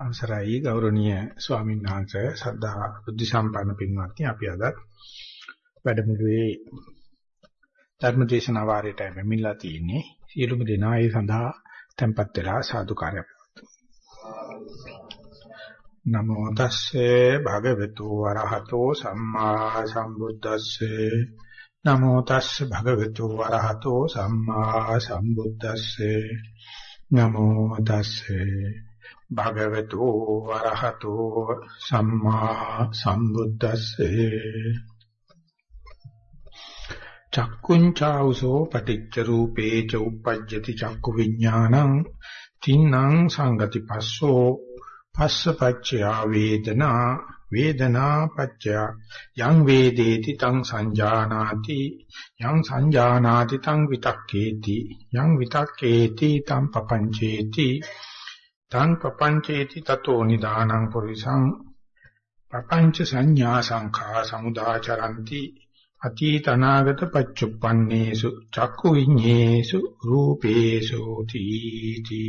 අවසරයි ගෞරවනීය ස්වාමීන් වහන්සේ. සද්ධා බුද්ධ සම්පන්න පින්වත්නි අපි අද වැඩමුළුවේ ධර්ම දේශනා වාරයට මෙමිලා තියෙන්නේ. සියලුම දෙනා ඒ සඳහා tempත් වෙලා සාදුකාරය නමෝ තස්සේ භගවතු වරහතෝ සම්මා සම්බුද්දස්සේ. නමෝ තස්සේ භගවතු වරහතෝ සම්මා සම්බුද්දස්සේ. නමෝ තස්සේ භගවතු වරහතෝ සම්මා සම්බුද්දස්සේ. චක්කුං චෞසෝ පටිච්ච රූපේ ච උප්පජ්ජති චක්කු විඥානං තින්නං සංගති පස්සෝ පස්සපච්චය වේදනා වේදනා පච්චය. යං වේදේති තං සංජානාති යං සංජානාති තං විතක්කේති. යං විතක්කේති තං පపంచේති තං පపంచේති තතෝ නිදානං පුරිසං පపంచ සංඥා සංඛා සමුදාචරಂತಿ අතීත අනාගත පච්චුප්පන්නේසු චක්කු විඤ්ඤේසු රූපේසු තීති.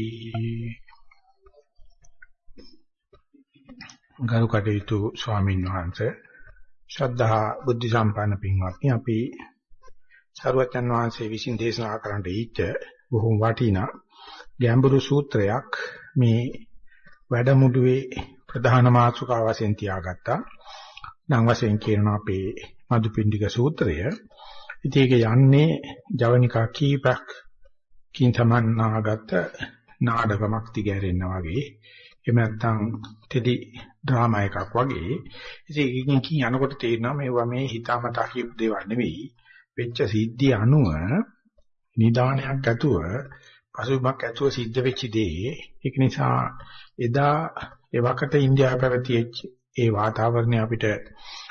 ගරු කටයුතු ස්වාමීන් වහන්සේ ශ්‍රද්ධා බුද්ධ සම්පන්න පින්වත්නි අපි සරුවචන් වහන්සේ විසින් දේශනා කරන්නට ඊට බොහොම වටිනා ගැඹුරු සූත්‍රයක් මේ වැඩමුළුවේ ප්‍රධාන මාතෘකාව වශයෙන් තියාගත්තා. නම් වශයෙන් කියනවා අපේ මදුපිණ්ඩික සූත්‍රය. ඉතින් ඒක යන්නේ ජවනිකා කීපක් කින් තමන්නාගත නාඩගමක් දිගහැරෙනා වගේ. එහෙම නැත්නම් ටෙලි ඩ්‍රාමා එකක් වගේ. ඉතින් ඒකකින් කිය යනකොට තේරෙනවා මේවා මේ හිතාමතා කියපු දේවල් නෙවෙයි. වෙච්ච සිද්ධිය අනුව නිදානයක් ඇතුව පසුබිමක් ඇතුව සිද්ධ වෙච්ච දේ. ඒක නිසා එදා එවකට ඉන්දියාව පැවතිච්ච ඒ වාතාවරණය අපිට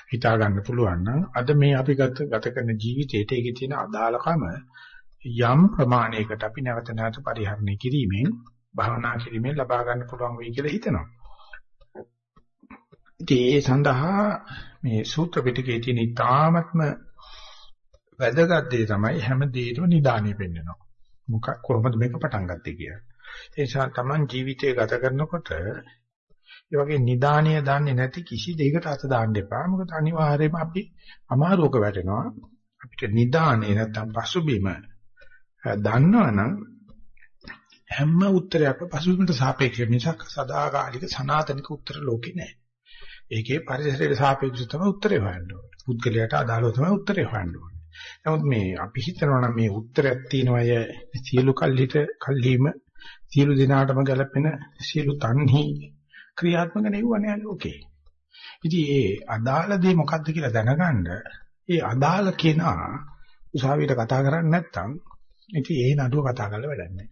හිතා ගන්න පුළුවන් නම් අද මේ අපි ගත ගත කරන ජීවිතේට ඒකේ තියෙන අදාළකම යම් ප්‍රමාණයකට අපි නැවත නැවත පරිහරණය කිරීමෙන් භාවනා කිරීමෙන් ලබා ගන්න පුළුවන් වෙයි කියලා හිතනවා. ඉතින් ඒ සඳහා මේ සූත්‍ර පිටකයේ තියෙන ඉතාමත්ම වැදගත් දේ තමයි හැම දෙයකම නිදානිය පෙන්වනවා. මොක කොහොමද මේක පටන් ගත්තේ කියලා. ඒ නිසා Taman ජීවිතය ගත කරනකොට ඒ වගේ නිදානිය දන්නේ නැති කිසි දෙයකට අත දාන්න එපා. මොකද අනිවාර්යයෙන්ම අපි අමාරුවක වැටෙනවා. අපිට නිදානේ නැත්තම් පසුබිම දන්නවනම් හැම උත්තරයක්ම පසුබිමට සාපේක්ෂව මිසක් සදාකාලික සනාතනික උත්තර ලෝකේ නැහැ. ඒකේ පරිසරයට සාපේක්ෂව තමයි උත්තරේ හොයන්න ඕනේ. පුද්ගලයාට අදාළව තමයි උත්තරේ හොයන්න ඕනේ. නමුත් මේ අපි හිතනවා නම් මේ උත්තරයක් තියෙනවා අය සියලු කල්හිට කල්හිම සියලු දිනාටම ගැලපෙන සියලු තන්හි ක්‍රියාත්මක නෙවුවනේ ලෝකේ. ඉතින් ඒ අදාළ දේ මොකද්ද කියලා දැනගන්න ඒ අදාළ කෙනා උසාවියට කතා කරන්නේ නැත්නම් ඉතින් ඒ නඩුව කතා කරලා වැඩක් නැහැ.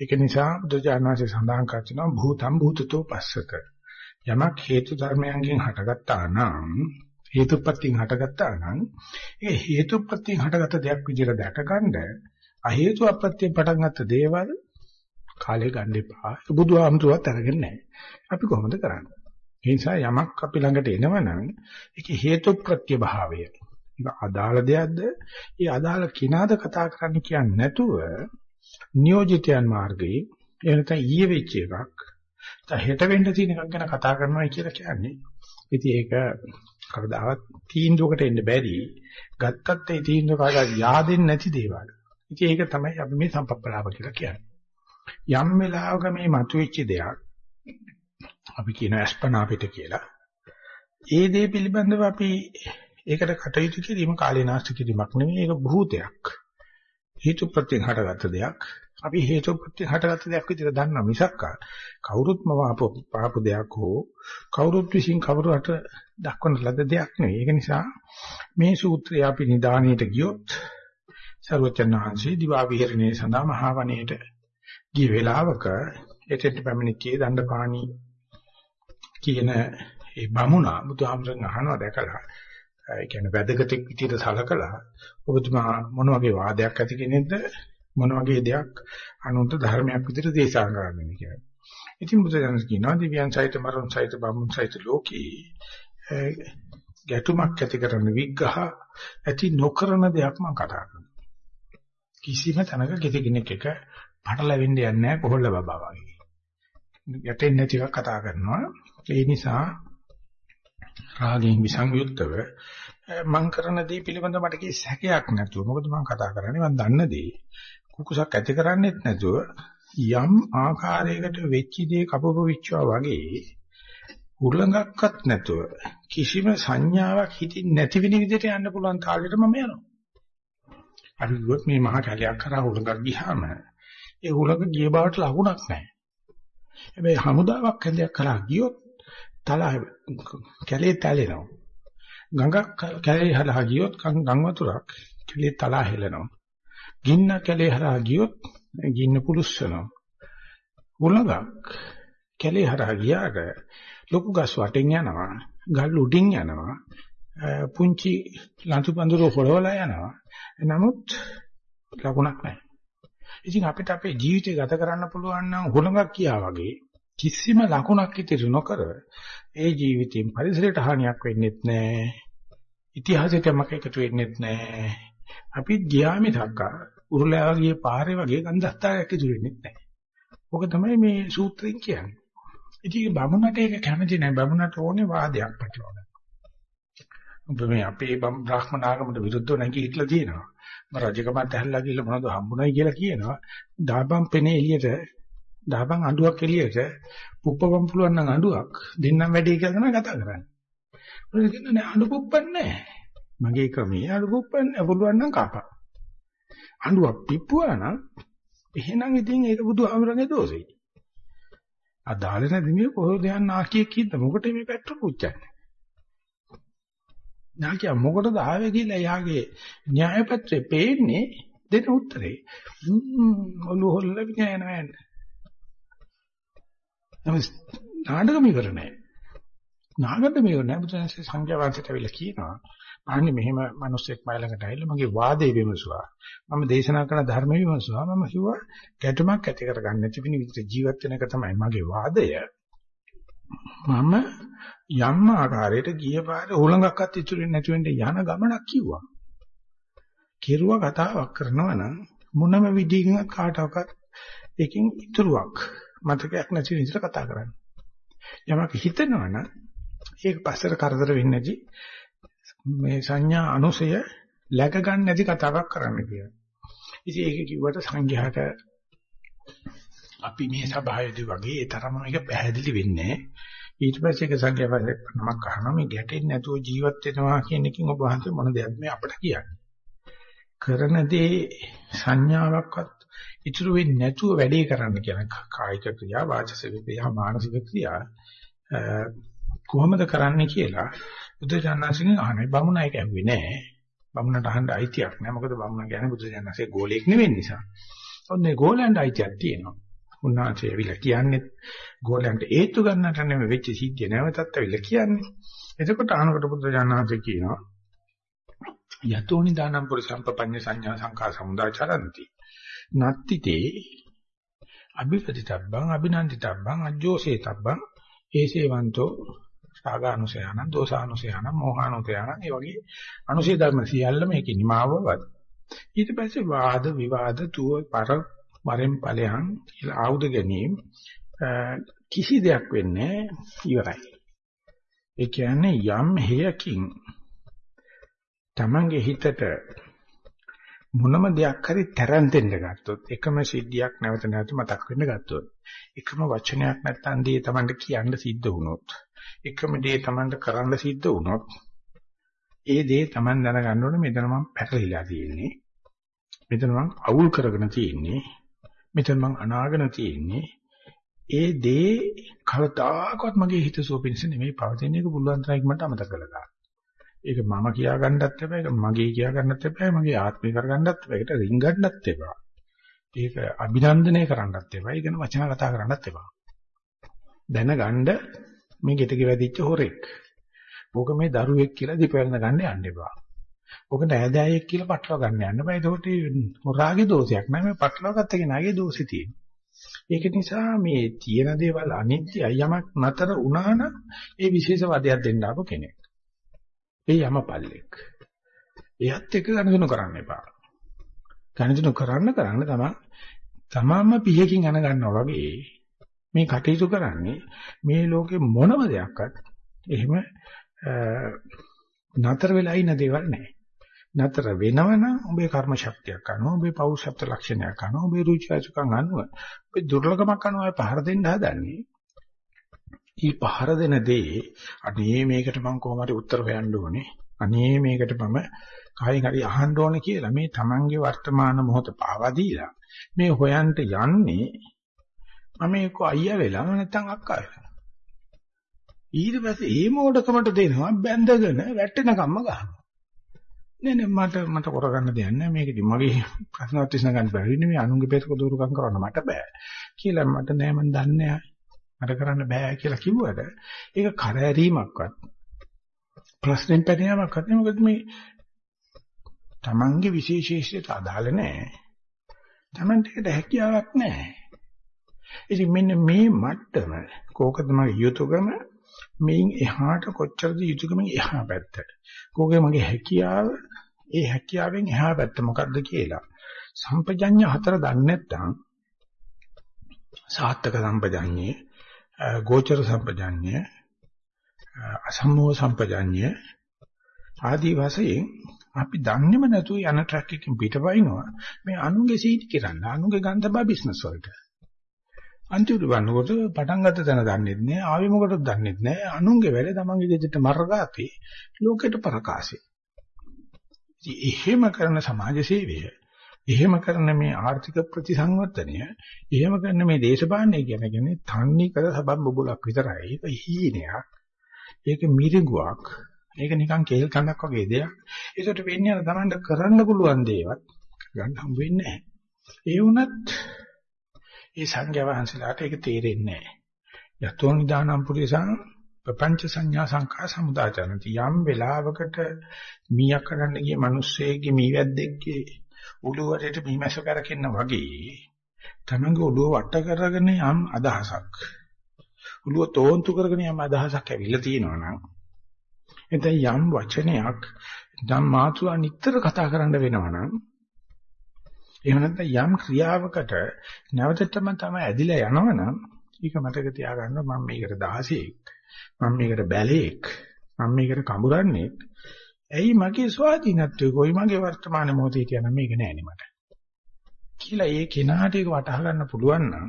ඒක නිසා බුදුජානනාංශය සඳහන් කරනවා භූතම් භූතතෝ පස්සක යමක් හේතු ධර්මයන්ගෙන් හටගත්තා නම් හේතුප්‍රත්‍යයෙන් හටගත්තා නම් ඒ හේතුප්‍රත්‍යයෙන් හටගත්ත දෙයක් විදිහට දැකගන්න අ හේතු අප්‍රත්‍යයෙන් පටන් ගත්ත දේවල් කාලේ ගන්න එපා. බුදුහාමුදුරුවත් අරගෙන නැහැ. අපි කොහොමද කරන්නේ? ඒ නිසා යමක් අපි ළඟට එනවනම් ඒකේ හේතුප්‍රත්‍ය භාවය. ඒක අදාළ දෙයක්ද? ඒ අදාළ කිනාද කතා කරන්න කියන්නේ නැතුව නියෝජිතයන් මාර්ගයේ එහෙම ඊයේ වෙච්ච එකක් හෙට වෙන්න තියෙන එකක් ගැන කතා කරනවා කියලා කියන්නේ. ඉතින් ඒක කවදාවත් තීන්දුවකට එන්න බැරි. ගත්තත් ඒ තීන්දුව කාටවත් yaadෙන්නේ නැති දේවල්. ඉතින් ඒක තමයි අපි මේ සම්පප්පලාව කියලා කියන්නේ. යම් වෙලාවක මේ මතුවෙච්ච දෙයක් අපි කියන අස්පනා පිට කියලා. ඒ දේ පිළිබඳව අපි ඒකට කටයුතු කිරීම කාලේ නාස්ති කිරීමක් නෙමෙයි ඒක භූතයක්. හේතු ප්‍රත්‍යයෙන් හටගත්ත දෙයක්. අපි හේතු ප්‍රත්‍යයෙන් හටගත්ත දෙයක් විදිහට දන්නා මිසක් කවුරුත්ම පාපු දෙයක් හෝ කවුරුත් විසින් කවුරුහට දක්වන ලද දෙයක් නෙවෙයි. ඒක නිසා මේ සූත්‍රය අපි නිදාණයට ගියොත් සර්වචන්නාංශී දිවා විහරණයේ සඳහා මහා වනයේට ගිය වෙලාවක එතෙත් පැමිණිච්චේ දණ්ඩපාණි කියන ඒ බමුණා බුදුහාමරන් අහනවා දැකලා ඒ කියන්නේ වැදගත් විදිහට සලකලා ඔබතුමා මොන වගේ වාදයක් ඇති කෙනෙක්ද මොන වගේ දෙයක් අනුන්ට ධර්මයක් විදිහට දේශනා කරන්නේ කියලා. ඉතින් බුදුදහම කියනවා දිව්‍යයන් සහිත මරුන් සහිත බමුණු සහිත ලෝකේ ගැටුමක් ඇති කරන විග්ඝහ ඇති නොකරන දෙයක් මම කතා කරනවා. කිසිම තැනක කිසි කෙනෙක් එක පටලැවෙන්න යන්නේ නැහැ කොහොල්ල බබා වගේ. යටෙන්නේ නැති එකක් කතා කරනවා. ඒ නිසා රාගයෙන් විසංයුක්තව මම කරන දේ පිළිබඳව මට කිසි සැකයක් නැතුව මොකද මම කතා කරන්නේ මම දන්න දේ කුකුසක් ඇති කරන්නේත් නැතුව යම් ආකාරයකට වෙච්ච දේ කපපු විච්චවා වගේ උරලඟක්වත් නැතුව කිසිම සංඥාවක් හිතින් නැති වෙන විදිහට යන්න පුළුවන් තාලෙට මම යනවා. අපි ගියොත් මේ මහා කැලයක් කරා උරලඟක් ගියාම ඒ උරලඟ ගිය බවට ලකුණක් නැහැ. හැබැයි හමුදාවක් කැලයක් කරා ගියොත් තල කැලේ තැලෙනවා. ගඟක් කැලේ හරහා ගියොත් ගම් වතුරක් කැලේ තලා හෙලනවා. ගින්න කැලේ හරහා ගියොත් ගින්න පුලුස්සනවා. උලඟක් කැලේ හරහා ගියාට ලොකු ගස් වටෙන් යනවා. ගල් උඩින් යනවා. පුංචි ලන්තු පඳුර හොලවලා යනවා. නමුත් ලකුණක් නැහැ. ඉතින් අපිට අපේ ජීවිතය ගත කරන්න පුළුවන් නම් හොලඟක් කියා වගේ කිසිම ලකුණක් ඉතිරි නොකර ඒ ජීවිතයෙන් පරිසරයට හානියක් වෙන්නේත් නැහැ. ඉතිහාසයට මක එකතු වෙන්නේත් නැහැ. අපි ගියාමි ධක්කා උරුලෑ වගේ පාරේ වගේ ගන්ධස්තරයක් ඉතුරු වෙන්නේත් නැහැ. ඔක තමයි මේ සූත්‍රයෙන් කියන්නේ. ඉතින් බමුණට ඒක කැමති නැහැ. බමුණට ඕනේ වාදයක් පැටලවන්න. ඔබ මේ අපේ බ්‍රාහ්මණ ආගමට විරුද්ධව නැගීట్లా තියෙනවා. මම රජකමත් ඇහැල්ලා ගිහලා මොනවද හම්බුනායි කියලා කියනවා. දාපම් පෙනේ එළියට දාපන් අඬුවක් එළියට පුප්පපම් පුළුවන් නම් අඬුවක් දෙන්නම් වැඩි කියලා තමයි කතා කරන්නේ. මොකද කියන්නේ නෑ අඬු පුප්පන්නේ නෑ. මගේ ක්‍රමයේ අඬු පුප්පන්නේ පුළුවන් නම් කපා. අඬුවක් පිප්පුවා නම් එහෙනම් ඉතින් ඒක බුදුහාමරගේ දෝෂෙයි. අදාළ නැති මේ කොහොමද යන්න ආකිය කිද්ද මොකට මේ පෙට්‍රල් පුච්චන්නේ? නාකිය මොකටද ආවේ කියලා එයාගේ න්‍යාය පත්‍රේ පේන්නේ දෙන උත්තරේ. ඔලු හොල්ල විඥාන නෑ. නමුත් නාටකම ඉවර නැහැ. නාගන්න මේක නෑ බුදුන්සේ සංඝයා වහන්සේට අවිලා කියනවා. අනේ මෙහෙම මිනිස්සෙක් මයි ළඟට ඇවිල්ලා මගේ වාදේ විමසුවා. මම දේශනා කරන ධර්ම විමසුවා. මම කිව්වා ගැටුමක් ඇති කරගන්න නැති වෙන විදිහට ජීවත් වෙන එක තමයි මගේ වාදය. මම යම් ආකාරයකට ගිය පාරේ උලඟක්වත් ඉතුරු නැති වෙන්න යන ගමනක් කිව්වා. කෙරුවා කතාවක් කරනවා නම් මොනම විදිහකින්වත් කාටවත් ඒකෙන් ඉතුරුවක් මතකයක් නැති විදිහට කතා කරන්නේ. යමක් හිතනවා නම් ඒක පස්සට කරදර වෙන්නේ නැති මේ සංඥා අනුසය läග ගන්න නැති කතාවක් කරන්න කියලා. ඉතින් ඒක කිව්වට සංඝයාට අපි මේ සභාවේදී වගේ ඒ තරම මේක පැහැදිලි වෙන්නේ ඊට පස්සේ ඒක සංඝයා නමක් අහනවා මේ ගැටෙන්නේ නැතුව ජීවත් වෙනවා කියන එකකින් ඔබ වහන්සේ මොන දෙයක්ද මේ අපිට කියන්නේ. කරන දේ සංඥාවක්වත් ඉතුරු වෙන්නේ නැතුව වැඩේ කරන්න කියන කායික ක්‍රියා වාචික ක්‍රියා මානසික ක්‍රියා කොහොමද කරන්නේ කියලා බුදුජානනාංශගෙන් අහන්නේ. බමුණ ඒක ඇහුවේ නෑ. බමුණට අහන්න අයිතියක් නෑ. මොකද බමුණ කියන්නේ බුදුජානනාංශයේ ගෝලයක් නෙවෙයි නිසා. ඔන්නේ ගෝලයන්ට අයිතියක් තියෙනවා. උන්වහන්සේ ඇවිල්ලා කියන්නේ ගෝලයන්ට ඒත්තු ගන්නට නෙමෙයි වෙච්ච සිද්ධිය නැවතත් ඇවිල්ලා කියන්නේ. එතකොට අහනකොට බුදුජානනාංශය කියනවා යතෝනි දානම් පුරිසම්පපඤ්ඤ සංඥා සංඛා සමුදාචරಂತಿ නත්තිතේ අභිපතිතබ්බං අභිනන්දිතබ්බං අජ්ජෝසේතබ්බං ඒසේවන්තෝ රාගානුසයන දෝසානුසයන මෝහානුසයන ඒ වගේ අනුසය ධර්ම සියල්ල මේකේ නිමාවවත් ඊට පස්සේ වාද විවාද තුව පර වරෙන් ඵලයන් කියලා ආයුධ ගැනීම කිසි දෙයක් වෙන්නේ ඉවරයි. ඒ කියන්නේ යම් හේයකින් තමන්ගේ හිතට මොනම දෙයක් හරි තරන් දෙන්න ගත්තොත් එකම සිද්ධියක් නැවත නැවත මතක් වෙන්න ගත්තොත් එකම වචනයක් නැත්තම් දී Tamanට කියන්න සිද්ධ වුණොත් එකම දේ Tamanට කරන්න සිද්ධ වුණොත් ඒ දේ Taman දැනගන්න ඕනේ මෙතන මම පැටලිලා තියෙන්නේ. මෙතන මම අවුල් කරගෙන තියෙන්නේ. මෙතන මම අනාගෙන තියෙන්නේ. ඒ දේ කවදාකවත් මගේ හිත සුවපින්ස නෙමෙයි පවතින එක පුළුවන් තරම් මට අමතක කරලා ඒක මම කියා ගන්නත් එපා, ඒක මගේ කියා ගන්නත් එපා, මගේ ආත්මය කරගන්නත් එපා, ඒකට රින් ගන්නත් එපා. ඒක අභිනන්දනය කරන්නත් එපා, ඒක වචන කතා කරන්නත් එපා. දැනගන්න මේ ගෙට ගෙවදිච්ච හොරෙක්. ඕක මේ දරුවෙක් කියලා දීපවලන ගන්න යන්න එපා. ඕක නෑදෑයෙක් කියලා පටලවා ගන්න යන්න බෑ. ඒකට හොරාගේ දෝෂයක් නෑ මේ පටලවා ගත්ත කෙනාගේ දෝෂේ තියෙන්නේ. ඒක නිසා මේ තියෙන දේවල් අනිත්‍යයි යමක් නතර වුණා නම් ඒ විශේෂ වදයක් දෙන්න ආපු කෙනෙක්. ඒ යමපල්ලෙක්. එයත් එක්ක ගණතුණු කරන්න එපා. ගණතුණු කරන්න කරන්න තමයි තමන්ම පිහකින් අන ගන්නවා වගේ මේ කටයුතු කරන්නේ මේ ලෝකේ මොනම දෙයක්වත් එහෙම නතර වෙලා ඉන්න දේවල් නැහැ. නතර වෙනවනම් ඔබේ කර්ම ශක්තියක් අනුව ඔබේ පෞරුෂත්ව ලක්ෂණයක් අනුව ඔබේ රුචි අරුචිකම් අනුව ඔබේ දුර්ලභමක් අනුව පහර දෙන්න හදන්නේ. ඊ පහර දෙන දේ අනේ මේකට මම කොහොම හරි උත්තර හොයන්න ඕනේ. අනේ මේකට මම කායින් හරි අහන්න ඕනේ කියලා මේ Tamange වර්තමාන මොහොත පාවා දීලා මේ හොයන්ට යන්නේ මම ඒක අයියා වෙලා නැත්නම් අක්කා වෙලා. ඊට පස්සේ ඒ මොඩකමට දෙනවා බැඳගෙන වැටෙනකම්ම ගන්නවා. නේ නේ මට මට කරගන්න දෙයක් නැහැ මේකදී මගේ ප්‍රශ්නවත් විසඳ ගන්න බැරි වෙන්නේ මේ අනුන්ගේ පෙරක දෝරුකම් කරන්න මට බෑ කියලා මට නෑ මන් දන්නේ මට කරන්න බෑ කියලා කිව්වට ඒක කරදරීමක්වත් ප්‍රශ්නෙන් පැනීමක්වත් නෙමෙයි මොකද මේ Tamange විශේෂීෂයට අදාළ නැහැ. Tamanට ඒකට හැකියාවක් නැහැ. ඉතින් මෙන්න මේ මට්ටම කෝකද මගේ යුතුයකම මේන් එහාට කොච්චරද යුතුයකමෙන් එහා පැත්ත. කෝකේ මගේ හැකියාව ඒ හැකියාවෙන් එහා පැත්ත මොකද්ද කියලා. සම්පජඤ්ඤ හතර දන්නේ නැත්නම් සාත්තක සම්පජඤ්ඤේ ගෝචර සම්පජඤ්ඤය අසම්මෝහ සම්පජඤ්ඤය ආදී වශයෙන් අපි දන්නේම නැතුව යන ට්‍රක් එකකින් පිටපයින්නවා. මේ අනුන්ගේ සීටි කරන්න අනුන්ගේ ගන්ධබා බිස්නස් වලට. අන්තිමට වන්නකොට පටන් ගත්ත තැන දන්නේ නැහැ ආවේ මොකටද දන්නේ නැහැ අනුන්ගේ වැඩ තමන්ගේ දෙයට මර්ගාතේ ලෝකෙට ප්‍රකාශය ඉතින් එහෙම කරන සමාජ සේවය එහෙම කරන මේ ආර්ථික ප්‍රතිසංවර්ධනය එහෙම කරන මේ දේශපාලනය කියන්නේ තන්නේ කර සබම් බබුලක් විතරයි. ඒක හීනයක්. ඒක මිරිඟුවක්. ඒක නිකන් කේල් කඳක් වගේ දෙයක්. ඒකට වෙන්නේ අර Tamanට කරන්න පුළුවන් දේවල් ගන්න හම් වෙන්නේ නැහැ. ඒ වුණත් ඒ සංඥා වහන්සලාට ඒක තේරෙන්නේ නැහැ. යතෝ නිදානම් පුරිසං ප්‍රපංච සංඥා සංකා සමුදාචරಂತಿ යම් වෙලාවකට මීයක් කරන්න ගිය මිනිස්සෙගේ මීවැද්දෙක්ගේ උළුවරේට මීමැස කරකින්න වගේ තමංගේ ඔළුව වට කරගෙන යම් අදහසක් ඔළුව තෝන්තු කරගෙන යම් අදහසක් ඇවිල්ලා තියෙනවා නම් එතෙන් යම් වචනයක් ධම් මාතුවා නිතර කතා කරන්න වෙනවා නම් එහෙම නැත්නම් යම් ක්‍රියාවකට නැවතටම තමයි ඇදිලා යනවනම් ඒක මතක තියාගන්න මම මේකට 16ක් මම මේකට බැලේක් මම මේකට කඹරන්නේ ඇයි මගේ ස්වාධීනත්වය කොයි මගේ වර්තමාන මොහොතේ කියන මේක නෑනේ මට. කියලා ඒ කෙනාට ඒක වටහා ගන්න පුළුවන් නම්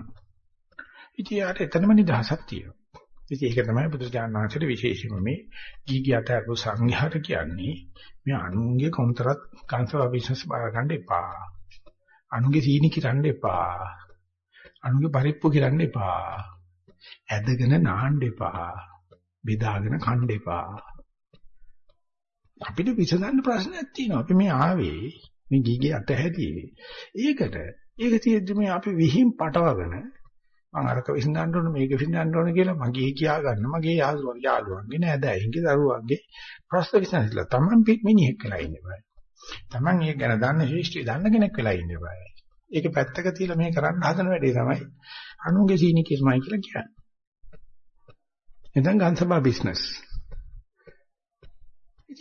ඉතින් යාට එතනම නිදහසක් තියෙනවා. ඉතින් ඒක තමයි බුදුරජාණන් වහන්සේට විශේෂයෙන්ම මේ ගීගියට අරපු සංඝයාට කියන්නේ මේ අනුන්ගේ කොන්තරත් කාන්සර් බිස්නස් බාර ගන්න එපා අනුගේ සීනි කිරන්න එපා. අනුගේ පරිප්පු කිරන්න එපා. ඇදගෙන නාන්න එපා. බෙදාගෙන කන්න එපා. අපිට විසඳන්න ප්‍රශ්නයක් තියෙනවා. අපි මේ ආවේ මේ ගීගේ අතහැරියේ. ඒකට ඒක තියෙද්දි මේ අපි විහිං පටවගෙන මම අරක විසඳන්න ඕන මේක විසඳන්න ඕන කියලා මගේ කියා ගන්න මගේ යාළුවා යාළුවන්ගේ නෑදෑයින්ගේ දරුවන්ගේ ප්‍රශ්න විසඳලා තමන් මිනිහෙක් කියලා ඉන්නේ බෑ. Taman ඒක ගැන දන්න ශේෂ්ඨය දන්න කෙනෙක් වෙලා ඉන්න බෑ. ඒක පැත්තක තියලා මේ කරන්න හදන වැඩේ තමයි අනුන්ගේ සීනි කිර්මයි කියලා කියන්නේ. එතෙන් ගන්සබා බිස්නස්.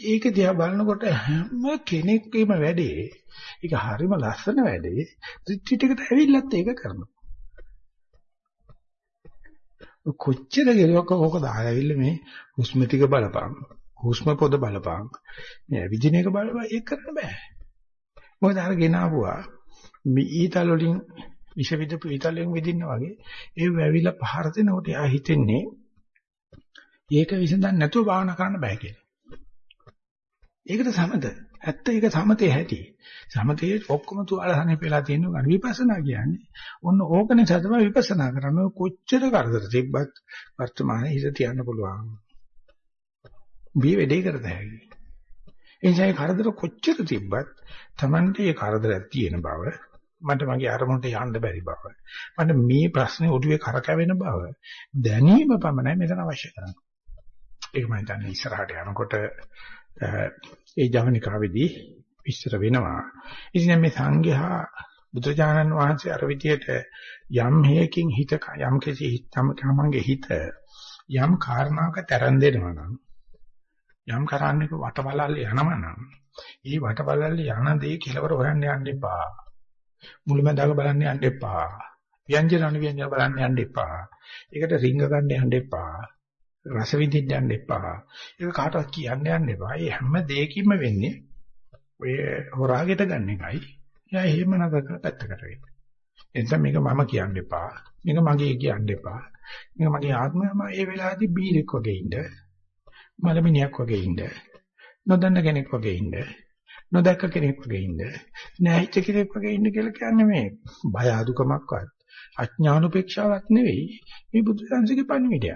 ඒක දිහා බලනකොට හැම කෙනෙක්ගේම වැඩේ ඒක හරිම ලස්සන වැඩේ ත්‍රිටිකට ඇවිල්ලත් ඒක කරනවා. කොච්චර ගෙරුවක් ඕක දාලා ඇවිල්ලා මේ හුස්ම ටික බලපං හුස්ම පොද බලපං. මේ විදින එක බලපං ඒක කරන්න බෑ. මොකද අර ගෙනාවුවා මේ ඊතල වලින් විෂ විදපු ඊතලෙන් විදින්න වගේ ඒ වැවිලා පහර දෙනකොට යා හිතෙන්නේ ඒක විසඳන්න නැතුව භාවනා කරන්න බෑ කියලා. ඒකට සමත. ඇත්ත ඒක සමතේ ඇති. සමතේ ඔක්කොම තුවාලහනේ වෙලා තියෙනවා විපස්සනා කියන්නේ. ඔන්න ඕකනේ සතම විපස්සනා කරන්නේ කොච්චර කරදර තිබ්බත් වර්තමානයේ හිත තියන්න පුළුවන්. උඹේ වැඩේ කරත හැකි. ඒ නිසා කරදර කොච්චර තිබ්බත් Tamante ඒ කරදරයක් තියෙන බව මට මගේ අරමුණට යන්න බැරි බව මට මේ ප්‍රශ්නේ ඔළුවේ කරකැවෙන බව දැනීම පමණයි මෙතන අවශ්‍ය කරන්නේ. ඒක මම හිතන්නේ ඉස්සරහට යනකොට ඒ ජවනිකාවේදී විස්තර වෙනවා. ඉතින් මේ සංඝයා බුදුජානන් වහන්සේ අර විදියට යම් හේකින් හිත යම් කිසි හිතම තමන්ගේ හිත යම් කාරණාවක තරන් දෙනවා නම් යම් කරන්නේක වටබලල් යනවනම් ඒ වටබලල් යන දේ කෙලවර හොයන්න යන්න එපා. මුලමඳාක බලන්න යන්න එපා. ව්‍යංජන අනුව්‍යංජන බලන්න යන්න එපා. ඒකට රිංග ගන්න යන්න එපා. රස විඳින්න යන්න එපා. ඒක කාටවත් කියන්න යන්න එපා. මේ හැම දෙයකින්ම වෙන්නේ ඔය හොරාගෙට ගන්න එකයි. එයා එහෙම නැතක පැත්තකට වෙන්න. එතන මේක මම කියන්න එපා. මේක මගේ කියන්න එපා. මේක මගේ ආත්මය මම ඒ වෙලාවේදී බීරෙක් වගේ ඉන්න. මලමිනියක් වගේ ඉන්න. නොදන්න කෙනෙක් වගේ ඉන්න. නොදැක්ක කෙනෙක් වගේ ඉන්න. නැහිච්ච කෙනෙක් වගේ ඉන්න කියලා කියන්නේ මේ බය අදුකමක්වත් අඥානුපේක්ෂාවක් නෙවෙයි. මේ බුදු දහමේ පණිවිඩය.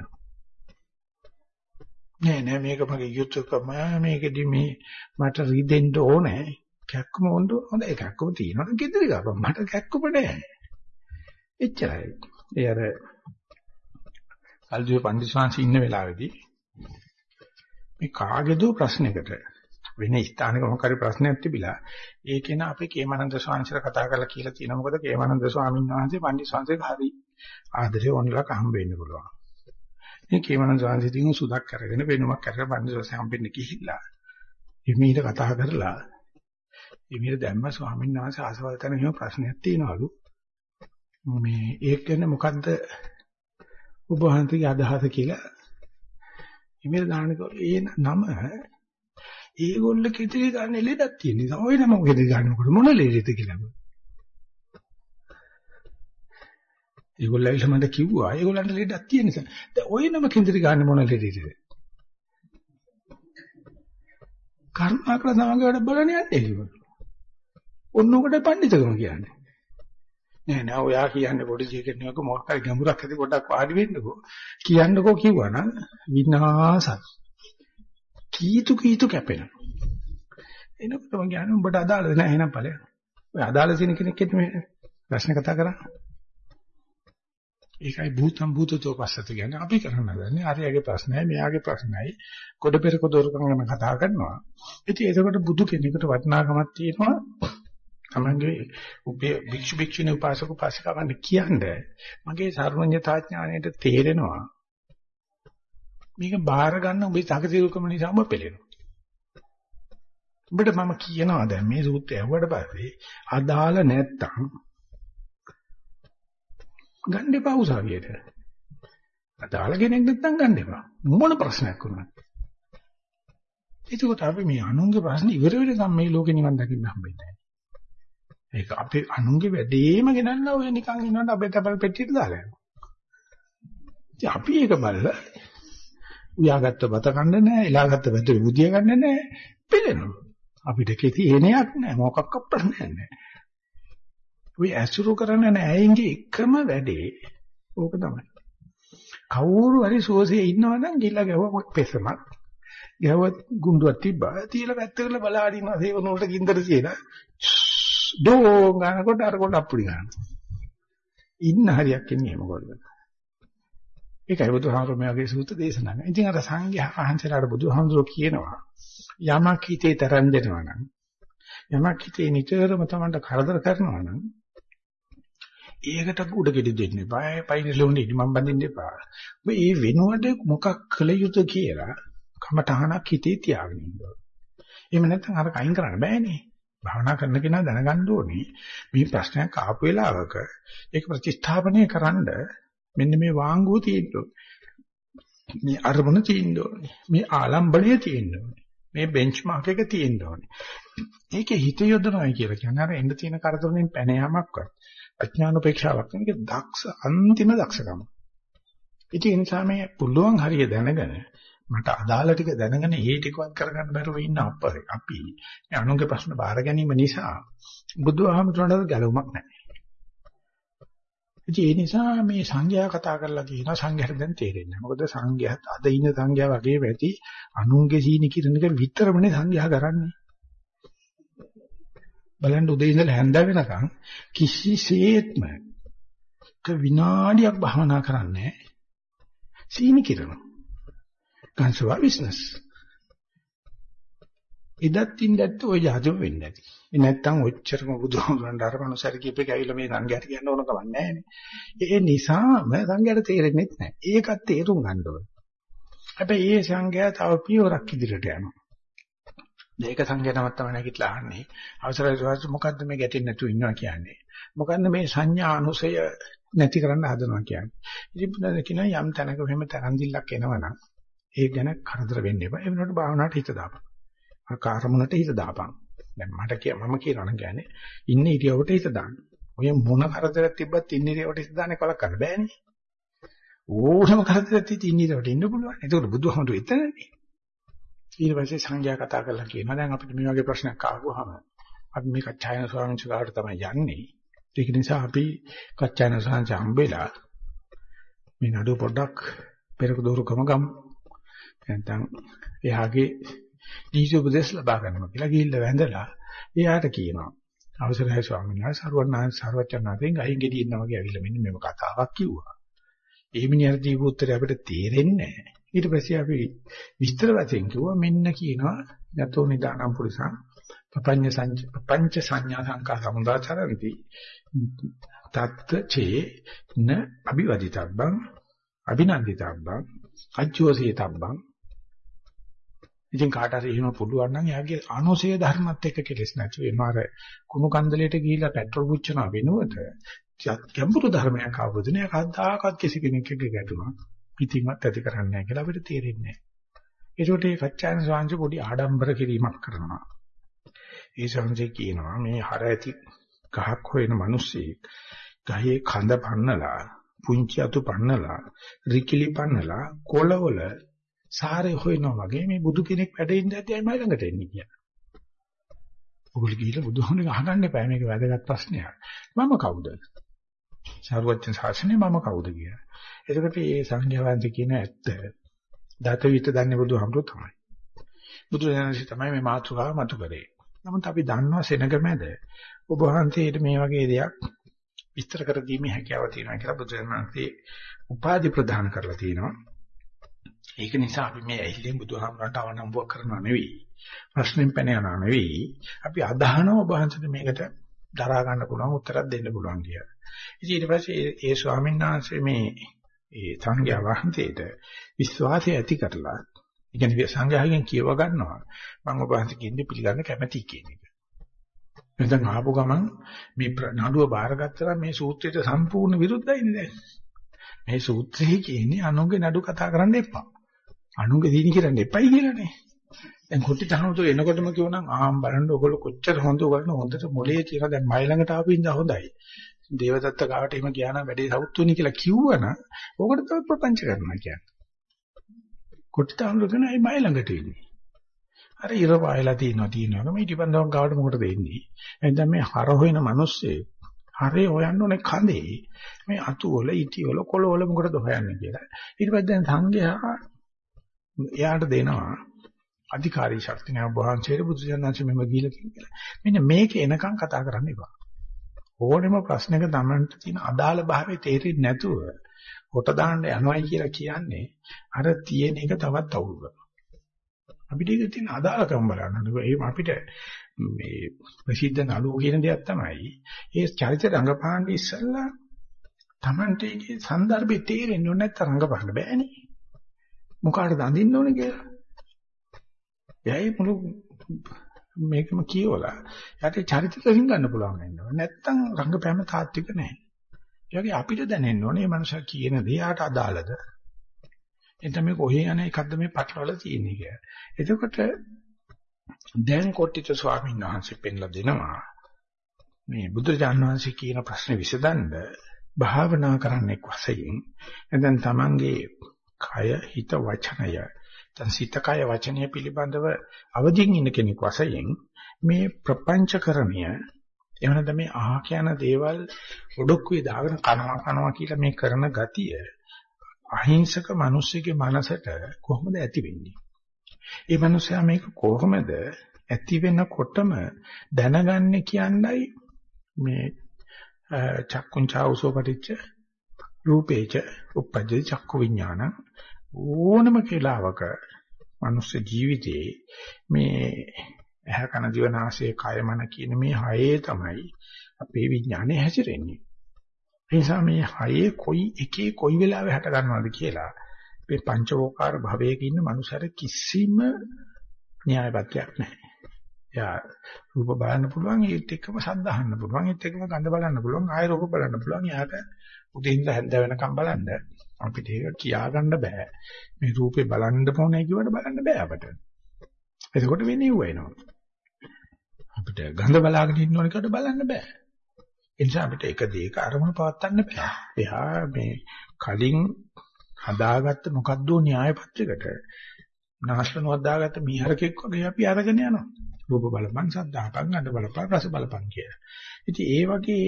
නෑ නෑ මේක මගේ යුතුයකම මේකෙදි මේ මට රිදෙන්න ඕනේ. කැක්කම හොඳ හොඳයි කැක්කම තියෙනවා ගෙදර ගාපන් මට කැක්කම නෑ. එච්චරයි. ඒ අර අල්ජුවේ පන්දිස්වාංශ ඉන්න වෙලාවේදී මේ කාගේදෝ ප්‍රශ්නයකට වෙන ස්ථානක මොකක් හරි ප්‍රශ්නයක් තිබිලා ඒකේන අපි කේමානන්ද ස්වාමීන්චර කතා කරලා කියලා තියෙනවා මොකද කේමානන්ද ස්වාමීන් වහන්සේ පන්දිස්වාංශේ හරි ආදරේ ඔන්නලක හම්බ වෙන්න පුළුවන්. මේ කේමානන්ද ස්වාමීන් තියුණු සුදක් කරගෙන වෙනුමක් කරගෙන පන්දිස්වාංශේ හම්බෙන්න ගිහිල්ලා එමීට කතා කරලා එමීට දැම්ම ස්වාමීන් වහන්සේ ආසවල් තන එහෙම ප්‍රශ්නයක් තියෙනවලු. මේ ඒක ගැන මොකද්ද ඔබ වහන්සේගේ අදහස කියලා ඉමෙල් දානකොට ඒ නම ඒගොල්ල කිතිරි ගන්න ලෙඩක් තියෙන නිසා. ඔය නම මොකද ගන්නකොට මොන ලෙඩද කියලා. ඒගොල්ලෝ ඇවිල්ලා මට කිව්වා ඒගොල්ලන්ට ලෙඩක් තියෙන නිසා. දැන් ඔය නම කිතිරි ගන්න මොන ලෙඩද? කර්මාකර සමග වැඩ බලන්න යන්නේ කිව්වා. ඔන්නෝකට පඬිතුකම කියන්නේ. නෑ නෑ ඔයා කියන්නේ පොඩි ජීකෙනෙක් මොකක් හරි ගැඹුරක් ඇති පොඩ්ඩක් වාඩි වෙන්නකෝ කියන්නකෝ කිව්වනම් විනාසයි කීතු කීතු කැපෙනවා එනකොට මම කියන්නේ උඹට අදාළද නෑ එහෙනම් ඵලයක් ඔය අදාළ තියෙන කෙනෙක් එක්ක මේ ප්‍රශ්න කතා කරා ඒකයි භූතම් භූතතෝ පස්සත කියන්නේ. අපි කරන්න හදන්නේ අරයාගේ ප්‍රශ්නයි මෙයාගේ ප්‍රශ්නයි කොට පෙර කොදොරකම් ගැන කතා කරනවා. ඉතින් ඒකට බුදු කෙනෙකුට වටිනාකමක් තියෙනවා. තමන්ගේ උපේ භික්ෂු භික්ෂුණී උපාසක උපාසිකාවන් කියන්නේ මගේ සර්වඥතා ඥාණයට තේරෙනවා. මේක බාර ගන්න උඹේ සකසිරුකම නිසා ඔබ පෙළෙනවා. උඹට මම කියනවා දැන් මේ සූත්‍රය ඇහුවට පස්සේ අදාළ නැත්තම් ගන්න එපා උසාවියට. අදාළ කෙනෙක් නැත්තම් ගන්න එපා. මොන ප්‍රශ්නයක් වුණත්. ඒකත් අපි මේ අනුන්ගේ ප්‍රශ්න ඉවර වෙනකම් මේ ලෝකේ නිවන් දකින්න හම්බෙන්නේ නැහැ. ඒක අපේ අනුන්ගේ වැඩේම ගෙනල්ලා ඔය නිකන් ඉන්නවට අපේ තපල් පෙට්ටියට දාලා යනවා. ඉතින් අපි ඒක බලලා උයාගත්ත බත කන්න නැහැ, එලාගත්ත බත විමුදිය ගන්න නැහැ, පෙළෙනවා. අපිට කෙටි එනයක් නැහැ, මොකක්ක ප්‍රශ්නයක් නැහැ. ඔය ඇසුරු කරන නෑයින්ගේ එකම වැඩේ ඕක තමයි. කවුරු හරි සෝසේ ඉන්නවනම් ගිල්ලා ගැහුව පෙසමක්. ගැහුවත් ගුඬුවක් තිබ්බා. තියලා පැත්තකට බලාගෙන ඉන්නවා සේවන වලට ගින්දර කියලා. ඩෝ ගන්නකොට අර කොට අප්පුඩි ගන්නවා. ඉන්න හරියක් ඉන්නේ එහෙම කරලා. ඒකයි බුදුහාමුදුරුවෝ මේ වගේ සූත්‍ර දේශනා කරන්නේ. ඉතින් අර සංඝයා වහන්සේලාට බුදුහාමුදුරුවෝ කියනවා යමක් හිතේ තරන් දෙනවා නම් යමක් හිතේ නිතරම තමන්ට කරදර කරනවා නම් ඒකට උඩ ගෙඩි දෙන්න එපා. පයින් ලොන්නේ ඉනිමම් බඳින්න එපා. ඔබ මේ වෙනුවට මොකක් කළ යුතු කියලා කමටහනක් හිතේ තියාගෙන ඉන්න ඕනේ. එහෙම නැත්නම් අර කයින් කරන්න බෑනේ. භාවනා කරන කෙනා දැනගන්න ඕනේ මේ ප්‍රශ්නයක් ආපු වෙලාවක ඒක ප්‍රතිස්ථාපනය කරන්න මෙන්න මේ වාංගුව තියෙන්න මේ අරමුණ තියෙන්න ඕනේ මේ ආලම්බණය තියෙන්න ඕනේ මේ බෙන්ච්මාර්ක් එක තියෙන්න ඕනේ ඒකේ හිත යොදනවා කියලා කියන්නේ අර එන්න තියෙන කරදරෙන් පැන යාමක්වත් අඥාන උපේක්ෂාවක් නෙවෙයි දක්ෂ අන්තිම දක්ෂකම ඉතින් ඒ නිසා මේ පුළුවන් හරිය දැනගෙන මට අදාළ ටික දැනගෙන ඒ ටිකවත් කරගන්න බැරුව ඉන්න අපරේ අපි මේ අනුන්ගේ ප්‍රශ්න බාර ගැනීම නිසා බුදුහාමුදුරන්ට ගැලවුමක් නැහැ. ඒ නිසා මේ සංඝයා කතා කරලා කියන සංඝයාට දැන් තේරෙන්නේ. මොකද සංඝයාත් අද ඉන්න සංඝයා වගේ වැටි අනුන්ගේ සීනි කිරණ එක විතරමනේ සංඝයා කරන්නේ. බලන්න උදේ ඉඳලා හැන්ද වෙනකන් කිසිසේත්ම විනාඩියක් භවනා කරන්නේ සීනි කිරණ. කංශවා බිස්නස්. ඉදත් ඉන්නත් ඔය જાතිම වෙන්නේ නැති. ඒ නැත්තම් ඔච්චරම බුදුහාමුදුරන්ට අර මනුස්සයර කීපේක ඇවිල්ලා මේ සංඝයාට කියන්න ඕන කම නැහැ ඒ නිසාම සංඝයාට තේරෙන්නේ නැහැ. ඒකත් තේරුම් ගන්න ඕනේ. හැබැයි ඒ සංඝයා තව පියවරක් ඉදිරියට යනවා. මේක සංඝයාටම තමයි නැගිටලා අහන්නේ. අවසරයි සුවාස මොකද්ද මේ ගැටෙන්නේ නැතුව ඉන්නවා කියන්නේ. මොකද්ද මේ සංඥා අනුසය නැති කරන්න හදනවා කියන්නේ. ඉතින් බුදුන් කියනවා යම් තැනක මෙහෙම තරන්දිල්ලක් එනවනම් ඒ ගැන කරදර වෙන්න එපා. ඒ වෙනකොට භාවනාවට හිත දාපන්. ආකාරමුණට හිත දාපන්. දැන් මට කිය මම කියනවා නම් කියන්නේ ඉන්න ඉරියවට හිත දාන්න. ඔය මොන කරදරයක් තිබ්බත් ඉන්න ඉරියවට හිත දාන්නේ කලක් කරන්න බෑනේ. ඕනම කරදරයක් තියදී ඉන්න ඉරියවට ඉන්න පුළුවන්. ඒකට බුදුහමතු එතනනේ. ඊට පස්සේ සංඝයා කතා කරලා කියනවා දැන් අපිට මේ වගේ ප්‍රශ්නයක් ආවොහම අපි මේ කච්චායන ස්වාමීන් වහන්සේලාට තමයි යන්නේ. ඒක නිසා අපි කච්චායන ස්වාමීන් හම්බෙලා මේ නඩුව පොඩ්ඩක් පෙරක දෝරුකම ගමු. නැත්නම් එයාගේ දීස උපදේශ ලබා ගන්නවා කියලා ගිහිල්ලා වැඳලා එයාට කියනවා. අවසරයි ස්වාමීන් වහන්සේ සරුවඥාන් සර්වචනාතෙන් ගහින් ගෙඩි ඉන්නා වගේ ඇවිල්ලා මෙන්න මේව කතාවක් කිව්වා. ඒ මිනිහට දීපු උත්තරය අපිට තේරෙන්නේ නැහැ. ඊට පස්සේ අපි විස්තර වශයෙන් කිව්වා මෙන්න කියනවා යතෝ නිදානම් පුරිසං පපඤ්ඤ සංච පංච සංඥා සංකා සමුදාචරಂತಿ තත්ත චේ න අභිවදිතබ්බං අභිනන්දිතබ්බං අච්චෝසීතබ්බං ඉතින් කාට හරි එහෙම පුළුවන් නම් එයාගේ අනුසය ධර්මත් එක්ක කෙලස් නැතු වෙනවා අර කුණු කන්දලයට ගිහිලා පෙට්‍රල් පුච්චන වෙනුවට ගැඹුරු ධර්මයක් අවබෝධ නැහැ කවදාකවත් කිසි කෙනෙක් එක්ක ගැටුණා පිටින්වත් ඇති කරන්නේ නැහැ කියලා අපිට තේරෙන්නේ නැහැ. ඒකට මේ කච්චායන ස්වාංශ පොඩි ආඩම්බර කිරීමක් කරනවා. ඒ ස්වාංශේ කියනවා මේ හර ඇති ගහක් හොයන මිනිස්සෙක් ගහේ කඳ පන්නලා පුංචි අතු පන්නලා රිකිලි පන්නලා කොළවල සාරේ හොයනවා වගේ මේ බුදු කෙනෙක් වැඩ ඉඳ ඇද්දී මයි ළඟට එන්නේ කියලා. ඔගොල්ලෝ ගිහිල්ලා බුදුහමනේ අහගන්න එපා මේක වැදගත් ප්‍රශ්නයක්. මම කවුද? සාරවත්න ශාසනය මම කවුද කියලා. එතකොට මේ සංඝයාවන්ත කියන ඇත්ත දත විත දන්නේ බුදුහමරු තමයි. බුදුරජාණන්සේ තමයි මේ මාතෘකාව මතු කරේ. නමුත් අපි දන්නවා සෙනග මැද ඔබ වහන්සේට මේ වගේ දෙයක් විස්තර කර දීමේ හැකියාව තියෙනවා කියලා බුදුරජාණන්සේ උපාධි ප්‍රදාන කරලා තියෙනවා. ඒක නිසා අපි මේ ඇහිලෙන් බුදුහාමරන්ට අවනම්බුවක් කරනවා නෙවෙයි. ප්‍රශ්නෙන් පැන යනවා නෙවෙයි. අපි අදහනවා ඔබ වහන්සේට මේකට දරා ගන්න පුළුවන් උත්තරයක් දෙන්න පුළුවන් කියලා. ඉතින් ඊට පස්සේ ඒ ස්වාමීන් වහන්සේ මේ ඒ සංඝයා වහන්සේට විශ්වාසය ඇති කරලා ඒ කියන්නේ සංඝයාගෙන් කියව ගන්නවා මම ඔබ වහන්සේ කියන්නේ පිළිගන්න කැමැති කියන එක. නැත්නම් ආපු ගමන් මේ නඩුව බාරගත්තා මේ සූත්‍රයට සම්පූර්ණ විරුද්ධයි නේද? මේ සූත්‍රයේ කියන්නේ අනුගේ නඩු කතා කරන්න එපා. අනුගේ දීනි කරන්න එපයි කියලානේ. දැන් කොටි තහනතු එනකොටම කියවනම් ආම් බලන්න ඔයගොල්ලෝ කොච්චර හොඳ උගලන හොඳට මොලේ තියලා දැන් මයි ළඟට ආපු ඉඳ හොඳයි. දේවදත්ත ගාවට එහෙම ගියා නම් වැඩේ සවුත්තුනි කියලා කිව්වනම් ඕකට තමයි ප්‍රපංච කරනවා කියන්නේ. කොටි තහනතු කෙනා ඒ මයි ළඟට ඉන්නේ. අර ඉර පායලා තියනවා තියනවා මේ ඊටිපන්දවක් ගාවට මොකටද එන්නේ? එහෙනම් මේ හර හොයන මිනිස්සේ හරේ හොයන්න ඕනේ කඳේ. මේ අතු වල ඉටි වල කොළ වල මොකටද හොයන්නේ කියලා. ඊට පස්සේ දැන් සංඝයා එයාට දෙනවා අධිකාරී ශක්තිය නෑ වහන්සේට බුදුසසුනanse මෙම ගිහිලා කියලා. මෙන්න මේක එනකන් කතා කරන්න එපා. ඕනෙම ප්‍රශ්නයක තමන්ට තියෙන අදාළ භාවය තේරෙන්නේ නැතුව කොට දාන්න යනවයි කියලා කියන්නේ අර තියෙන එක තවත් අවුල් කරනවා. අපිට ඒක තියෙන අදාළකම් බලන්න. ඒ අපිට මේ ප්‍රසිද්ධ නළුව කියන දෙයක් තමයි. ඒ චරිත රංගපාන්න ඉස්සෙල්ලා තමන්ට ඒකේ સંદર્ભේ තේරෙන්නේ නැත්නම් රංගපාන්න බෑනේ. මොකාටද අඳින්න ඕනේ කියලා. එයයි මුළු මේකම කියවලා යට චරිත තරින් ගන්න පුළුවන් වෙනවා. නැත්තම් රංගපෑම තාත්වික නැහැ. ඒ වගේ අපිට දැනෙන්න ඕනේ මේ මනුස්සයා කියන දේ යාට අදාළද? එතන මේ කොහේ යන එකක්ද මේ පටලවල තියෙන්නේ කියලා. එතකොට දැන් කොට්ටිත ස්වාමීන් වහන්සේ පෙන්ලා දෙනවා මේ බුදුරජාණන් වහන්සේ කියන ප්‍රශ්නේ විසඳන්න භාවනා කරන්නෙක් වශයෙන් එතෙන් තමන්ගේ කය හිත වචනය දැන් සිත කය වචනය පිළිබඳව අවදිින් ඉන්න කෙනෙක් වශයෙන් මේ ප්‍රපංචකරණය එහෙම නැත්නම් මේ අහ කියන දේවල් ඔඩොක්කුවේ දාගෙන කනවා කනවා කියලා මේ කරන ගතිය අහිංසක මිනිස්සෙගේ මනසට කොහොමද ඇති වෙන්නේ? ඒ මිනිසයා මේක කොහොමද ඇති වෙනකොටම දැනගන්නේ කියන්නයි මේ චක්කුංචාවසෝ පටිච්ච රූපේච උපජ්ජේ චක්කු විඥාන ඕනම කෙලාවක මනුස්ස ජීවිතේ මේ ඇහ කන දිව නාසය කය මන කියන මේ හයේ තමයි අපේ විඥානේ හැසිරෙන්නේ. ඒ නිසා මේ හයේ කොයි එකේ කොයි වෙලාවෙ හට ගන්නවද කියලා මේ පංචවෝකාර භවයක ඉන්න මනුස්සයර කිසිම න්‍යායපත්‍යක් නැහැ. එයා රූප බලන්න පුළුවන් ඒත් එක්කම ශබ්ද අහන්න පුළුවන් ඒත් එක්කම ගඳ බලන්න පුළුවන් ආය රූප බලන්න පුළුවන් එයාට උදේ ඉඳලා හැන්ද වෙනකම් බලන්න අපිට ඒක කියාගන්න බෑ. මේ රූපේ බලන්න ඕනේ කියවට බලන්න බෑ අපට. එතකොට වෙන්නේ වෙනවා. අපිට ගඳ බලාගෙන ඉන්න ඕනේ කට බලන්න බෑ. ඒ නිසා අපිට එක දෙයක අරමුණු පවත්වන්න බෑ. එහා මේ කලින් හදාගත්ත මොකද්ද න්‍යාය පත්‍රයකට නාශනවත් දාගත්ත මීහරකෙක් වගේ අපි අරගෙන යනවා. රූප බලපං, සද්ධාපං, ගඳ බලපං, රස බලපං කියලා. ඉතින් ඒ වගේ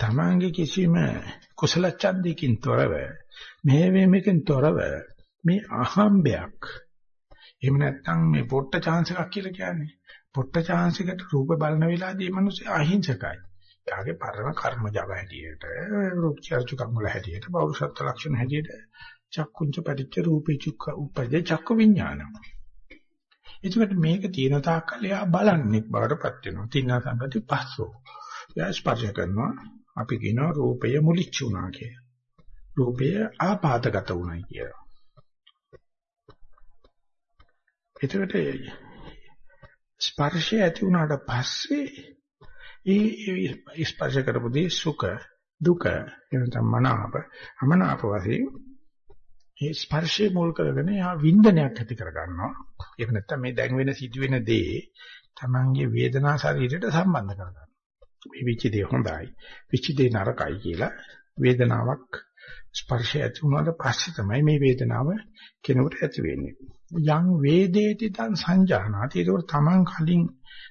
තමන්ගේ කිසිම කුසල ඡන්දයකින් තොරව මෙහෙමකින් තොරව මේ අහම්බයක් එහෙම නැත්නම් මේ පොට්ට chance එකක් කියලා කියන්නේ පොට්ට chance එකට රූප බලන වෙලාවදී මිනිස්සු අහිංසකයි. යාගේ පරණ කර්ම ජව හැටියට රූප චර්චුකම් වල හැටියට බෞද්ධ ලක්ෂණ හැටියට චක්කුංච පටිච්ච රූපේ චුක්ක උපදේ චක්ක විඥානම. එතකොට මේක තියෙන තාක්කල් එයා බලන්නේ බවටපත් වෙනවා. තින්නා සම්පති පස්සෝ. එයා ස්පර්ශ කරනවා. අපි කියනවා රූපය මුලිච්ච වුණා කියලා. රූපය ආපాతගත වුණයි කියලා. එතකොට ස්පර්ශය ඇති වුණාට පස්සේ ඒ ස්පර්ශ කරපු දේ සුඛ දුක එනතම මනාප අමනාප වශයෙන් ඒ ස්පර්ශයේ මුල් කරගෙන යා වින්දනයක් ඇති කර ගන්නවා. ඒක නැත්තම් මේ දැන් වෙන සිදුවෙන දේ Tamange වේදනා ශරීරයට සම්බන්ධ කර ගන්නවා. මේ විචි දේ හොඳයි, විචි දේ නරකයි කියලා වේදනාවක් ස්පර්ශය ඇති වුණාට පස්සේ තමයි මේ වේදනාව කෙනෙකුට ඇති වෙන්නේ. යම් වේදේති තං සංජානාති. ඒක තමන් කලින්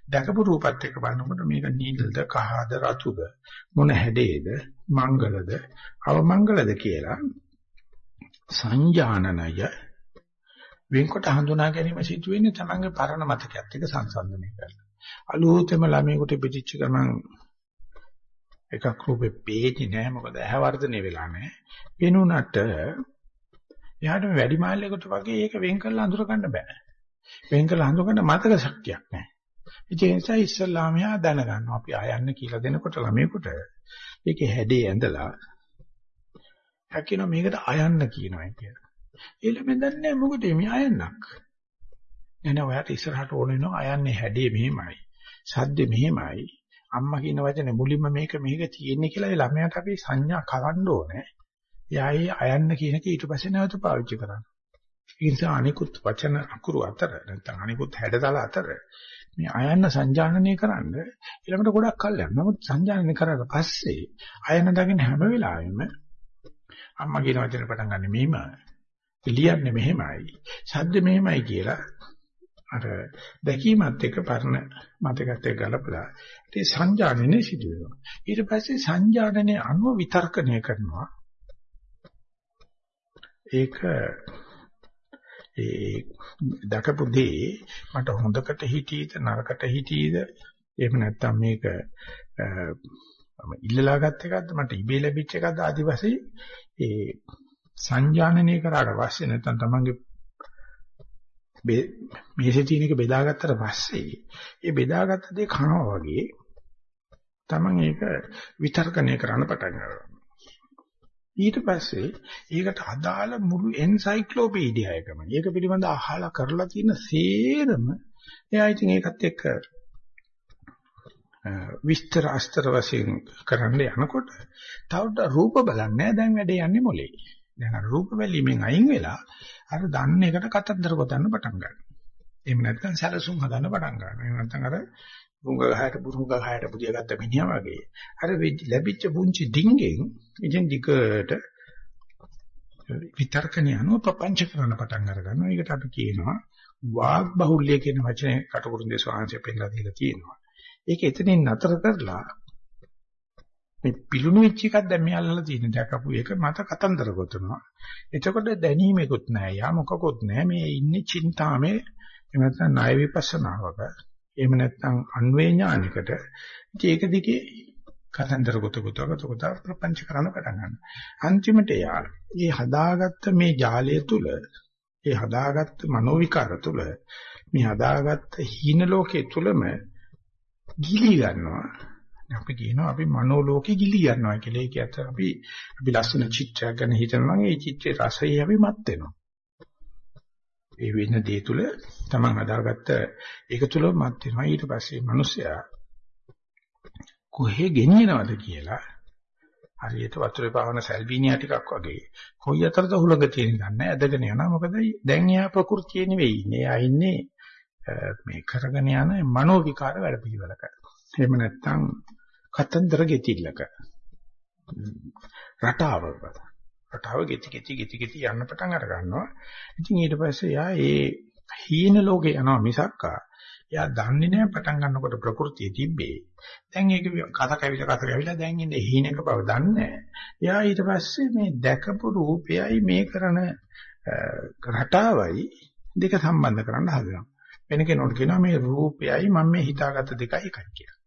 දැකපු රූපත් එක්ක බලනකොට මේක නිල්ද කහද රතුද මොන හැඩේද මංගලද අවමංගලද කියලා සංජානනය වෙන්කොට හඳුනා ගැනීම සිදු වෙන්නේ තමන්ගේ පරණ මතකයක් එක්ක සංසන්දනය කරලා. අලුතෙම ළමයෙකුට පිටිච්ච ගමන් එකක් රූපේ පේන්නේ නැහැ මොකද ඇහැ වර්ධනය වෙලා නැහැ. වෙනුනට එයාට වැඩි මාල්ලයකට වගේ ඒක වෙන් කරලා අඳුර ගන්න බෑ. වෙන් කරලා අඳුර ගන්න මතක ශක්තියක් නැහැ. ඒ නිසා ඉස්සල්ලාම යා දැනගන්නවා අපි ආයන්න කියලා දෙනකොට ළමයෙකුට ඒකේ හැඩේ ඇඳලා හැකිනෝ මේකට අයන්න කියනවා කියලා. ඒ ළමෙන් දන්නේ මොකද මේ අයන්නක්. එනේ ඔයාට ඉස්සරහට ඕන වෙනවා අයන්නේ හැඩේ මෙහෙමයි. සද්දේ මෙහෙමයි. අම්මා කියන වචනේ මුලින්ම මේක මේක තියෙන්නේ කියලා ඒ ළමයාට අපි සංඥා කවන්න ඕනේ. එයායි අයන්න කියන එක ඊට පස්සේ නැවත පාවිච්චි කරන්න. ඒ නිසා අනිකුත් වචන අකුරු අතර නැත්නම් අනිකුත් හැඩතල අතර මේ අයන්න සංජානනය කරන්න ඊළඟට ගොඩක් කල් යනවා. නමුත් සංජානනය කරලා පස්සේ අයන්න දකින්න හැම වෙලාවෙම අම්මා කියන වචනේ පටන් ගන්න මෙහිම ලියන්නේ මෙහෙමයි. ශබ්ද මෙහෙමයි කියලා අර දැකීමත් එක්ක පරණ මතකත් එක්ක ගලපලා ඒ සංජානනය සිදු වෙනවා. ඊට පස්සේ සංජානනයේ අනුව විතර්කණය කරනවා. ඒක ඒ දකපු දේ මට හොඳකට හිතීද නරකට හිතීද එහෙම නැත්නම් මේක මම ඉල්ලලා ගත්ත එකක්ද මට ඉබේ ලැබිච්ච එකක්ද ආදි වශයෙන් ඒ සංජානනය කරාට පස්සේ නැත්නම් තමන්ගේ මේසේ තියෙන එක බෙදාගත්තට පස්සේ ඒ බෙදාගත්ත දේ කනවා වගේ තමන් ඒක විතර්කණය කරන්න පටන් ගන්නවා ඊට පස්සේ ඒකට අදාළ මුළු එන්සයික්ලෝපීඩියා එකම. ඒක පිළිබඳ අහලා කරලා තියෙන සේරම එයා ඉතින් ඒකත් එක්ක විස්තර අස්තර වශයෙන් කරන්න යනකොට තවද රූප බලන්නේ දැන් වැඩේ යන්නේ මොලේ. දැන් අර රූප බැලීමෙන් අයින් වෙලා අර දන්න එකට කතන්දර ගොතන්න පටන් ගන්නවා. එහෙම නැත්නම් සැලසුම් හදන්න පටන් ගන්නවා. එහෙම නැත්නම් අර බුංග ගහයට බුරුංග ගහයට පුදිය ගත්ත මිනිහා වගේ. අර ලැබිච්ච පුංචි ඩිංගෙන් ඉතින් දිගට විතර්කණය අනුව ප්‍රපංච කරන පටන් අර ගන්නවා. ඒකට අපි කියනවා වාග් බහුල්‍ය කියන වචනේ කටුකුරුන්දේ ස්වාංශය පෙන්නලා දීලා තියෙනවා. ඒක එතනින් නතර කරලා මේ පිලුණු වෙච්ච එකක් දැන් මේ අල්ලලා තියෙන දැකපු එක මත කතන්දර ගොතනවා. එතකොට දැනීමකුත් නැහැ. යා මොකකුත් නැහැ. මේ ඉන්නේ චින්තාමේ එහෙම නැත්නම් ණය විපස්සනාවක. එහෙම නැත්නම් අන්වේ ඥානිකට. ඒක දිගේ කතන්දර ගොත ගොත ගොත ගොත ප්‍රපංච කරන්න පටන් ගන්නවා. අන්තිමට යා මේ හදාගත්ත මේ ජාලය තුල ඒ හදාගත්ත මනෝවිකාර තුල මේ හදාගත්ත හීන ලෝකයේ තුලම ගිලී ගන්නවා. අපි කියනවා අපි මනෝලෝකෙ ගිලී ගන්නවා කියලා. ඒක ඇත්ත අපි අපි ලස්සන චිත්‍රයක් ගැන හිතනවා නම් ඒ චිත්‍රයේ රසය අපි මත් වෙනවා. ඒ වෙන දේ තුල තමන් හදාගත්ත ඒක තුල මත් වෙනවා. ඊට පස්සේ මිනිස්සයා කොහෙ ගෙනියනවද කියලා හරියට වතුරේ පාවන සල්බීනියා ටිකක් වගේ. කොයි අතරද හුලඟ තියෙන දන්නේ ඇදගෙන යනවා. මොකද දැන් එයා ප්‍රകൃතිය නෙවෙයි ඉන්නේ. එයා ඉන්නේ මේ කරගෙන යන මනෝ විකාර වැඩ පිළිවෙලක. එහෙම නැත්නම් කතන්දර ගෙතිල්ලක. රටාවක. රටාව ගෙති ගෙති ගෙති ගෙති යන්න පටන් අර ගන්නවා. ඉතින් ඊට පස්සේ යා ඒ හීන ලෝකේ යනවා මිසක්කා එයා දන්නේ නැහැ පටන් ගන්නකොට ප්‍රകൃතිය තිබ්බේ. දැන් ඒක කත කැවිලා කත කැවිලා දැන් ඉන්නේ හීනක බව දන්නේ නැහැ. එයා ඊට පස්සේ මේ දැකපු රූපයයි මේ කරන රටාවයි දෙක සම්බන්ධ කරන්න හදනවා. වෙන කෙනෙකුට කියනවා මේ රූපයයි මම මේ හිතාගත්ත දෙකයි එකයි කියලා.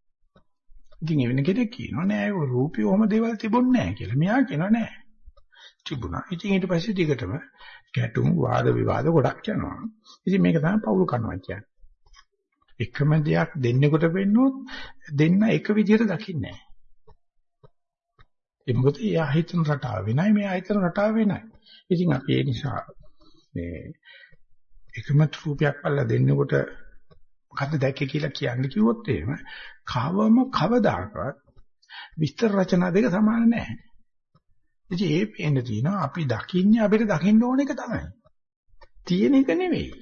ඉතින් එවන කෙනෙක් කියනවා නෑ ඒ රූපය ඔහම දේවල් තිබුණේ නෑ කියලා. මෙයා කියනවා නෑ. තිබුණා. ඉතින් ඊට පස්සේ දිගටම ගැටුම් වාද විවාද ගොඩක් යනවා. ඉතින් මේක තමයි පවුල් කරනවා කියන්නේ. එකම දෙයක් දෙන්නෙකුට වෙන්නොත් දෙන්න එක විදිහට දකින්නේ නැහැ. ඒ මොකද එයා හිතන රටාව වෙනයි මෙයා හිතන රටාව වෙනයි. ඉතින් අපි ඒ නිසා මේ එකම රූපයක් බලලා දෙන්නෙකුට මොකද්ද දැක්කේ කියලා කියන්න කිව්වොත් එහෙම කවම කවදාකවත් විස්තර රචනා දෙක සමාන නැහැ. ඉතින් ඒ පේන්න තියෙනවා අපි දකින්නේ අපිට දකින්න ඕන එක තමයි. තියෙන එක නෙවෙයි.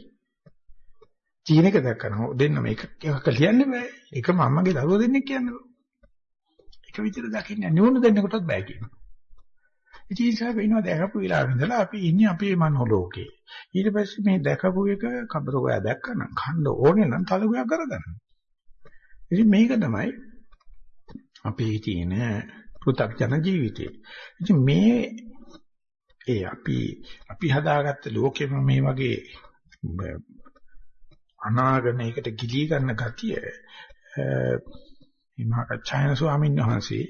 තියෙන එක දැක්කම දෙන්න මේක එකක් ලියන්න බෑ. එකම අම්මගේ දරුවෝ දෙන්නෙක් කියන්නේ. එක විදිහට දකින්න නුවණ දෙන්නකොටත් බෑ කියනවා. ඉතින් ඒ නිසා වෙනවා දැකපු වෙලාවෙ ඉඳලා අපි ඉන්නේ අපේ මනෝ ලෝකේ. ඊට පස්සේ මේ දැකපු එක කබරෝගය දැක්කනම් කන්න ඕනේ නම් තලගයක් කරගන්න. ඉතින් මේක තමයි අපේ තියෙන පෘථග්ජන ජීවිතේ. ඉතින් මේ ඒ අපි අපි හදාගත්ත ලෝකෙම මේ වගේ අනාගන එකට ගිලී ගන්න ගතිය මේ මහකච්චායන ස්වාමීන් වහන්සේ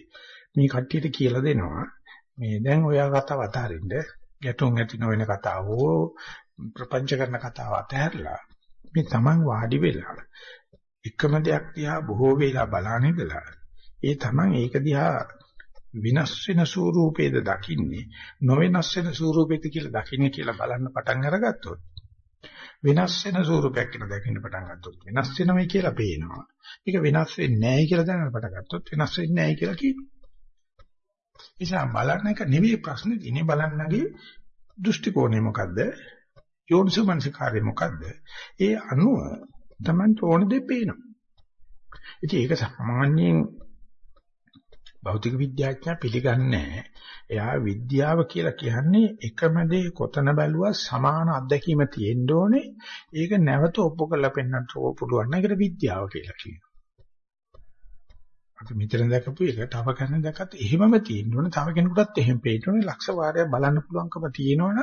මේ කට්ටියට කියලා දෙනවා මේ දැන් ඔය කතාව අතහරින්න ගැටුම් ඇති නොවන කතාවෝ ප්‍රපංච කරන කතාව අතහැරලා මේ Taman වාඩි වෙලා එකම දෙයක් දිහා බොහෝ වෙලා බලන ඉඳලා ඒ Taman ඒක දිහා විනාශ වෙන ස්වරූපේද දකින්නේ නොවෙනස් වෙන ස්වරූපෙද කියලා දකින්නේ කියලා බලන්න පටන් අරගත්තොත් වෙනස් වෙන ස්වරූපයක් කියලා දකින්න පටන් ගත්තොත් වෙනස් වෙනවයි කියලා පේනවා. ඒක වෙනස් වෙන්නේ නැහැ කියලා දැනගන්න පටන් ගත්තොත් වෙනස් වෙන්නේ නැහැ කියලා කියනවා. නිසා බලන්න එක නෙවෙයි ප්‍රශ්නේ ඉන්නේ බලන්නගේ දෘෂ්ටි කෝණය මොකද්ද? යෝනිසමනසිකාරය මොකද්ද? ඒ අනුව Taman ඕන දෙ පේනවා. ඉතින් ඒක සාමාන්‍යයෙන් භෞතික විද්‍යාඥයා පිළිගන්නේ එයා විද්‍යාව කියලා කියන්නේ එකම දේ කොතන බැලුවා සමාන අත්දැකීම තියෙන්න ඕනේ. ඒක නැවත ඔප්පු කරලා පෙන්වන්න පුළුවන් නම් ඒකට විද්‍යාව කියලා කියනවා. අපි මෙතන දැකපු එක තව කෙනෙක් දැක්කත් එහෙමම තියෙන්න ඕනේ. තව කෙනෙකුටත් එහෙම පේන්න ඕනේ. ලක්ෂ වාරයක් බලන්න පුළුවන්කම තියෙනවනම්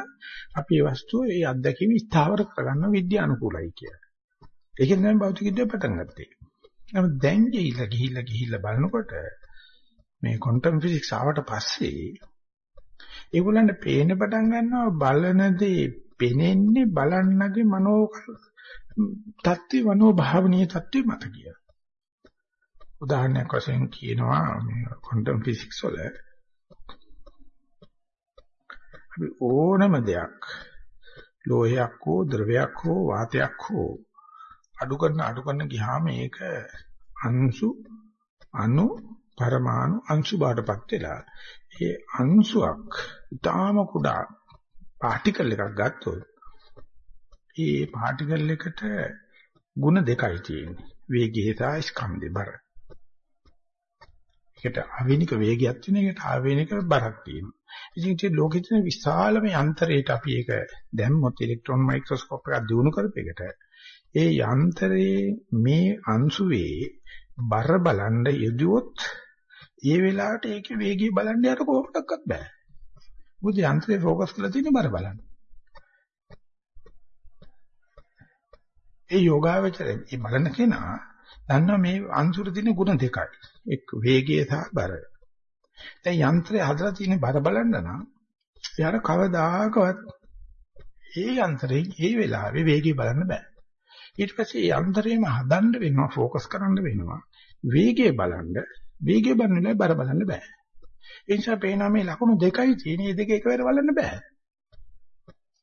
අපි මේ වස්තුව ඒ අත්දැකීම ස්ථාවර කරගන්න විද්‍යානුකූලයි කියලා. ඒකෙන් තමයි භෞතික විද්‍යාව පටන් ගත්තේ. නමුත් දැන් ගිහිල්ලා ගිහිල්ලා ගිහිල්ලා බලනකොට මේ ක්වොන්ටම් ෆිසික්ස් ආවට පස්සේ ඒගොල්ලන්ට පේන්න පටන් ගන්නවා බලන දේ පෙනෙන්නේ බලන්නගේ මනෝ තත්ත්ව මනෝ භාවනීය තත්ත්වෙ මත කියලා. උදාහරණයක් වශයෙන් කියනවා ක්වොන්ටම් ෆිසික්ස් වල අපි ඕනම දෙයක් ලෝහයක් හෝ ද්‍රවයක් හෝ වාතයක් හෝ අඩු කරන අඩු කරන ගියාම ඒක අංශු අණු පරමාණු අංශු බාටපත් වෙලා ඒ අංශුවක් ඊටාම කුඩා පාටිකල් එකක් ගත්තොත් ඒ පාටිකල් එකට ಗುಣ දෙකයි තියෙන්නේ වේගය සහ ස්කන්ධේ බර. ඒකට ආවේනික වේගයක් තියෙන එකට ආවේනික බරක් තියෙනවා. ඉතින් ඒ ලෝකෙ තියෙන විශාලම යන්ත්‍රයට අපි ඒක දැම්මොත් ඉලෙක්ට්‍රෝන මයික්‍රොස්කෝප් එකක් දිනු කරපෙකට ඒ යන්ත්‍රයේ මේ අංශුවේ බර බලන්න යදුවොත් ඒ වෙලාවට ඒකේ වේගය බලන්න යට කොහොමඩක්වත් බෑ. මොකද යන්ත්‍රේ ફોකස් කරලා තියෙන්නේ බර බලන්න. ඒ යෝගාවචරය මේ බලන කෙනා දන්නවා මේ අංශුර තියෙන ಗುಣ දෙකයි. එක් වේගය සහ බර. දැන් යන්ත්‍රය හදලා තියෙන බර බලන්න නම් එයාට කවදාකවත් ඒ යන්ත්‍රයෙන් ඒ වෙලාවේ වේගය බලන්න බෑ. ඊට පස්සේ ඒ යන්ත්‍රයම හදන්න වෙනවා ફોකස් කරන්න වෙනවා. වේගය බලන්න වේගය බලන්න බර බලන්න බෑ. ඒ නිසා පේනවා මේ ලකුණු දෙකයි තියෙන. මේ දෙක එකවර බලන්න බෑ.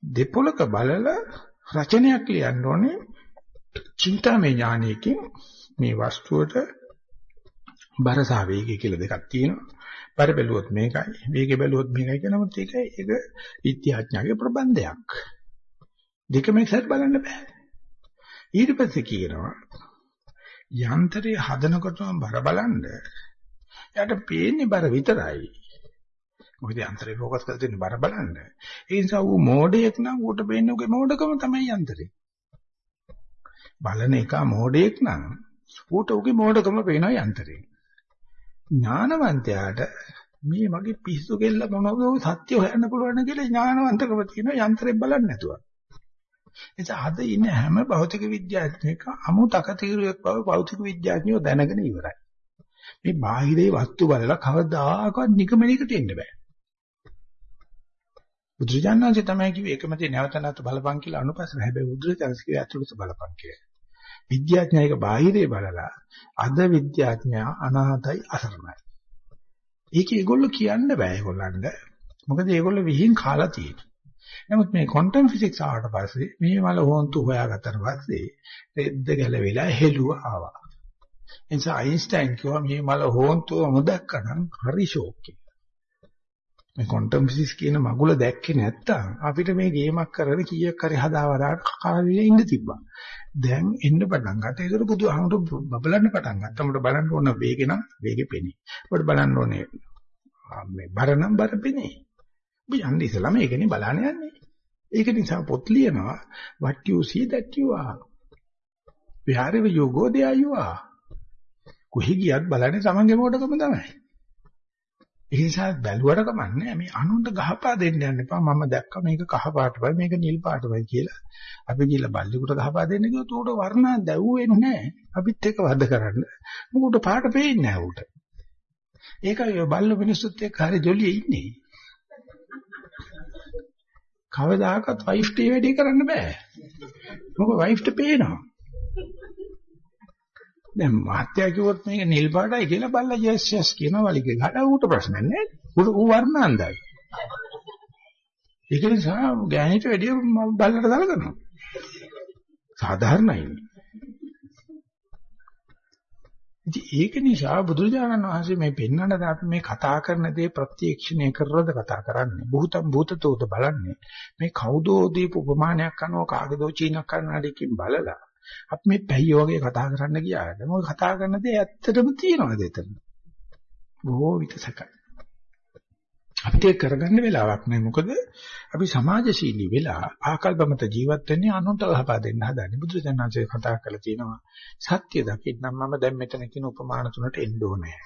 දෙපොලක බලලා රචනයක් ලියන්න ඕනේ. චින්තාමය ඥානයකින් මේ වස්තුවට බර සහ වේගය කියලා දෙකක් තියෙනවා. බර බැලුවොත් මේකයි. වේගය බැලුවොත් මේකයි කියලා නමුත් ඒක ඒක විද්‍යාඥයාගේ ප්‍රබන්ධයක්. දෙකම එකසත් බලන්න බෑ. ඊට පස්සේ කියනවා යන්ත්‍රය හදනකොටම බර බලන්න. එයාට පේන්නේ බර විතරයි. මොකද යන්ත්‍රේ ફોකස් කරලා තියෙන බර බලන්න. ඒ නිසා ඌ මෝඩයෙක් නම් ඌට පේන්නේ උගේ මෝඩකම තමයි යන්ත්‍රේ. බලන එක මෝඩයෙක් නම් ඌට උගේ මෝඩකම පේනවා යන්ත්‍රේ. ඥානවන්තයාට මේ මගේ පිස්සු කෙල්ල මොනවද සත්‍ය හොයන්න පුළුවන් කියලා ඥානවන්තකම තියෙන යන්ත්‍රේ බලන්නේ නැතුව. එතකොට අද ඉන්න හැම භෞතික විද්‍යාඥයෙක් අමු තකතිරුවෙක් බව භෞතික විද්‍යාඥයෝ දැනගෙන ඉවරයි. මේ බාහිරේ වස්තු බලලා කවදාකවත් නිකමනයකට එන්න බෑ. බුදුරජාණන්සේ තමයි කිව්වේ ඒකම තේ නැවත නැවත බලපං කියලා අනුපස්සන. හැබැයි බුදුරජාණන්සේ කිව්වේ ඇතුළත බලපං කියලා. විද්‍යාඥයෙක් බාහිරේ බලලා අද විද්‍යාඥයා අනාතයි අසරණයි. ඒක ඒගොල්ලෝ කියන්න බෑ ඒගොල්ලන්ට. මොකද ඒගොල්ලෝ විහිං කාලා තියෙනවා. නමුත් මේ ක්වොන්ටම් ෆිසික්ස් ආවට පස්සේ මේ වල හොන්තු හොයාගත්තට පස්සේ රෙද්ද ගැලවිලා හෙළුව ආවා. එනිසා අයින්ස්ටයින් කිව්වා මේ මල හොන්තුව මොදක්කනම් හරි ෂෝක් මේ ක්වොන්ටම් ෆිසික්ස් කියන මගුල දැක්කේ නැත්තම් අපිට මේ ගේමක් කරගෙන කීයක් හරි හදාවරාට කාලේ ඉඳ තිබ්බා. දැන් එන්න පටන් ගත්තා. ඒකට බුදුහාමුදුරු බබලන්න පටන් ගත්තා. උඹට බලන්න ඕන වේගෙ නම් වේගෙ පෙනේ. උඹට බලන්න ඕනේ මේ බර නම් බර පෙනේ. ඔබ යන්නේ ඉතලම ඒකනේ බලන්න යන්නේ. ඒක නිසා පොත් ලියනවා what you see that you are. wherever you go there you are. කොහි ගියත් බලන්නේ තමන්ගේ මොඩකම තමයි. ඒ නිසා බැලුවට කමන්නේ මේ අනුන්ට ගහපා දෙන්න යන්න එපා. මම දැක්ක මේක කහ පාටයි මේක නිල් පාටයි කියලා. අපි ගිහලා බල්ලෙකුට ගහපා දෙන්න කිව්වොත් උඩ වර්ණ දැව්වෙන්නේ නැහැ. අපිත් එක වද කරන්න. මොකට පාට පේන්නේ නැහැ උට. ඒකයි ඔය බල්ල මිනිස්සුත් එක්ක හරි ජොලියේ ඉන්නේ. කවදාකවත් වයිෆ් ටේ වැඩි කරන්න බෑ. මොකද වයිෆ්ට පේනවා. දැන් මහත්යා කිව්වොත් මේක නිල් පාටයි කියලා බල්ලා යස් යස් කියනවා වලිගේ. හඩ ඌට ප්‍රශ්න නැහැ. ඌ ඌ වර්ණාන්දයි. ඒක නිසා ගෑණිට වැඩිය බල්ලට දලකනවා. සාධාරණයි. ඉතින් ඒක නිසා බුදුරජාණන් වහන්සේ මේ පෙන්වන්නද අපි මේ කතා කරන දේ ප්‍රත්‍යක්ෂණය කරලාද කතා කරන්නේ. භූතම් භූතතෝද බලන්නේ. මේ කවුදෝ දීප උපමානයක් අනුව කාගදෝ චීනක් කරන අඩකින් බලලා අපි මේ පැయ్యෝ වගේ කතා කරන්න ගියාට මොකද කතා කරන දේ ඇත්තටම තියනවාද එතන? බොහෝ විතසකයි. අපිට ඒක කරගන්න වෙලාවක් නෑ. මොකද අපි සමාජශීලී වෙලා ආකල්පමත ජීවත් වෙන්නේ අනුන්ට ගහපා දෙන්න හදන්නේ. බුදුසසුනාංශය කතා කරලා තියෙනවා සත්‍ය දකින්නම් මම දැන් මෙතන කියන උපමාන තුනට එන්න ඕනේ.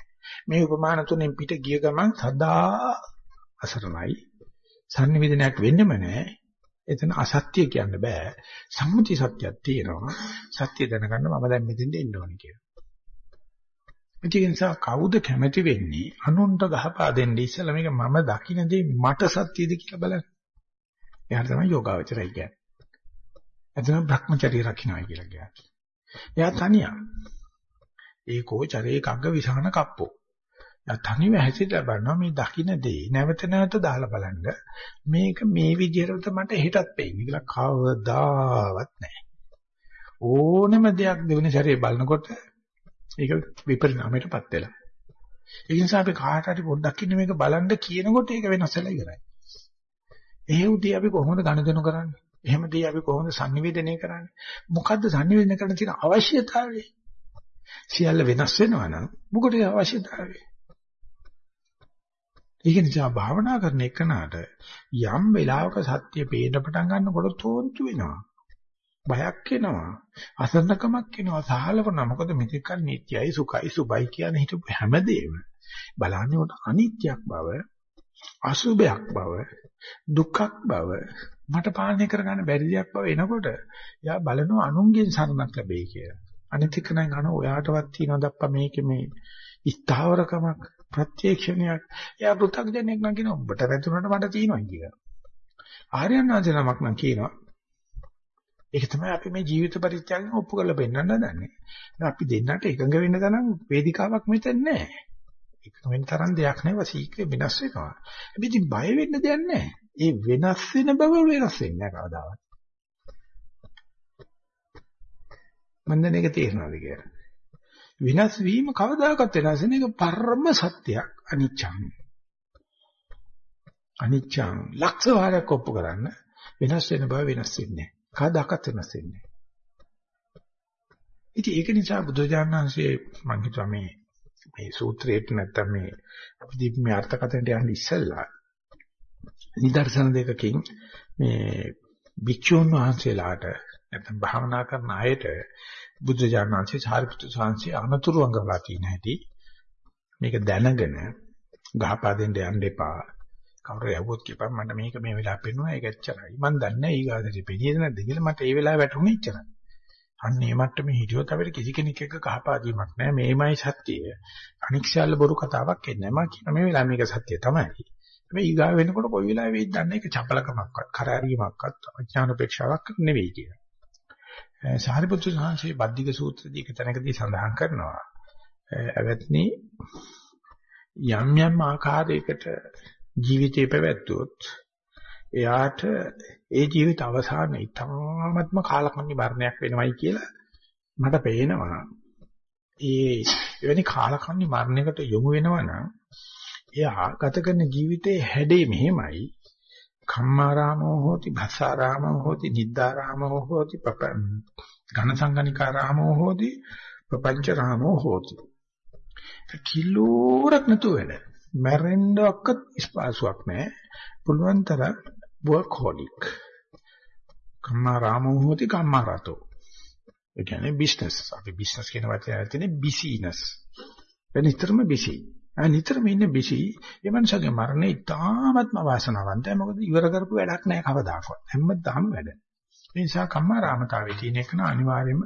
මේ උපමාන තුනෙන් පිට ගිය ගමන් සදා අසරණයි. sannivedanayak වෙන්නෙම නෑ. එතන අසත්‍ය කියන්න බෑ. සම්මුති සත්‍යයක් තියෙනවා. සත්‍ය දැනගන්න මම දැන් මෙතෙන්ට එන්න ඕනේ කියලා. ඒ නිසා කවුද කැමති වෙන්නේ අනුන්ට ගහපා දෙන්න ඉස්සලා මේක මම දකින්න දේ මට සත්‍යද කියලා බලන්න. එයාට තමයි යෝගාවචරය කියන්නේ. එතන භ්‍රමචර්ය රකින්නයි කියලා කියන්නේ. එයා තනියා. ඒකෝ චරේ කග්ග විසහන කප්පෝ. එයා තනිව හැසිරලා බලනවා මේ දකින්න දේ නැවත නැවත දාලා බලන්න. මේක මේ විදිහට මට හෙටත් පෙන්නේ කියලා කවදාවත් නැහැ. ඕනම දෙයක් දෙවෙනි සැරේ බලනකොට ඒක විපරිණාමයටපත් වෙලා. ඒ නිසා අපි කාට හරි පොඩ්ඩක් ඉන්න මේක බලන්න කියනකොට ඒක වෙනස් වෙලා ඉවරයි. එහෙව්දී අපි කොහොමද ගණදෙනු කරන්නේ? එහෙමදී අපි කොහොමද sannivedanaya කරන්නේ? මොකද්ද sannivedanaya කරන්න තියෙන අවශ්‍යතාවය? සියල්ල වෙනස් වෙනවා නම් මොකටද අවශ්‍යතාවය? ඒක නිසා භාවනා කරන එකනට යම් වෙලාවක සත්‍ය පේන්න පටන් ගන්නකොට තෝන්තු වෙනවා. බයක් එනවා. අසන්නකමක් එනවා. සහලවන මොකද මෙතෙක්කල් නිට්යයි සුඛයි සුබයි කියන හිතපු හැමදේම. බලන්නේ උට අනිත්‍යක් බව අසුභයක් බව දුක්ඛක් බව මට පාලනය කරගන්න බැරි දෙයක් බව එනකොට යා බලනවා අනුන්ගෙන් සරණක් ලැබෙයි කියලා. අනිත් එක නම් අන ඔයාටවත් තියනවද අප්පා මේකේ මේ ස්ථාවරකමක් ප්‍රත්‍යක්ෂණයක්. එයා පෘථග්ජනෙක් නම් කියනවා ඔබට වැතුනට මට තියෙනවා කියලා. ආර්යයන් වහන්සේ නමක් නම් කියනවා ඒක තමයි අපි මේ ජීවිත පරිත්‍යාගයෙන් ඔප්පු කරලා පෙන්වන්න හදන්නේ. අපි දෙන්නට එකඟ වෙන්න තරම් වේදිකාවක් මෙතන නැහැ. එකඟ වෙන්න තරම් දෙයක් නැහැ. සීක්‍රේ වෙනස් වෙනවා. හැබැයි ඉතින් බය වෙන්න දෙයක් නැහැ. ඒ වෙනස් වෙන බව වෙනස් වෙන්නේ නැහැ කවදාවත්. මන්ද මේක තේරෙනවද කියලා. විනාශ වීම කවදාකවත් වෙනස් වෙන එක පරම සත්‍යයක් අනිච්චං. අනිච්චං ලක්ෂ වාරයක් ඔප්පු කරන්න වෙනස් වෙන බව වෙනස් වෙන්නේ නැහැ. කවදාකවත් වෙනස් වෙන්නේ නැහැ. ඉතින් ඒක නිසා බුදුජානක වහන්සේ මම හිතුවා මේ මේ සූත්‍රයට නැත්තම් මේ අපි මේ අර්ථකථනට යන්න ඉස්සෙල්ලා නිදර්ශන දෙකකින් මේ භික්ෂුන් වහන්සේලාට නැත්නම් භාවනා කරන අයට බුදුජානක වහන්සේ සාරිපුත්‍ර සාංශي අනතුරු අඟවලා තියෙන හැටි මේක දැනගෙන ගහපා දෙන්න යන්න එපා කවුරු යවුවොත් කියපන් මට මේක මේ වෙලාව පෙන්නුවා ඒක එච්චරයි. මම දන්නේ ඊගාදට පෙනියද නැද්ද කියලා මට ඒ වෙලාව වැටුනේ එච්චරයි අන්න ඒ මට්ටමේ හිටියොත් අපිට කිසි කෙනෙක් එක්ක කහපාදීමක් නැහැ. මේමයි සත්‍යය. අනික්ෂාල බොරු කතාවක් එන්නේ නැහැ. මම කියන මේ වෙලාව මේක සත්‍ය තමයි. හැබැයි ඊගාව වෙනකොට කොයි වෙලාවෙ වෙයිද දන්නේ ඒක චපලකමක්වත් කරාරීමක්වත් අඥාන උපේක්ෂාවක් නෙවෙයි කියලා. සාරිපුත්‍ර සාංශේ බද්ධික සූත්‍රදී එක තැනකදී සඳහන් කරනවා. අවත්නි යම් යම් ආකාරයකට ජීවිතේ පැවැත්වුවොත් එයාට ඒ ජීවිත අවසානයේ ඊටාත්ම කාලකන්ණි මරණයක් වෙනවයි කියලා මට පේනවා. ඒ එවැනි කාලකන්ණි මරණයකට යොමු වෙනවා නම් එයා ගත කරන ජීවිතයේ හැඩේ මෙහෙමයි. කම්මාරාමෝ හෝති භස්සාරාමෝ හෝති නිද්දාරාමෝ හෝති පප ඝනසංගනිකාරාමෝ හෝති ප්‍රපංචරාමෝ හෝති කිලෝරක් නතු වෙන මැරෙන්නවත් ස්පාසුවක් නැහැ පුළුවන් තරම් workaholic කම්මාරාමෝ හෝති කම්මාරතෝ ඒ කියන්නේ බිස්නස් අපි බිස්නස් කියන වචනේ තියෙන්නේ බිසිනස් වෙන නිතරම බිසි අනිතරම ඉන්නේ බිසි ඒ මනුස්සගේ මරණය ඉතාමත්ම වාසනාවන්තයි මොකද ඉවර කරපු වැඩක් නැහැ කවදාකවත්. හැමදාම වැඩ. ඒ නිසා කම්මාරාමතාවේ තියෙන එක අනිවාර්යයෙන්ම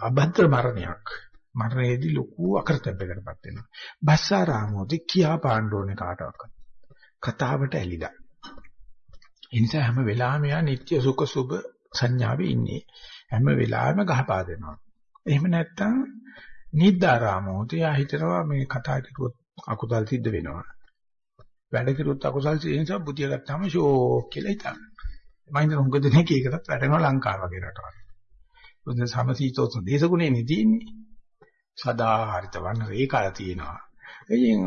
අභද්‍ර මරණයක්. මරණයේදී ලොකු අකරතැබ්බකටපත් වෙනවා. බස්සාරාමෝදී කියා පාණ්ඩ ඕනේ කාටවත්. කතාවට ඇලිලා. ඒ නිසා හැම වෙලාවෙම යා නිත්‍ය සුඛ සුභ සංඥාවේ ඉන්නේ. හැම වෙලාවෙම ගහපා දෙනවා එහෙම නැත්නම් නිද්දාරාමෝදී යා හිතනවා මේ කතා කරුවොත් අකුසල් සිද්ධ වෙනවා. වැඩ කරුවොත් අකුසල් සිද්ධ නිසා බුදිය ගත්තාම ෂෝක් කියලා හිතනවා මයින්ද හුඟ දෙනෙක් ඒකටත් වැඩනවා ලංකාව වගේ රටවල්. මොකද සමසීතෝත්න දේශගුණේනේ තියෙන්නේ. සදා හරිත වන්න රේඛා තියෙනවා. ඉතින්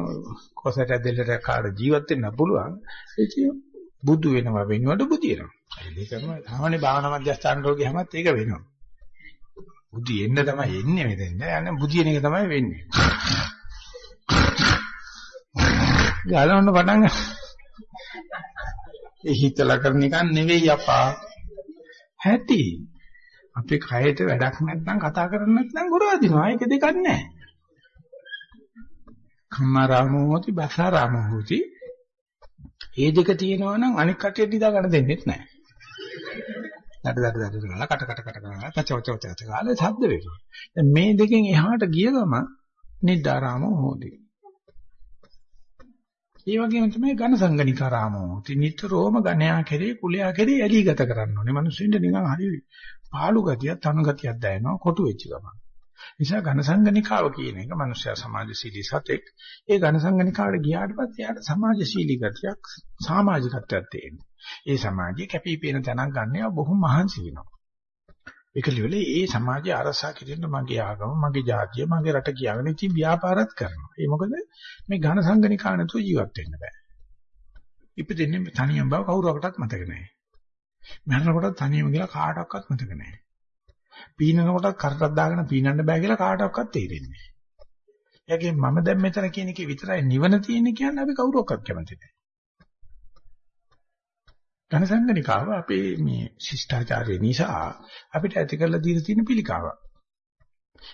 කොසට දෙල්ලට කාට ජීවත් වෙන්න පුළුවන්. ඉතින් බුදු වෙනවා වෙනවට බුදිනවා. ඒක තමයි සාමාන්‍ය භාවනා මධ්‍යස්ථාන රෝගී හැමත් ඒක වෙනවා. බුදි එන්න තමයි එන්නේ මෙතෙන්ද. යන්නේ බුදියන එක තමයි වෙන්නේ. ගාලවන්න පටන් ගන්න. ඒ හිතලා කරන එක නෙවෙයි අපා. හැටි. අපි කයට වැඩක් නැත්නම් කතා කරන්නේ නැත්නම් ගොරවදිනවා. ඒක දෙකක් නැහැ. කම්මාරාමෝ හොති බසාරාමෝ හොති. මේ දෙක තියෙනවා නම් අනික් කටියට නිදා ගන්න දෙන්නෙත් නැහැ. නඩ නඩ නඩ නඩ කට කට කට කරනවා. තච ඔච ඔච ඔච ගාලා ශබ්ද වෙනවා. දැන් මේ දෙකෙන් එහාට ගිය ගම නිද්දාරාමෝ හොති. ඒ වගේම තමයි ඝන සංගණිකාරාමෝ. නිතරම ඝණයා කෙරේ කුලයා කෙරේ ඇලී ගත කරන්න ඕනේ. මිනිස්සුන්ට නිකන් හරි පාළු ගතියක් තනු ගතියක් දැනෙනවා කොටු වෙච්ච ගමන්. නිසා ඝන සංගණිකාව කියන එක මිනිස්සයා සමාජශීලී සතෙක්. ඒ ඝන සංගණිකාවට ගියාට පස්සේ යාට සමාජශීලී ගතියක් සමාජිකත්වයක් තියෙනවා. ඒ සමාජයේ කැපිපෙන තැනක් ගන්නවා බොහොම මහන්සි වෙනවා. ඒක livelේ ඒ සමාජය අරසා කිරීම මගේ ආගම, මගේ ජාතිය, මගේ රට කියාගෙන ඉතින් ව්‍යාපාරත් කරනවා. ඒ මොකද මේ ඝන සංගණිකා නැතුව ජීවත් වෙන්න බෑ. ඉපදෙන්නේ තනියම බව කවුරුවකටත් මතක නැහැ. මරනකොට තනියම කියලා කාටවත් මතක නැහැ. පීනනකොට කරටක් දාගෙන පීනන්න බෑ කියලා කාටවත් තේරෙන්නේ නැහැ. ඒකෙන් මම දැන් මෙතන කියන එකේ විතරයි නිවන තියෙන්නේ කියන්නේ අපි කවුරුවක්වත් කැමති නැහැ. ඝනසංගනිකාව අපේ මේ ශිෂ්ටාචාරය නිසා අපිට ඇති කරලා දීලා තියෙන පිළිකාවක්.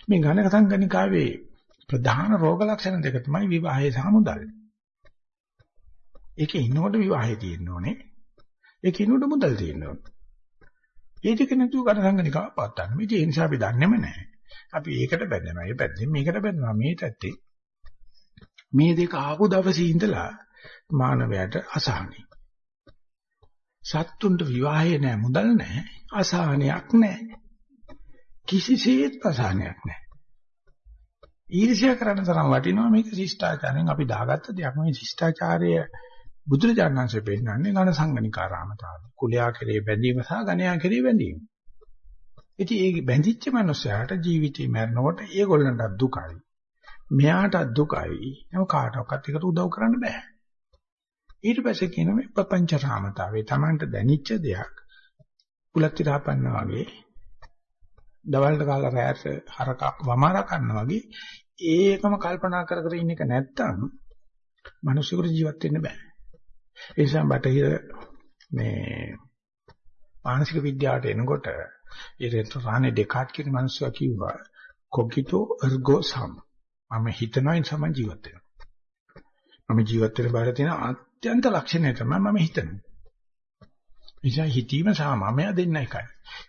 මේ ඝනසංගනිකාවේ ප්‍රධාන රෝග ලක්ෂණ දෙක තමයි විවාහය සහ මුදල්. ඒකේ ඉන්නකොට විවාහය තියෙන්න ඕනේ. ඒකේ ඉන්නකොට මුදල් තියෙන්න ඕනේ. ඒ දෙක නැතුව ඝනසංගනිකාව පාත්තන්න. මේ ඒ නිසා අපි දන්නේම නැහැ. අපි ඒකට බැඳෙනවා. ඒ පැත්තෙන් මේකට බැඳෙනවා. මේ පැත්තේ මේ දෙක ආපු දවසේ ඉඳලා මානවයාට අසහනයි. සත්තුන්ට විවාහය නැහැ මුදල් නැහැ අසහනයක් නැහැ කිසිසේත් අසහනයක් නැහැ ඊර්ෂ්‍යා කරන තරම් වටිනවා මේක ශිෂ්ටාචාරයෙන් අපි දාගත්ත දෙයක් මේ ශිෂ්ටාචාරය බුදුරජාණන්සේ පෙන්නන්නේ ඝන සංගනිකාරාමතාව කුලයා කෙරේ බැඳීම සහ ගණයා කෙරේ බැඳීම ඉතින් ඒ බැඳිච්ච මනුස්සයාට ජීවිතේ මැරෙනකොට ඒගොල්ලන්ට දුකයි. මෙයාට දුකයි. නම කාටවත් එකට උදව් කරන්න බෑ. ඊට පස්සේ කියන මේ ප්‍රපංච රාමතාවේ Tamanට දැනිච්ච දෙයක් පුලත් ඉරහපන්න වගේ දවල්ට කාලා රැයට හරක වමාර කරනවා වගේ ඒකම කල්පනා කර කර ඉන්න එක නැත්තම් මිනිස්සුන්ට ජීවත් වෙන්න බෑ. ඒ නිසා බටහිර මේ මානසික විද්‍යාවට එනකොට ඊට රානේ ඩෙකාට් කියන මිනිස්සුවා කිව්වා කොගිටෝ එර්ගෝ සම් මම හිතනවා ඒ සම ජීවත් වෙනවා. මම ජීවත් වෙන බාර තියෙන අත්‍යන්ත ලක්ෂණය තමයි මම හිතන්නේ. නිසා හිතීම සහ මමය දෙන්න එකයි.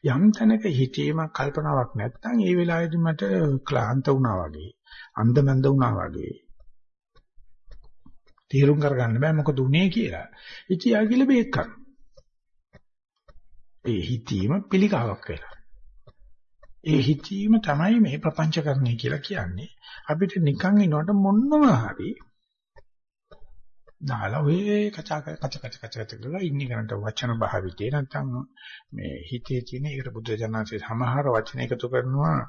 යම් තැනක හිතීමක් කල්පනාවක් නැත්නම් ඒ වෙලාවේදී මට ක්ලාන්ත වුණා වගේ, අන්ධමන්ද වුණා වගේ. තීරුම් කරගන්න බෑ මොකද උනේ කියලා. ඉතින් ආගිල බේක් කරනවා. ඒ හිතීම පිළිකාවක් වෙලා. ඒ හිතීම තමයි මේ ප්‍රපංචකරණය කියලා කියන්නේ. අපිට නිකන් ඉනවට මොන්නම හරි දාලා ඔය කචා කච කච කච කච කරලා ඉන්නේ කරන්ට වචන භාවිතේ නැත්නම් මේ හිතේ තියෙන ඒකට බුද්ධ ජනනාංශයේ සමහර වචන එකතු කරනවා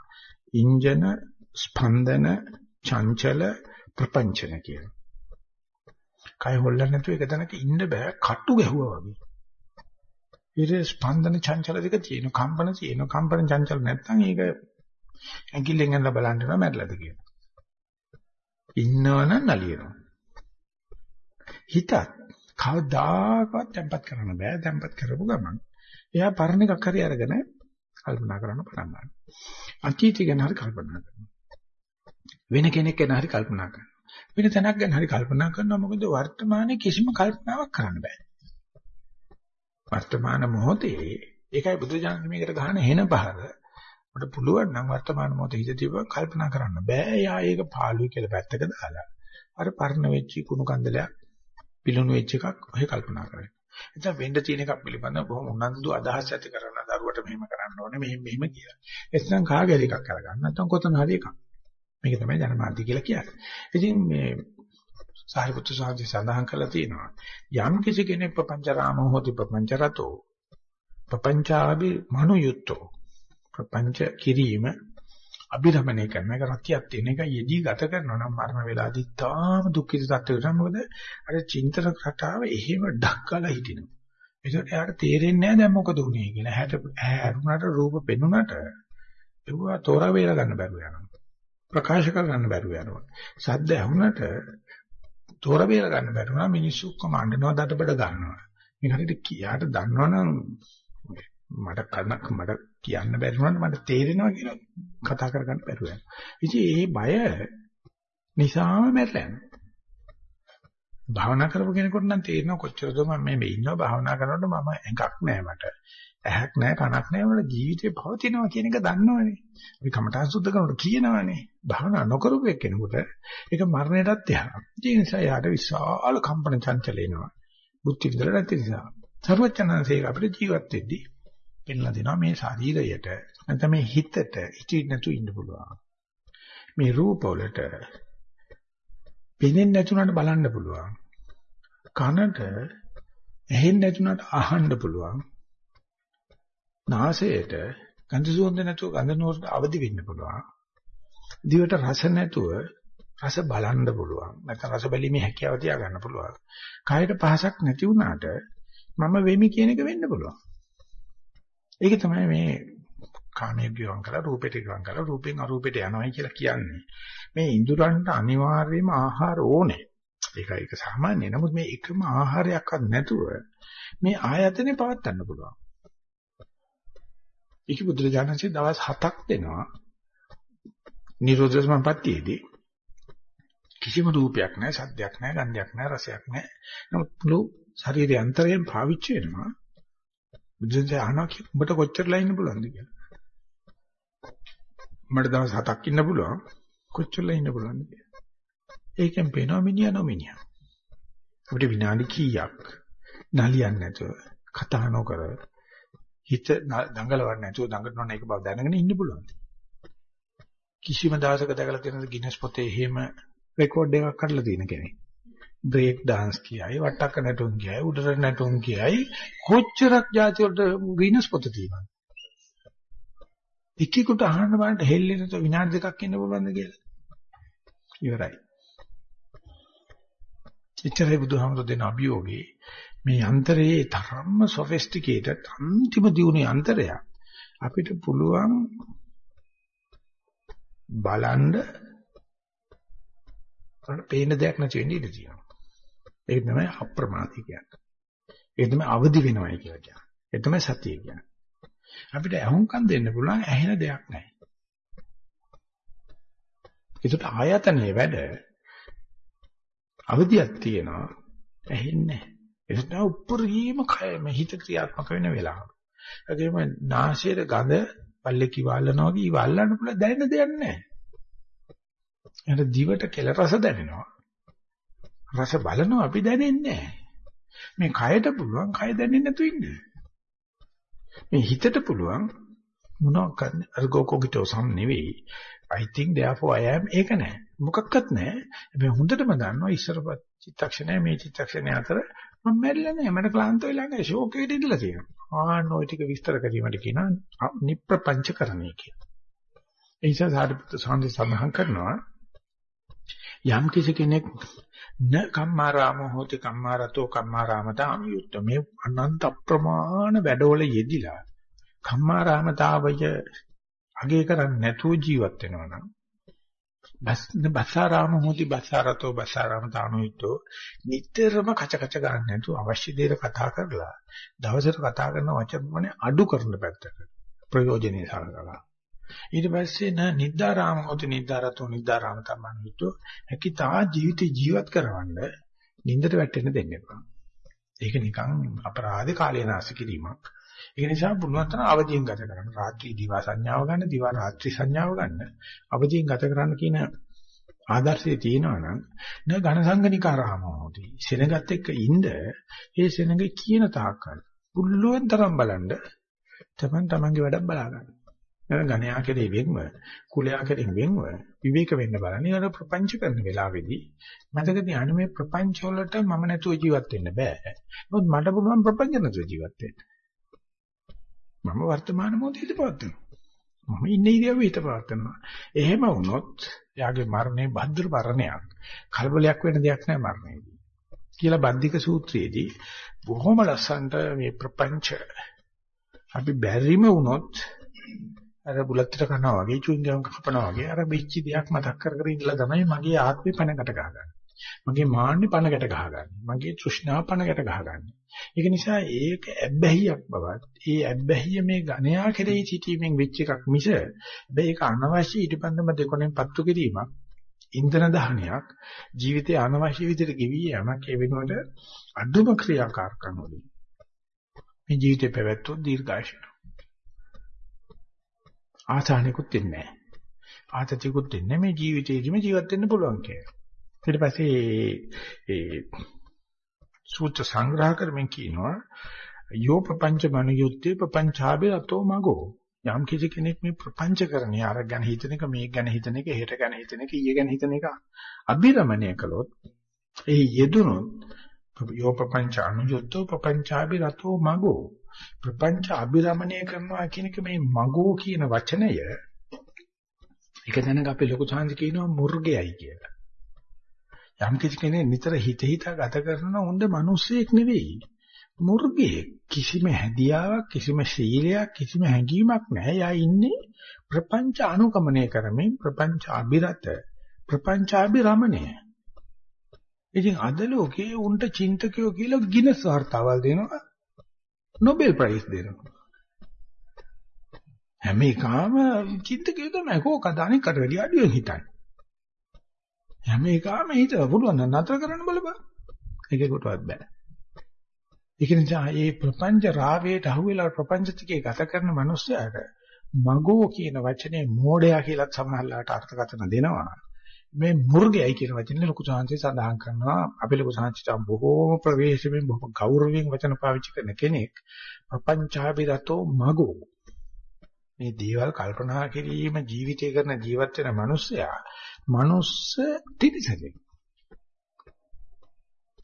ඉන්ජන ස්පන්දන චංචල ප්‍රපංචන කියන. කය හොල්ලන්නේ නැතුව එක තැනක ඉන්න බෑ කටු ගැහුවා වගේ. ඊට ස්පන්දන චංචල දෙක තියෙන කම්පන තියෙන කම්පන චංචල නැත්නම් ඒක ඇඟිල්ලෙන් අල්ල බලන්න නෑ මැරලාද කියන. ඉන්නවනම් නලියනවා. හිතත් කවදාකවත් tempat කරන්න බෑ tempat කරපු ගමන්. එයා පරණ එකක් හරි අරගෙන කල්පනා කරන්න පටන් ගන්නවා. අතීතය ගැන හරි කල්පනා කරනවා. වෙන කෙනෙක් ගැන හරි කල්පනා කරනවා. වෙන තැනක් ගැන හරි කල්පනා කරනවා මොකද වර්තමානයේ කිසිම කල්පනාවක් කරන්න බෑ. වර්තමාන මොහොතේ ඒකයි බුදුජානක මේකට ගහන හෙන පහර. අපිට පුළුවන් නම් වර්තමාන මොහොතේ හිත තියව කල්පනා කරන්න බෑ. යා ඒක පාළුයි කියලා පැත්තක දාලා. අර පරණ වෙච්ච කුණු කන්දලයක් පිළුණු වෙච්ච එකක් ඔය කල්පනා කරන්නේ. එතන වෙන්න තියෙන එකක් පිළිබඳව බොහොම උනන්දු අදහස් ඇති කරන දරුවට මෙහෙම කරන්න ඕනේ මෙහෙම මෙහෙම කියලා. එතන කාගෙද එකක් කරගන්න නැත්නම් කොතන හරි එකක්. මේක තමයි ජනමාධ්‍ය කියලා කියන්නේ. ඉතින් මේ සාරිපුත්තු සාන්ති සඳහන් කරලා තියෙනවා. යම් කිසි කෙනෙක් ප්‍රපංචරාමෝ හොති ප්‍රපංචරතෝ ප්‍රපංචාභි මනුයුත්තෝ ප්‍රපංච කිරීම අභිරමණය කරන එක රතියක් තියෙන එක යෙදී ගත කරනවා නම් මරණ වේලාදී තාම දුක්ඛිත තත්ත්වයට මොකද අර චින්තන රටාව එහෙම ඩක්කලා හිටිනවා. ඒකට එයාට තේරෙන්නේ නැහැ දැන් මොකද උනේ කියලා. හැට හැරුණාට රූප පෙනුනට ඒවා තෝරා වේලා ගන්න බැරුව යනවා. ප්‍රකාශ කර ගන්න බැරුව යනවා. සද්ද ඇහුනට තෝරා වේලා ගන්න බැරුව නම් මිනිස්සු ඔක්කොම අඬනවා දඩබඩ ගන්නවා. මේක හරියට කියාට දන්නවනම් මට කනක් මට කියන්න බැරි වුණාට මට තේරෙනවා කියලා කතා කරගන්න බැරුව යනවා. ඉතින් ඒ බය නිසාම මැරලා යනවා. භාවනා කරපු කෙනෙකුට නම් තේරෙනවා කොච්චරද මම මේ ඉන්නවා භාවනා කරනකොට මම එකක් නෑ මට. ඇහක් නෑ කනක් නෑ වල ජීවිතේ පවතිනවා කියන එක දන්නවනේ. අපි කමඨාන් සුද්ධ කරනකොට කියනවනේ. භාවනා නොකරපු එක්කෙනෙකුට ඒක මරණයටත් එහා. ඒ නිසා යාට විශාල කම්පන චංචල එනවා. බුද්ධි විදලා නැති නිසා. සර්වචනන්සේ අපිට ජීවත් වෙද්දී පෙන්ලා දෙනවා මේ ශරීරයට නැත්නම් මේ හිතට හිතින් නැතු ඉන්න පුළුවන්. මේ රූපවලට පෙනෙන්නේ නැතුණාට බලන්න පුළුවන්. කනට ඇහෙන්නේ නැතුණාට අහන්න පුළුවන්. නාසයට ගඳ සුවඳ නැතුව ගඳ නෝරට අවදි වෙන්න පුළුවන්. දිවට රස නැතුව රස බලන්න පුළුවන්. නැත්නම් රස බැලීමේ හැකියාව තියා ගන්න පුළුවන්. කායට පහසක් නැති වුණාට මම වෙමි කියන එක වෙන්න පුළුවන්. ඒක තමයි මේ කාමයේ ගිවන් කරලා රූපෙට ගිවන් කරලා රූපෙන් අරූපෙට යනවායි කියලා කියන්නේ. මේ ඉඳුරන්ට අනිවාර්යයෙන්ම ආහාර ඕනේ. ඒකයි ඒක සාමාන්‍ය. නමුත් මේ එකම ආහාරයක්වත් නැතුව මේ ආයතනේ පවත්වන්න පුළුවන්. ඒක බුදුරජාණන්සේ දවස් 7ක් දෙනවා. නිරෝධ සම්පත්තියේදී කිසිම රූපයක් නැහැ, සද්දයක් නැහැ, ගන්ධයක් නැහැ, රසයක් නැහැ. නමුත් මුළු ශරීරය අන්තරයෙන් පාවිච්චි වෙනවා. බුදුන්සේ අහනවා උඹට කොච්චරලා ඉන්න පුළුවන්ද කියලා. මට දවස් 7ක් ඉන්න පුළුවන්. කොච්චරලා ඉන්න පුළුවන්ද කියලා. ඒකෙන් පේනවා මිනිහා නොමිනිහා. අපිට විනාඩි කීයක් නලියන්නේ නැතුව කතා නොකර හිත දඟලවන්නේ නැතුව දඟලන එක බව දැනගෙන ඉන්න පුළුවන්. කිසිම දවසක දැකලා තියෙනද ගිනස් පොතේ එහෙම රෙකෝඩ් එකක් කරලා තියෙන කෙනෙක්. බ්‍රේක් dance කියයි වට්ටක්ක නැටුම් කියයි උඩර නැටුම් කියයි කොච්චරක් જાති වලට ග්‍රීනස් පොත තියෙනවද එකෙකුට අහන්න බලන්න හෙල්ලෙට විනාඩි දෙකක් ඉන්න පුළුවන්ද කියලා. ඉවරයි. එච්චරයි බුදුහාමුදුරු දෙන අභියෝගේ මේ යන්ත්‍රයේ තරම්ම සොෆිස්ටිකේටඩ් අන්තිම දියුණු යන්ත්‍රයක් අපිට පුළුවන් බලන්න පේන දෙයක් නැති වෙන්න ඉඩ තියෙනවා. ඒක තමයි අප්‍රමාදී කියන්නේ. ඒක තමයි අවදි වෙනවයි කියලා කියන්නේ. ඒක තමයි සතිය කියන්නේ. අපිට අහුම්කම් දෙන්න පුළුවන් ඇහෙන දෙයක් නැහැ. ඒකට ආයතනයේ වැඩ අවදියක් තියෙනවා ඇහෙන්නේ නැහැ. ඒක තමයි උප්පරීම කය හිත ක්‍රියාත්මක වෙන වෙලාව. ඒකෙම නාසයේ ගඳ පල්ලේ කිවල්නවා වගේ ඉවල්ලන්න පුළුවන් දැනෙන දෙයක් නැහැ. එහෙනම් දිවට කෙල රස දැනෙනවා. රස බලනවා අපි දැනෙන්නේ නැහැ. මේ කයට පුළුවන් කය දැනෙන්නේ නැතු ඉන්න. මේ හිතට පුළුවන් මොනවාක් කරන්නේ අර්ගෝ කොගිටෝ සම් නෙවෙයි. I think therefore I am ඒක නෑ. මොකක්වත් නෑ. හැබැයි හොඳටම දන්නවා ඉස්සරපත් චිත්තක්ෂණය මේ චිත්තක්ෂණය අතර මම මැරිලා නෑ. මට ක්ලාන්ත වෙලා නෑ. ෂෝක් එකට ඉඳලා තියෙනවා. ආන්න ওই ටික විස්තර කිරීමට කියනවා නිප්‍රපංචකරණය කියලා. ඒ නිසා සාරිපුත්‍ර සාන්දි සඳහන් කරනවා යම් කිසි කෙනෙක් න කම්මාරාම හෝති කම්මාරතෝ කම්මාරාමතාම යුක්ත මේ අනන්ත අප්‍රමාණ වැඩවල යෙදිලා කම්මාරාමතාවය අගේ කරන්නේ නැතුව ජීවත් වෙනවා නම් බස් බසාරාම හෝති බසාරතෝ බසාරාමතාම යුක්තෝ නිතරම කච කච ගන්න නැතුව අවශ්‍ය දේට කතා කරලා දවසට කතා කරන වචන මොනේ අඩු කරන පැත්තට ප්‍රයෝජනෙයි සලකලා ඊට පස්සේ න නිද්දාරාම හොති නිද්දාරතෝ නිද්දාරාම තමන්විතු හැකිතා ජීවිතේ ජීවත් කරවන්න නින්දට වැටෙන්න දෙන්න එපා. ඒක නිකන් අපරාධ කාලය නාස්ති කිරීමක්. ඒ නිසා පුළුවන් තරම් අවදියෙන් ගත කරන්න. රාත්‍රී දිවා සංඥාව ගන්න, දිවා රාත්‍රී සංඥාව ගන්න. අවදියෙන් ගත කරන්න කියන ආදර්ශයේ තියෙනවා නම් න ඝන සංගනිකාරාම හොති. සෙනගත් එක්ක ඉඳ ඒ සෙනගේ කියන තාක්කල් පුළුවන් තරම් බලන්න තමන් තමන්ගේ වැඩක් බලා ගන්න. ගණයා කෙරේ වෙන්ව කුලයා කෙරේ වෙන්ව විවේක වෙන්න බලන්න. ඒකට ප්‍රපංච කරන වෙලාවේදී මතක තියාගන්න මේ ප්‍රපංච වලට මම නැතුව ජීවත් වෙන්න බෑ. නමුත් මට පුළුවන් ප්‍රපංච නැතුව ජීවත් වෙන්න. මම වර්තමාන මොහොතේ හිත පවත්වනවා. මම ඉන්නේ ඉරියව්වේ හිත පවත්වනවා. එහෙම වුණොත් යාගේ මරණය භද්‍ර මරණයක්. කලබලයක් වෙන්න දෙයක් නෑ මරණයදී. කියලා බද්ධික සූත්‍රයේදී බොහොම ලස්සනට මේ ප්‍රපංච අපි බැරිම වුණොත් අර බුලත්තට කනවා වගේ චුයින්ගම් කපනවා වගේ අර වෙච්ච දෙයක් මතක් කර කර ඉඳලා තමයි මගේ ආත්මේ පණකට ගහගන්නේ. මගේ මාන්නේ පණකට ගහගන්නේ. මගේ තෘෂ්ණාව පණකට ගහගන්නේ. ඒක නිසා ඒක ඇබ්බැහියක් බවත් ඒ ඇබ්බැහිය මේ ඝණයා කෙරෙහි සිටීමෙන් වෙච්ච එකක් මිස මේක අනවශ්‍ය ඊටපන්දම දෙකොණෙන් පත්තු කිරීමක් ඉන්ධන දහනයක් ජීවිතයේ අනවශ්‍ය විදිහට ගෙවි යamak ඒ වෙනුවට අදුම ක්‍රියාකාරකම් වලින් මේ ජීවිතේ පැවැත්වුවොත් දීර්ඝායුෂ ආසානෙකුත් දෙන්නේ නැහැ. ආතතියකුත් දෙන්නේ මේ ජීවිතේදිම ජීවත් වෙන්න පුළුවන් කියලා. ඊට පස්සේ ඒ සූත්‍ර සංග්‍රහ කරමින් කියනවා යෝ ප්‍රපංච මනුයුත්තේ ප්‍රපංචාබේ අතෝ මගෝ යම් කිසි කෙනෙක් මේ ප්‍රපංච කරන්නේ අර ගැන හිතන එක මේ ගැන හිතන එක හෙට ගැන හිතන එක ඊයේ ගැන හිතන එක අභිරමණය කළොත් ඒ යෙදුනොත් යෝ ප්‍රපංච අනුයුත්තෝ ප්‍රපංචාබේ රතෝ මගෝ ප්‍රපංච අභිරමණය කරනවා කියන එක මේ මගෝ කියන වචනය එක දැනග අපේ ලොකු සාංශ කියනවා මුර්ගයයි කියලා. යම් කිසි කෙනෙක් නිතර හිත හිත ගත කරන හොඳ මිනිසෙක් නෙවෙයි. මුර්ගයේ කිසිම හැදියාවක් කිසිම ශීලයක් කිසිම හැඟීමක් නැහැ. යා ඉන්නේ ප්‍රපංච අනුගමනය කරමින් ප්‍රපංච අභිරත ප්‍රපංච අභිරමණය. ඉතින් අද ලෝකේ උන්ට චින්තකයෝ කියලා ගිනස් වර්තාවල් දෙනවා. නොබෙල් ප්‍රයිස් දෙනවා. හැම එකම චිත්තකේ තමයි කෝකද අනිකට වැඩි අඩුවෙන් හිතන්නේ. හැම එකම හිත පුළුවන් නම් නතර කරන්න බලපන්. ඒකකටවත් බෑ. ඒක නිසා මේ ප්‍රපංච රාගයට අහුවෙලා ප්‍රපංච ටිකේ ගත කරන මිනිස්සයාට මගෝ කියන වචනේ මෝඩයා කියලා සමහරලාට අර්ථකථන දෙනවා. මේ මුර්ගයයි කියන වචනේ ලොකු සංහසේ සඳහන් කරනවා. අපි ලොකු සංහසිත බොහෝම ප්‍රවේශයෙන් බොහොම ගෞරවයෙන් වචන පාවිච්චි කරන කෙනෙක්. ප්‍රපංචාබිරතෝ මගෝ. මේ දේවල් කල්පනා කිරීම ජීවිතය කරන ජීවත් වෙන මිනිස්සයා මනුස්ස තිරිසකෙක්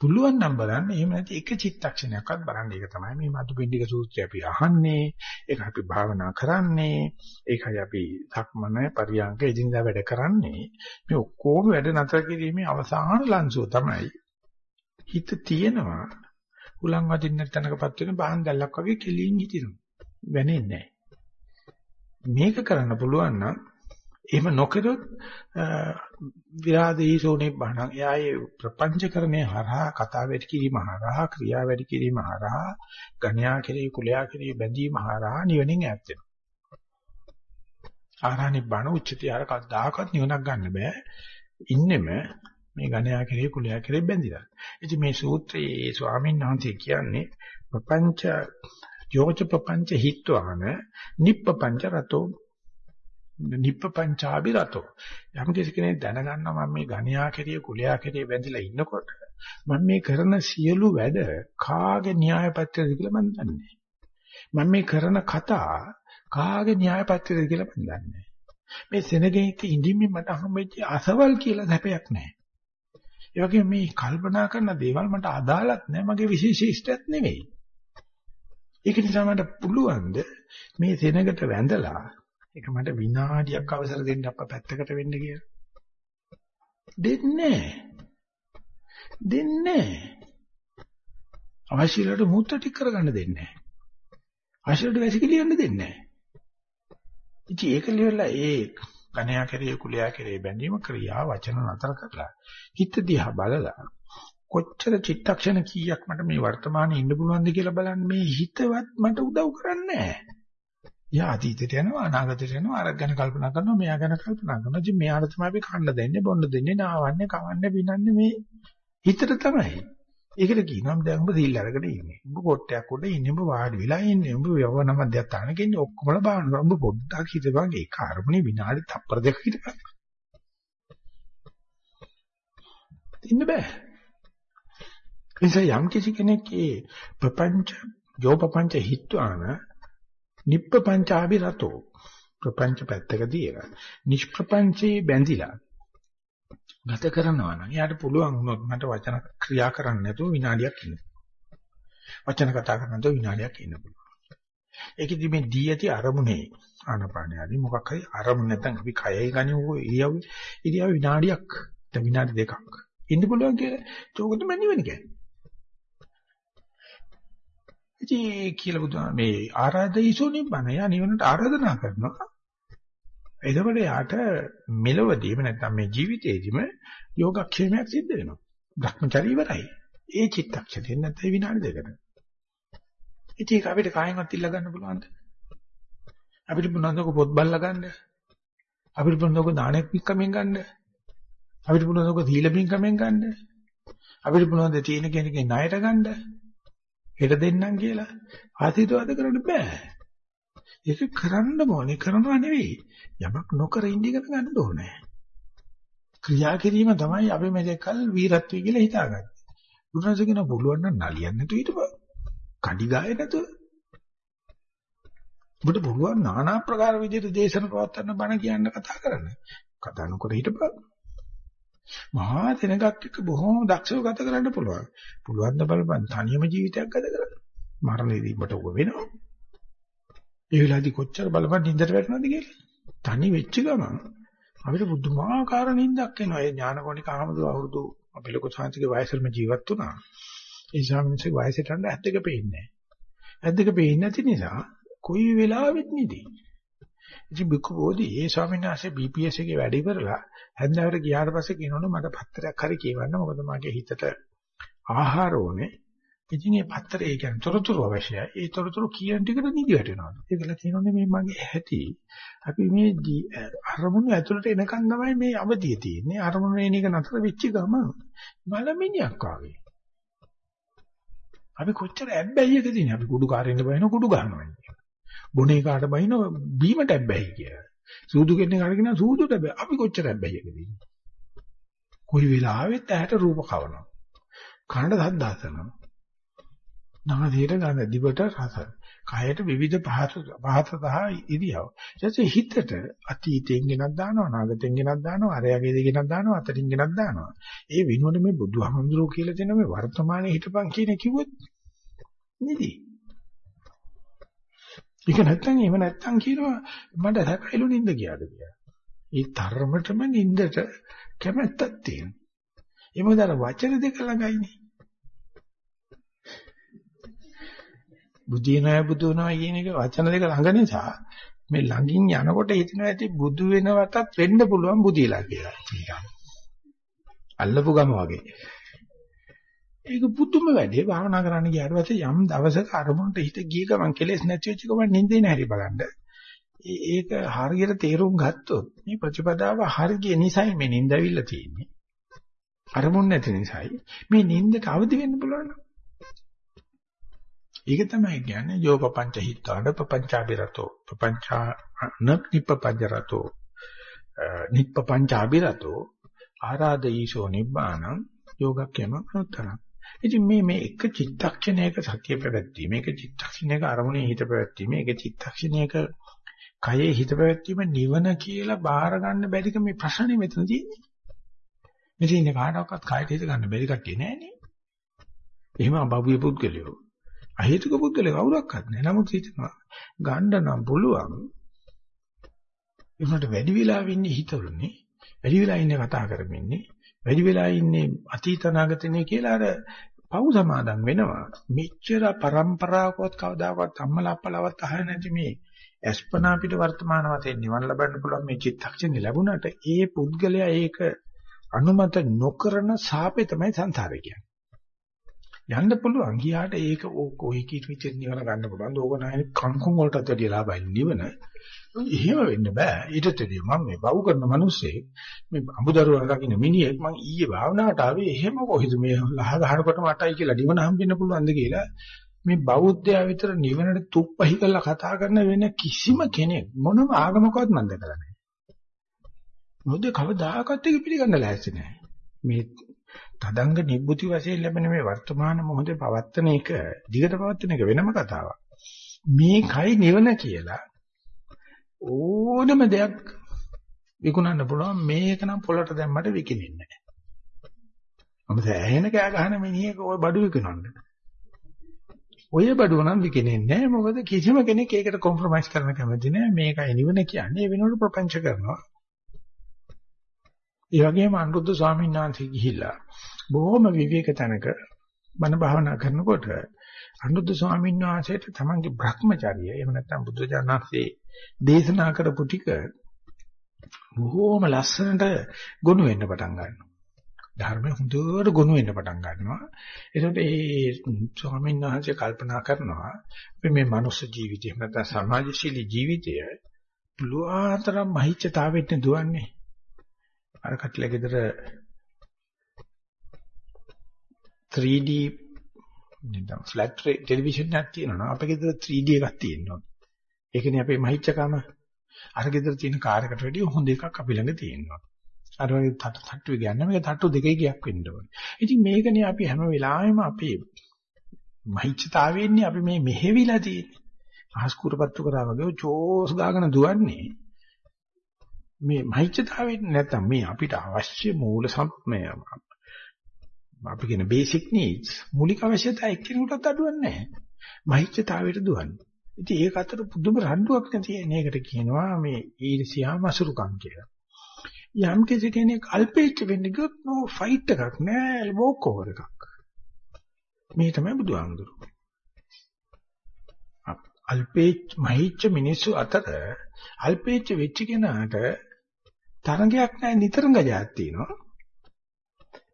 පුළුවන් නම් බලන්න එහෙම නැති එක චිත්තක්ෂණයක්වත් බලන්න. ඒක තමයි මේ මතුපිණ්ඩික සූත්‍රය අපි අහන්නේ. ඒක අපි භාවනා කරන්නේ. ඒකයි අපි ධක්මන පරියංග එදිනදා වැඩ කරන්නේ. මේ ඔක්කොම වැඩ නතර කිරීමේ අවසාන ලංසුව තමයි හිත තියෙනවා. උලන් වදින්න තැනකපත් වෙන බහන් දැල්ලක් වගේ කෙලින් හිටිනවා. වෙන්නේ මේක කරන්න පුළුවන් නම් එහෙම නොකරොත් විරාදී සෝනේ බණ එයායේ ප්‍රපංචකරණේ හරහා කතා වැඩි කිරීම හරහා ක්‍රියා වැඩි කිරීම හරහා ගණ්‍යා කෙරේ කුලයා කෙරේ බැඳීම හරහා නිවනින් ඈත් වෙනවා. ආරණි බණ උච්චති ආර කද්දාකත් නිවනක් ගන්න බෑ. ඉන්නෙම මේ ගණ්‍යා කෙරේ කුලයා කෙරේ බැඳිලා. ඉතින් මේ සූත්‍රයේ ස්වාමීන් වහන්සේ කියන්නේ ප්‍රපංච යෝච ප්‍රපංච හිත්වාන නිප්පංච රතෝ නිප්පංචාබි රතෝ. යම් කෙනෙක් දැනගන්නවා මම මේ ඝණයා කෙරිය කුලයා කෙරිය වැඳලා ඉන්නකොට මම මේ කරන සියලු වැඩ කාගේ න්‍යාය පත්‍රයද කියලා මම දන්නේ මම මේ කරන කතා කාගේ න්‍යාය පත්‍රයද කියලා මම දන්නේ මේ සෙනගෙක ඉඳින්නේ මට හම්බෙච්ච අසවල් කියලා හැපයක් නැහැ. ඒ වගේම මේ කල්පනා කරන දේවල් මට අදාළත් නැහැ. මගේ විශේෂීෂ්ටයක් නෙවෙයි. ඒක නිසා මට පුළුවන් මේ සෙනගට වැඳලා ඒක මට විනාඩියක් අවසර දෙන්න අප්පා පැත්තකට වෙන්න කියලා. දෙන්නේ දෙන්නේ අවශ්‍යලට මුත්‍ර ටික කරගන්න දෙන්නේ නැහැ. අවශ්‍යලට වැසිකිලියන්න දෙන්නේ නැහැ. ඉතින් ඒක liverලා ඒ කණයා කෙරේ කුලයා කෙරේ බැඳීම ක්‍රියා වචන නතර කරලා හිත දිහා බලලා කොච්චර චිත්තක්ෂණ කීයක් මට මේ වර්තමානයේ ඉන්න පුළුවන්ද කියලා බලන්න මේ හිතවත් මට උදව් කරන්නේ නැහැ. යා අතීතයට යනවා අනාගතයට යනවා අර ගැන කල්පනා කරනවා මෙයා ගැන කල්පනා කරනවා. ඉතින් මෙයාට තමයි අපි කන්න දෙන්නේ බොන්න දෙන්නේ නාවන්නේ කවන්නේ බිනන්නේ මේ හිතට තමයි. ඒකට කියනවා දැන් ඔබ සීල් අරගෙන ඉන්නේ. ඔබ කොට්ටයක් උඩ ඉන්නේ ඔබ වාඩි වෙලා ඉන්නේ ඔබ යවන මැදයන් ඉන්නේ ඔක්කොමලා බලනවා ඔබ පොඩ්ඩක් හිතපන් ඒ කාර්මණේ විනාඩි තප්පර දෙක හිටපන්. ඉන්න බෑ. නිසා යම් කිසි කෙනෙක් ඒ ප්‍රපංච යෝපපංච හිත්වාන නිප්පපංචාභි රතෝ ප්‍රපංච පැත්තක තියලා නිෂ්ප්‍රපංචේ බැඳිලා ගත කරනවා නම් එයාට පුළුවන් වුණොත් මට වචන ක්‍රියා කරන්න නැතුව විනාඩියක් ඉන්න. වචන කතා කරන්න නැතුව විනාඩියක් ඉන්න පුළුවන්. ඒකෙදි මේ දී ඇති අරමුණේ ආනපානය ආදී මොකක් හරි අරමුණ නැත්නම් අපි කයයි ගනිමු ඉරියව් ඉරියව් විනාඩියක් නැත්නම් විනාඩි දෙකක් ඉන්න පුළුවන් කියලා ඒක තමයි නිවන කියන්නේ. ඉතින් කියලා බුදුහාම මේ ආරාධයිසෝ නිබ්බන යා නිවනට ආරාධනා කරනවා. එතකොට යාට මෙලවදීම නැත්නම් මේ ජීවිතේදීම යෝගක්ෂේමයක් සිද්ධ වෙනවා. භ්‍රමචරි ඉවරයි. ඒ චිත්තක්ෂණයෙන් නැත්නම් විනාඩි දෙකකට. ඉතින් ඒක අපිට කායෙන්වත් ඉල්ල ගන්න පුළුවන්ද? අපිට පුළුවන්ද පොත් බල්ලා ගන්න? අපිට පුළුවන්ද දානෙක් පික්කමෙන් ගන්න? අපිට පුළුවන්ද සීල පින්කමෙන් ගන්න? අපිට පුළුවන්ද තියෙන කෙනකින් ණයට ගන්න? හෙට දෙන්නම් කියලා ආශිර්වාද කරන්න බෑ. ඒක කරන්න ඕනේ කරනවා නෙවෙයි. යමක් නොකර ඉඳ ඉගෙන ගන්න ඕනේ. ක්‍රියා කිරීම තමයි අපි මෙතෙක්කල් වීරත්වය කියලා හිතාගත්තේ. බුදුරජාණන් කියන පුළුවන් නම් නලියන්න නැතුව හිටපන්. කඩි ගායේ නැතුව. ඔබට පුළුවන් নানা ආකාර විදිහට දේශන පවත්වන්න බණ කියන්න කතා කරන්න. කතා නොකර හිටපන්. මහා දෙනගක් එක්ක බොහොම දක්ෂව ගත කරන්න පුළුවන්. පුළුවන් ද බලපන් තනියම ජීවිතයක් ගත කරන්න. මරණයදී ඔබට ඔබ වෙනවා. ඒ වෙලාවේදී කොච්චර බලපන් නින්දට වැටෙනවද කියලා. තනි වෙච්ච ගමන් අපිට බුදුමාකාර නින්දක් එනවා. ඒ ඥානකොණික ආමතු අවුරුදු අපි ලොකු සාංශිකේ වයසෙම ජීවත් වුණා. ඒ ශාමින්සේ වයසට යන ඇත්තක පේන්නේ නැහැ. ඇත්තක පේන්නේ නැති නිසා කොයි වෙලාවෙත් නිදි. ඉතින් බිකු බෝධි ඒ ස්වාමීන් වහන්සේ BPS එකේ වැඩ ඉවරලා හැන්දෑවට ගියාට පස්සේ කියනවනේ මට පත්‍රයක් හරි කියවන්න මොකද මගේ හිතට ආහාර ඕනේ. ඉතින් මේ පත්‍රය කියන්නේ තොරතුරු අවශ්‍යයි. ඒ තොරතුරු කියන ටිකට නිදි වැටෙනවා. ඒකල කියනෝනේ මේ මගේ ඇති. අපි මේ අරමුණු ඇතුළට එනකන් තමයි මේ අවදිය තියෙන්නේ. අරමුණු එන එක නතර වෙච්ච ගම මලමිණියක් වගේ. අපි කොච්චර ඇබ්බැහියකදීනේ අපි කුඩු කාරෙන්න බයින කුඩු ගන්නවා. බොනේ කාට බයින බීමට ඇබ්බැහි කියලා. සූදු කෙනෙක් අරගෙන සූදුට ඇබ්බැහි. අපි කොච්චර ඇබ්බැහියකදී. කොයි වෙලාවෙත් ඇහැට රූප කවනවා. කනට සද්ද අසනවා. නාසයට ගඳ දිවට රස. කයට විවිධ පහත පහත සහ ඉරියව්. ඊටසේ හිතට අතීතයෙන් ගෙනත් දානවා, අනාගතයෙන් ගෙනත් දානවා, අරයගේ දේ ගෙනත් දානවා, අතරින් ගෙනත් දානවා. ඒ වෙනුවට මේ බුදුහාමුදුරුවෝ කියලා දෙන මේ වර්තමානයේ හිටපන් කියන කිව්වොත් නෙදී. ඒක නැත්තම් එහෙම නැත්තම් කියනවා මට සැකයිලු නින්ද ගියාද කියලා. ඒ තරමටම නින්දට කැමැත්තක් තියෙනවා. ඒ මොකද අර වචන දෙක ළඟයිනේ. බුදිනය බුදුනවා කියන එක වචන දෙක ළඟ නිසා මේ ළඟින් යනකොට හිතනවා ඇති බුදු වෙනවටත් වෙන්න පුළුවන් බුදිලා කියලා. අල්ලපු ගම වගේ. ඒක පුදුම වැඩේ. භාවනා කරන්න ගියාට පස්සේ යම් දවසක අරමුණට හිත ගිය ගමන් කෙලෙස් නැති වෙච්ච ගමන් නිින්දේ නැහැරි බලන්න. ඒක හරියට තේරුම් ගත්තොත් මේ ප්‍රතිපදාව හරිය නිසයි මේ නිින්දවිල්ල තියෙන්නේ. අරමුණ නැති නිසායි මේ නිින්දට අවදි වෙන්න පුළුවන්. ඒක තමයි කියන්නේ යෝග පංච හිතාන පපංචාබිරතෝ පපංචා නක්නිපපජරතෝ නිප්පපංචාබිරතෝ ආරාධ ඊශෝ නිබ්බානං යෝගක්‍යම අනුත්තරං ඉතින් මේ මේ එක චිත්තක්ෂණයක සතිය පැවැත්වීම, එක චිත්තක්ෂණයක අරමුණේ හිත පැවැත්වීම, එක චිත්තක්ෂණයක කයේ හිත පැවැත්වීම නිවන කියලා බාර ගන්න බැරික මේ ප්‍රශ්නේ මෙතන තියෙන්නේ. මෙතන ඉන්න කාටවත් කයට හිත ගන්න බැරි කට්ටිය නෑනේ. එහෙම අබබුවේ පුද්ගලයෝ. අහේතුක පුද්ගලයෝ කවුරක්වත් නෑ. නමුත් හිතනවා ගන්න නම් පුළුවන්. ඒකට වැඩි වෙලා වෙන්නේ හිතවලුනේ. වැඩි වෙලා ඉන්නේ කතා කරමින්නේ. වැඩි වෙලා ඉන්නේ අතීත අනාගතනේ කියලා අර පව් සමාදන් වෙනවා. මෙච්චර પરම්පරාවකවත් කවදාකවත් අම්මලා අප්පලාවත් අහන්නේ නැති මේ අස්පනා පිට වර්තමාන වශයෙන් නිවන් ලබන්න පුළුවන් මේ චිත්තක්ෂණේ ලැබුණාට ඒ පුද්ගලයා ඒක අනුමත නොකරන සාපේ තමයි සංසාරේ කියන්නේ. යන්න පුළුවන් ගියාට ඒක ඔය කීට විතර නිවන ගන්න පුළුවන්. ඕක නැහැ කංකුම් වලටත් වැඩිය ලාභයි නිවන. එහෙම වෙන්න බෑ. ඊටතදී මම මේ බව් කරන මිනිස්සේ මේ අමුදරුවන් දකින්න මිනිහෙක් මං ඊයේ භාවනාවට ආවේ එහෙම කොහෙද මේ ලහ ගහනකොට මටයි කියලා නිවන හම්බෙන්න පුළුවන්ද කියලා මේ බෞද්ධයා විතර නිවනට තුප්පහි කරලා කතා කරන වෙන කිසිම කෙනෙක් මොනම ආගමකවත් මම දැකලා නැහැ. මොකද කවදාකවත් ඒක පිළිගන්න ලෑස්ති නැහැ. මේ තදංග නිබ්බුති වශයෙන් ලැබෙන මේ වර්තමාන මොහොතේ පවත්තන එක දිගට පවත්තන එක වෙනම කතාවක්. මේකයි නිවන කියලා ඕනම දෙයක් විකුණන්න පුළුවන් මේක නම් පොළට දැම්මට විකිනෙන්නේ නැහැ. මොකද ඇහෙන කෑ ගහන මිනිහෙක් ওই බඩු විකුණන්නේ. ඔය බඩුව නම් විකිනෙන්නේ නැහැ. මොකද කිසිම කෙනෙක් ඒකට කොම්ප්‍රොමයිස් කරන්න කැමති නැහැ. මේකයි නිවන කියන්නේ. ඒ වෙනකොට ප්‍රපංච කරනවා. ඒ වගේම අනුරුද්ධ ස්වාමීන් වහන්සේ ගිහිල්ලා බොහොම විවේක තැනක බණ භාවනා කරනකොට අනුරුද්ධ ස්වාමීන් වහන්සේට තමන්ගේ Brahmacharya එහෙම නැත්නම් බුදුජානකසේ දේශනා කරපු ටික බොහොම ලස්සනට ගොනු වෙන්න පටන් ගන්නවා. ධර්මයේ හොඳට ගොනු වෙන්න පටන් ගන්නවා. ඒකට ඒ ස්වාමීන් වහන්සේ කල්පනා කරනවා අපි මේ මනුස්ස ජීවිතය නැත්නම් සමාජශීලී ජීවිතය පුළුවන්තරම් මහිච්ඡතාවෙත් දුවන්නේ. අර කට්ලේ ගෙදර 3D නිකන් ෆ්ලැට් ටෙලිවිෂන් එකක් තියෙනවා. අපේ ගෙදර 3D එකක් තියෙනවා. ඒකනේ අපේ මහිච්ඡකම. අර ගෙදර තියෙන කාර් එකට වැඩිය හොඳ එකක් අපි ළඟ තියෙනවා. අර වගේ තට්ටු තට්ටුවේ ගන්න මේක තට්ටු දෙකේ ගියක් වෙන්න ඕනේ. ඉතින් මේකනේ අපි හැම වෙලාවෙම අපේ මහිච්ඡතාවෙන්නේ අපි මේ මෙහෙවිලා තියෙන්නේ. අහස්කුරපත්තු කරා වගේ චෝස් ගාගෙන දුවන්නේ. මේ මහිච්ඡතාවෙන් නැත්තම් මේ අපිට අවශ්‍ය මූල සම්පමය අපි කියන බේසික් නීඩ්ස් මූලික අවශ්‍යතා එක්කිනුටත් අඩුවක් නැහැ. මහිච්ඡතාවයට දුවන්නේ. ඉතින් ඒක අතර පුදුම රණ්ඩුවක් තියෙන. ඒකට කියනවා මේ ඊර්ෂ්‍යා මසුරුකම් කියලා. යම් කෙනෙක් අල්පේච්ච වෙන්න ගියොත් නෝ ෆයිට් එකක් නෑ වෝක් ඕවර් එකක්. මේ තමයි බුදුහාමුදුරුවෝ. අල්පේච්ච මහිච්ච මිනිස්සු අතර අල්පේච්ච වෙච්ච කෙනාට තරංගයක් නැහැ නිතරම ගජාක් තියෙනවා.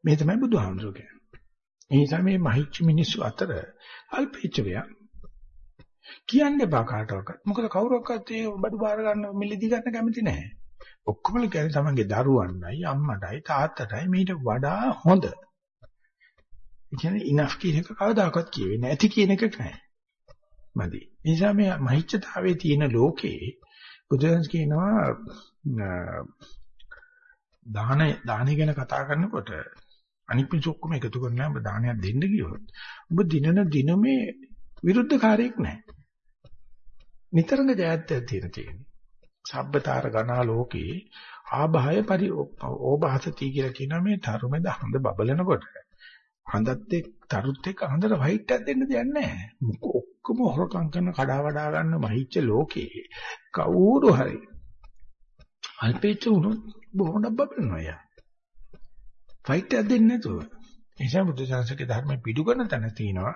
මේ තමයි බුදුහාමුදුරුවෝ කියන්නේ. ඒ නිසා මේ මහිච්ච මිනිස්සු අතර අල්පේච්ච වෙයක් කියන්න එපා කාටවත්. මොකද කවුරක්වත් ඒ බඩු බාර ගන්න මිලදී ගන්න කැමති නැහැ. ඔක්කොම කියන්නේ තමන්ගේ දරුවන්ටයි අම්මටයි තාත්තටයි මීට වඩා හොඳ. ඒ කියන්නේ ඉනෆ් කියන එක කවදාකවත් කියෙන්නේ නැති කියන එක නෑ. මදි. ඒ නිසා මේ මහිච්ඡතාවයේ තියෙන ලෝකේ බුදුන්ස් කියනවා දාන දාන ගැන කතා කරනකොට අනිත් පිටු ඔක්කොම එකතු කරලා ඔබ දානයක් දෙන්න ගියොත් ඔබ දිනන දිනමේ විරුද්ධකාරයක් නැහැ. නිතරම ජයත්‍ය තියෙන තියෙන්නේ. සබ්බතාර ගණා ලෝකේ ආභාය පරි ඕභාසති කියලා කියන මේ තරුමෙද හඳ බබලනකොට හඳත් එක් තරුත් එක්ක හඳට වයිට් එකක් දෙන්න දෙයක් නැහැ. ඔක්කොම හොරකම් කරන කඩා වඩා ගන්න මහිච්ච ලෝකේ කවුරු හරි අල්පේච්ච උනොත් බොහොම බබලනවා යා. ෆයිට් එකක් දෙන්නේ නැතුව. ඒ නිසා බුදු සසුනේ ධර්ම පිටු කරන තැන තියෙනවා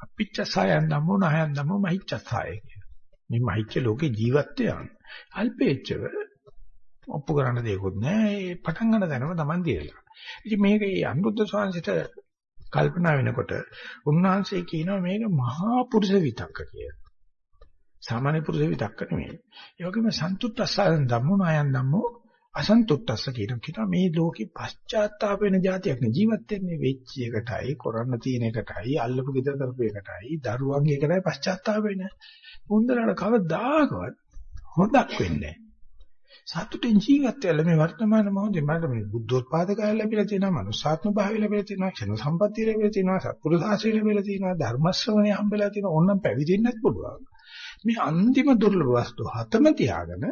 අපිච්චසයන් ධම්මෝ නහයන් ධම්මෝ මහිච්චසය කිය. මේ මහිච්ච ලෝකේ ජීවත්වයන් අල්පේච්චව ඔප්පු කරන්න දෙයක්වත් නැහැ. ඒ පටන් ගන්න තැනම Taman දිරලා. ඉතින් මේක ඒ අනුරුද්ධ ස්වාමීන්ට කල්පනා වෙනකොට උන්වහන්සේ කියනවා මේක මහා පුරුෂ විතක්ක කියලා. සාමාන්‍ය පුරුෂ විතක්ක නෙමෙයි. ඒ වගේම සන්තුට්ඨසයන් ධම්මෝ නයන් ධම්මෝ අසන්තුට්ඨස්ස කියන කිනා මේ ලෝකේ පශ්චාත්තාප වෙන જાතියක් නේ. ජීවත් වෙන්නේ වෙච්ච එකටයි කරන්න තියෙන එකටයි අල්ලපු ගෙදර කරපු එකටයි දරුවන්ගේ එකටයි පශ්චාත්තාප වෙන්නේ. හොඳට කවදාකවත් හොඳක් වෙන්නේ සතුටින් ජීවත් වෙලා මේ වර්තමාන මොහොතේ මට මේ බුද්ධෝත්පාද කාලය ලැබිලා තියෙනවා මනුස්සාත්ම භාවය ලැබිලා තියෙනවා ක්ෂණ සම්පත්තිය ලැබිලා තියෙනවා සත්පුරුෂාශ්‍රය ලැබිලා තියෙනවා ධර්ම ශ්‍රවණය හම්බෙලා තියෙනවා. ඕනම් පැවිදෙන්නත් පුළුවන්. මේ අන්තිම දුර්ලභ වස්තු හතම තියාගෙන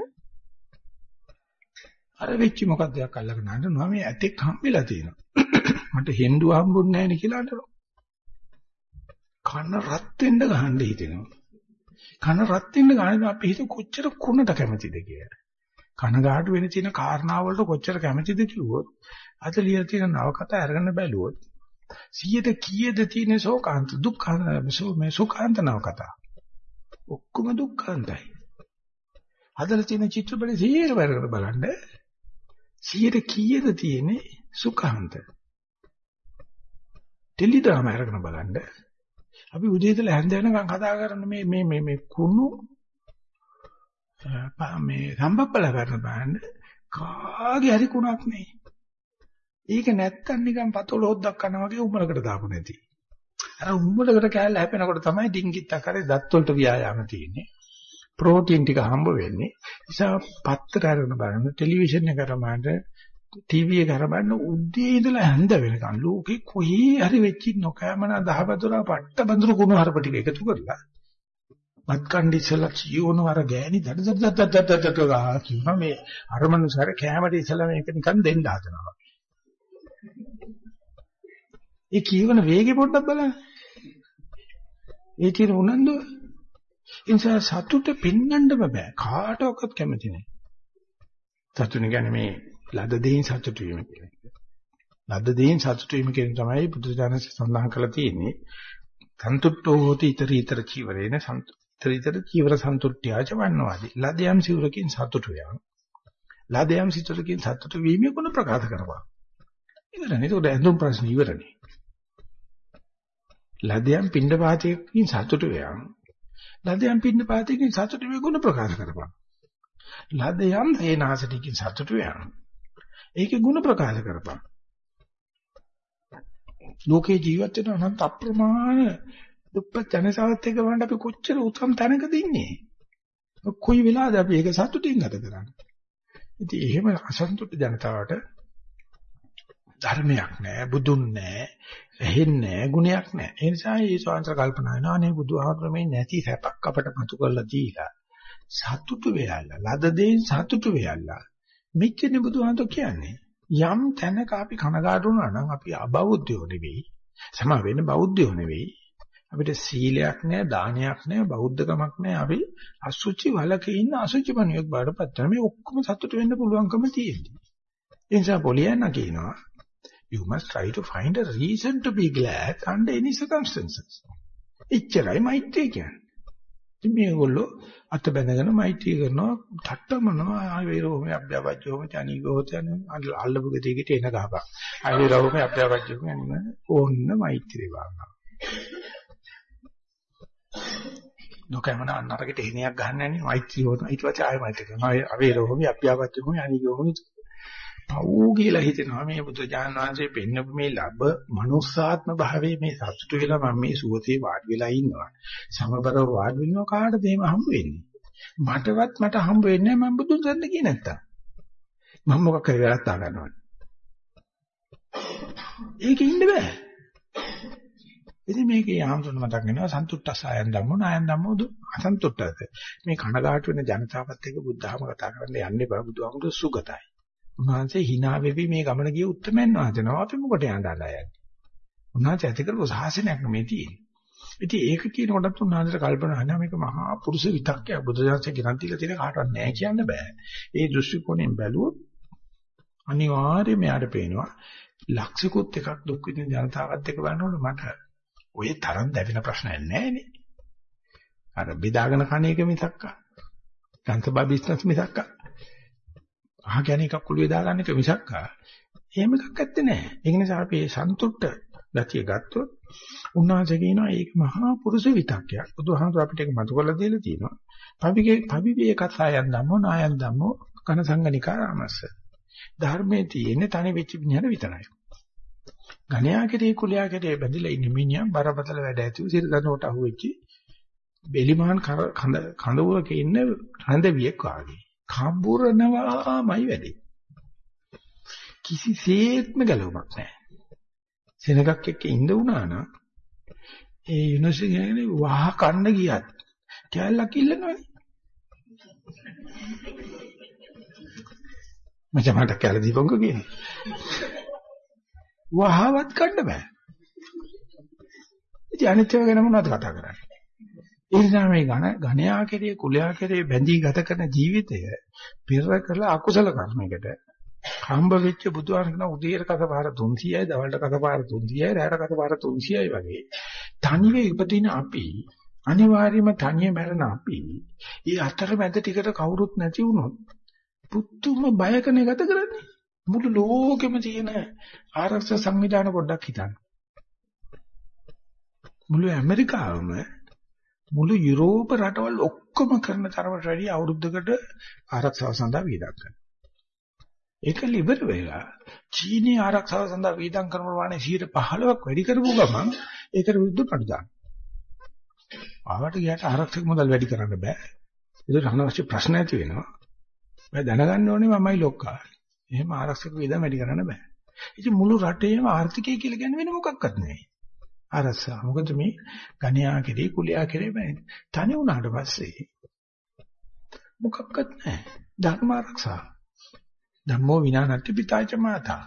අර වෙච්චි මොකක්ද යක් අල්ලගෙන හඳුනනවා මේ ඇතෙක් හම්බෙලා තියෙනවා. මට හෙන්දුව හම්බුන්නේ නැහැ නේ කියලා අඬනවා. කන රත් වෙන්න ගහන්න හිතෙනවා. කන රත් වෙන්න ගහන අපි හිත කොච්චර කුණට කැමතිද කියලා. කනගාටු වෙන තියෙන කාරණා වලට කොච්චර කැමතිද කිව්වොත් අද ලියලා තියෙන නවකතා අරගෙන බැලුවොත් 100ට කීයද තියෙන ශෝකාන්ත දුක්ඛාන්ත මේ සුඛාන්ත නවකතා? ඔක්කොම දුක්ඛාන්තයි හදලා තියෙන චිත්‍රපටි 100 වරකට බලන්න 100ට කීයද තියෙන්නේ සුඛාන්ත. ටෙලිඩ්‍රාමා අරගෙන බලන්න. අපි උදේ ඉඳලා හැන්ද වෙනකන් කතා කරන මේ මේ මේ මේ කුණු මේ සම්බප්පල කරන බෑන්න කාගේ හරි කුණක් නෙයි. ඒක නැත්තම් නිකන් පතොල හොද්දක් කරනවා වගේ උඹලකට දාපු නැති. අර උඹලකට කෑල්ල හැපෙනකොට තමයි ඩිංගිත් අකරේ දත් වලට ව්‍යායාම තියෙන්නේ. ප්‍රෝටීන් ටික හම්බ වෙන්නේ. නිසා පත්තර අරගෙන බලන්න ටෙලිවිෂන් එක කරමාට ටීවී එක කරබන්න උදේ ඉඳලා හැන්ද වෙනකන් ලෝකේ කොහේ හරි වෙච්ච නොකෑමන දහවතුරා පට්ට බඳුරු කුණු හරප ටික එකතු කරලා මත් කණ්ඩි ඉස්සලා කියවන වර ගෑණි දඩ දඩ දඩ දඩ දඩ ගා කියනවා මේ අර මනුස්සයර කැමරේ ඉස්සලා මේක නිකන් දෙන්න හදනවා. ඒ කියවන වේගෙ පොඩ්ඩක් බලන්න. ඒ කියන උනන්දුව නිසා සතුට පෙන්වන්න බෑ. කාටවත් කැමති නෑ. සතුට කියන්නේ මේ ලද දෙයින් සතුට වීම කියන එක. ලද දෙයින් සතුට වීම කියන තමයි බුදුජානක සඳහන් කරලා තියෙන්නේ. සන්තුට්ඨෝ හෝති iter iter චීවරේන iter iter චීවර සන්තුට්ඨ්‍යාච වන්නවාදී. ලදයම් සිවුරකින් සතුට වේයන්. ලදයම් සිතුරකින් සතුට වීමේ ගුණ ප්‍රකාශ කරපන්. ඉවරනේ. ඒක ඇඳුම් ප්‍රශ්න ඉවරනේ. ලදයන් පින්නපාතයෙන් සතුට වෙයන්. ලදයන් පින්නපාතයෙන් සතුට වේ ගුණ ප්‍රකාශ කරපන්. ලදයන් සේනාසනකින් සතුට වෙයන්. ඒකේ ගුණ ප්‍රකාශ කරපන්. ලෝකේ ජීවත් වෙන අනන්ත අප්‍රමාණ දුප්පත් ජනසාවත් එක්ක වන්න අපි කොච්චර උත්සම් තැනකද ඉන්නේ. කොයි වෙලාවද අපි ඒක සතුටින් ගත කරන්නේ. ඉතින් එහෙම අසන්තුෂ්ට ජනතාවට ධර්මයක් නැහැ, බුදුන් නැහැ, ඇහෙන්නේ නැහැ ගුණයක් නැහැ. ඒ නිසා මේ ස්වාමීන් කල්පනා වෙනවා අනේ බුදුහාමර මේ නැති සැපක් අපට මතු කරලා දීලා සතුටු වෙයල්ලා ලද දෙයින් සතුටු වෙයල්ලා මෙච්චනේ බුදුහාමර කියන්නේ. යම් තැනක අපි කනගාටු වුණා නම් අපි අබෞද්ධයෝ නෙවෙයි සමා වෙන බෞද්ධයෝ නෙවෙයි. අපිට සීලයක් නැහැ දානයක් නැහැ බෞද්ධකමක් නැහැ. අපි අසුචි වලක ඉන්න අසුචි මනියෙක් බාඩපත් කරන මේ ඔක්කොම සතුටු වෙන්න පුළුවන්කම තියෙනවා. ඒ නිසා පොලියන්න කියනවා You must try to find a reason to be glad under any circumstances. එච්චරයි මෛත්‍රිය කියන්නේ. ඉතින් මේගොල්ලෝ අත බැඳගෙන මෛත්‍රී කරනවා, ඨට්ටමනවා, ආවේරෝ මේ අභ්‍යවජ්ජෝ මේ අනීගෝත යන අල්ලපු ගෙදේකට එන ගහපන්. ආවේරෝ මේ අභ්‍යවජ්ජෝ කියන්නේ ඕන්න මෛත්‍රී භාවනාව. නොකෑමන අන්නරකට එහණයක් ගහන්න යන්නේ මෛත්‍රී හොත ඊට පස්සේ ආයෙ මෛත්‍රී කරනවා. ආවේරෝ මේ අභ්‍යවජ්ජෝ මේ අනීගෝ මේ පව් කියලා හිතෙනවා මේ බුදුජාන විශ්වසේ පෙන්නපු මේ ලබ මනුස්සාත්ම භාවයේ මේ සතුටු වෙලා මම මේ සුවතේ වාඩි වෙලා ඉන්නවා. සමබරව වාඩි වෙනවා කාටද එහෙම හම්බ වෙන්නේ? මටවත් මට හම්බ වෙන්නේ මම බුදුන් සරණ කිය නැත්තම්. මම මොකක් හරි වැරද්දා ගන්නවද ඒක ඉන්න බෑ. ඉතින් මේකේ ආම්තුන මතක් වෙනවා සන්තුට්ඨසයන් ධම්මෝ නායන් ධම්මෝ අසන්තුට්ඨද. මේ කනගාටු වෙන ජනතාවත් එක්ක බුද්ධහම කතා කරන්න යන්නේ බෑ බුදුහාමුදුරු සුගතයි. උන්වහන්සේ hina වෙවි මේ ගමන ගිය උත්තරමෙන් වහන්සේනවා අපි මොකට යන්න යන්නේ. උන්වහන්සේ ඇති කරපු සාසනයක් මේ තියෙන්නේ. ඉතින් ඒක කියනකොටත් උන්වහන්සේට කල්පනා කරනවා මේක මහා පුරුෂ විතක්කයක් බුදුසසුනේ ගණන් දීලා තියෙන කාටවත් නැහැ කියන්න බෑ. ඒ දෘෂ්ටි කෝණයෙන් බැලුවොත් අනිවාර්යයෙන්ම යාට පේනවා ලක්ෂිකුත් එකක් දුක් විඳින ජනතාවත් එක්ක බලනකොට මට ඔය තරම් දැවෙන ප්‍රශ්නයක් නැහැනේ. අර බෙදාගෙන කණ එක මිසක්ක. ගන්සබා බිස්නස් මිසක්ක. අහ කියන්නේ එකක් කුළුවේ දාගන්න එක මිසක්ක. එහෙම එකක් ඇත්තේ නැහැ. ඒ නිසා අපි මේ සන්තුට්ට ගතිය ගත්තොත් උන්වහන්සේ කියනවා ඒක මහා පුරුෂ විතක්කයක්. බුදුහාමුදුර අපිට ඒක මතු කරලා දීලා තියෙනවා. පවිගේ පවිවේ කතායන් ධම්මෝ නායන් ධම්මෝ කන සංගනිකා රාමස්ස. ධර්මයේ තියෙන්නේ තනි වෙච්ච විඤ්ඤාණ විතරයි. ගණයා කෙරේ කුලයා කෙරේ බැඳිලා ඉන්න මිනිහා බරපතල වැඩ ඇතුව සිර දනෝට අහුවෙච්චි බෙලිමහන් කඳ කඳවුරක ඉන්න රඳවියෙක් වාගේ. කම්බුරනවාමයි වැඩේ. කිසිසේත්ම ගැලවමක් නැහැ. සෙනගක් එක්ක ඉඳ වුණා නම් ඒ යුනිවර්සිටි ගෑනේ වහ කන්න ගියත් කැලලක් ඉල්ලනවනේ. මචං මට කැල දීපංක කියන්නේ. වහවත් කන්න බෑ. ඉතින් අනිත් ඒවා ගැන මොනවද කතා කරන්නේ? ඒ නිසා මේ ඝන ඝණයා කෙරේ කුලයා කෙරේ බැඳී ගත කරන ජීවිතය පෙර කළ අකුසල කර්මයකට හම්බ වෙච්ච බුදුහාම කියන උදේට කසපාර 300යි දවල්ට කසපාර 300යි රැයට කසපාර 300යි වගේ. තනිවේ ඉපදින අපි අනිවාර්යයෙන්ම තනිය මැරෙන අපි ඊ අතරමැද ටිකට කවුරුත් නැති වුණොත් පුතුම බයකනේ ගත කරන්නේ. මුළු ලෝකෙම තියෙන ආරක්ෂක සංවිධාන පොඩ්ඩක් හිතන්න. මුළු ඇමරිකාවම මුළු යුරෝප රටවල් ඔක්කොම කරන තරමට වැඩි අවුරුද්දකට ආරක්ෂාව සඳහා වියදම් කරනවා ඒක liver වෙලා චීනයේ ආරක්ෂාව සඳහා වීදම් කරන ප්‍රමාණය 15ක් වැඩි කරපු ගමන් ඒකට විරුද්ධ ප්‍රතිදාන. ආවට ගියට ආරක්ෂක මුදල් වැඩි කරන්න බෑ. ඒක අනවශ්‍ය ප්‍රශ්න ඇති වෙනවා. මම දැනගන්න ඕනේ මමයි ලොක්කා. එහෙම ආරක්ෂක වීදම් වැඩි කරන්න බෑ. ඉතින් මුළු රටේම ආර්ථිකය කියලා කියන්නේ වෙන මොකක්වත් නෙවෙයි. අරසා. මොකද මේ ගණ්‍යා කෙරේ කුලයා කෙරේ බෑ. තනි වුණාට පස්සේ මොකක්වත් නැහැ. ධර්ම ආරක්ෂා. ධම්මෝ විනානත්ති පිතාච මාතා.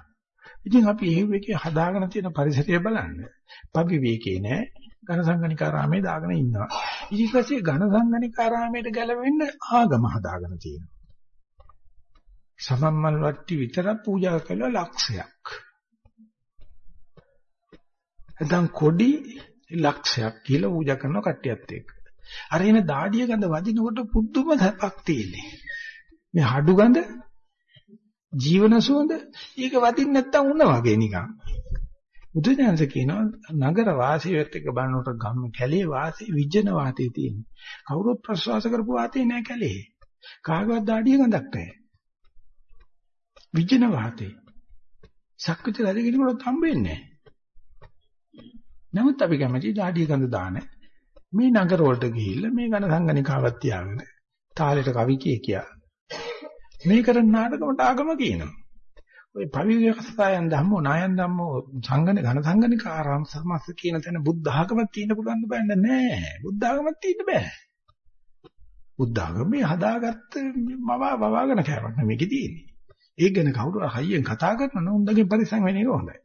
ඉතින් අපි ඒ වෙකේ හදාගෙන තියෙන පරිසරය බලන්න. පවිවේකේ නෑ. ඝන සංගණිකාරාමේ දාගෙන ඉන්නවා. ඊට පස්සේ ඝන සංගණිකාරාමයට ගැලවෙන්න ආගම හදාගෙන තියෙනවා. සමම්මල් වට්ටි විතරක් පූජා කළා ලක්ෂයක්. නැත්නම් කොඩි ලක්ෂයක් කියලා පූජා කරන කට්ටියත් එක්ක. අර එන දාඩිය ගඳ වදිනකොට පුදුම සැපක් තියෙන්නේ. මේ හඩු ගඳ ජීවන සුවඳ ඒක වදින්න නැත්තම් උන වගේ නිකන්. බුදුදහමස කියනවා නගර වාසීවත් එක්ක බලනකොට ගම් කැලේ වාසී විජන වාතේ තියෙන. කවුරුත් ප්‍රසවාස කරපු වාතේ නෑ කැලේ. කාගවත් දාඩිය ගඳක් නෑ. විජන වාතේ. සක්විති රජ කෙනෙකුට හම්බෙන්නේ නෑ. නමුත් අපි කැමති දාඩිය ගඳ දාන මේ නගර වලට ගිහිල්ලා මේ ඝන සංගණිකාවක් තියාගෙන තාලෙට කවි කිය කියා මේ කරන නාටකමට ආගම කියනවා. ඔය පවිවික කතායන් ධම්මෝ නායන් ධම්මෝ සංගණ ඝන සංගණික ආරාම සමස්ස කියන තැන බුද්ධ ආගමක් තියෙන්න පුළුවන් බෑන්න නෑ. බුද්ධ ආගමක් තියෙන්න බෑ. බුද්ධ ආගමේ හදාගත්ත මව වවාගෙන කෑමක් නෙමෙයි තියෙන්නේ. ඒක ගැන කවුරු හයියෙන් කතා කරනවා නම් උන්දගේ පරිසං වෙන එක හොඳයි.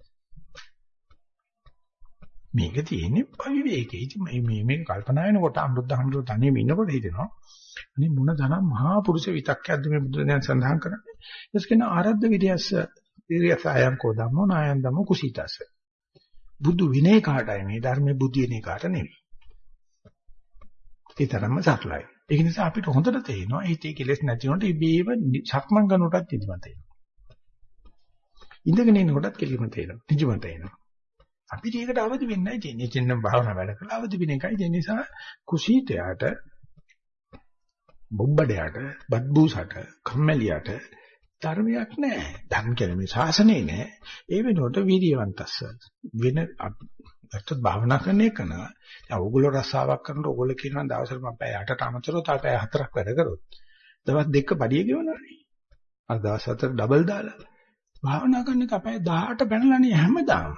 මේක තියෙන්නේ පවිවේකේ. ඉතින් මේ මේක කල්පනා වෙනකොට අමෘත හඳුර තනියම ඉන්නකොට හිතෙනවා අනේ මොන තරම් මහා පුරුෂ විතක්කයක්ද මේ බුදුදහම සඳහන් කරන්නේ. ඒක කියන ආරද්ධ විද්‍යස්ස විද්‍යස්ස අයං කෝ ධම්මෝ නායං ධම්මෝ කුසීතස්ස. බුදු විනය කාටයි මේ ධර්මයේ බුද්ධ විනය කාට නෙවෙයි. ඒ තරම්ම සතුලයි. ඒක නිසා අපිට හොඳට තේරෙනවා හිතේ කෙලෙස් නැති වුණොත් ඉබේම සක්මන් කරනකොටත් ඉදිමත එනවා. ඉඳගෙන ඉන්නකොටත් කෙලිම තේරෙනවා. නිජමත එනවා. අපිට ඒකට අවදි වෙන්නයි තියෙන්නේ. එතෙන් භාවනා වැඩ කළා අවදි වෙන එකයි. ඒ නිසා කුසීතයාට බොබ්බඩයට, බද්බූසට, කම්මැලියට ධර්මයක් නැහැ. ධර්ම කියන්නේ මේ ශාසනේ නැහැ. ඒ වෙනුවට වීර්යවන්තස්ස වෙන අත්‍යත් භාවනා කරන එක නා. දැන් ඕගොල්ලෝ රස්සාවක් කරනකොට ඕගොල්ලෝ කියනවා දවසට මම පැය 8ට අමතරව තව පැය 4ක් වැඩ කරොත්. දවස් දෙක බඩිය ගෙවනවානේ. අර දවස් 4 ඩබල් දාලා. භාවනා කරන එක පැය 18 පැනලානේ හැමදාම.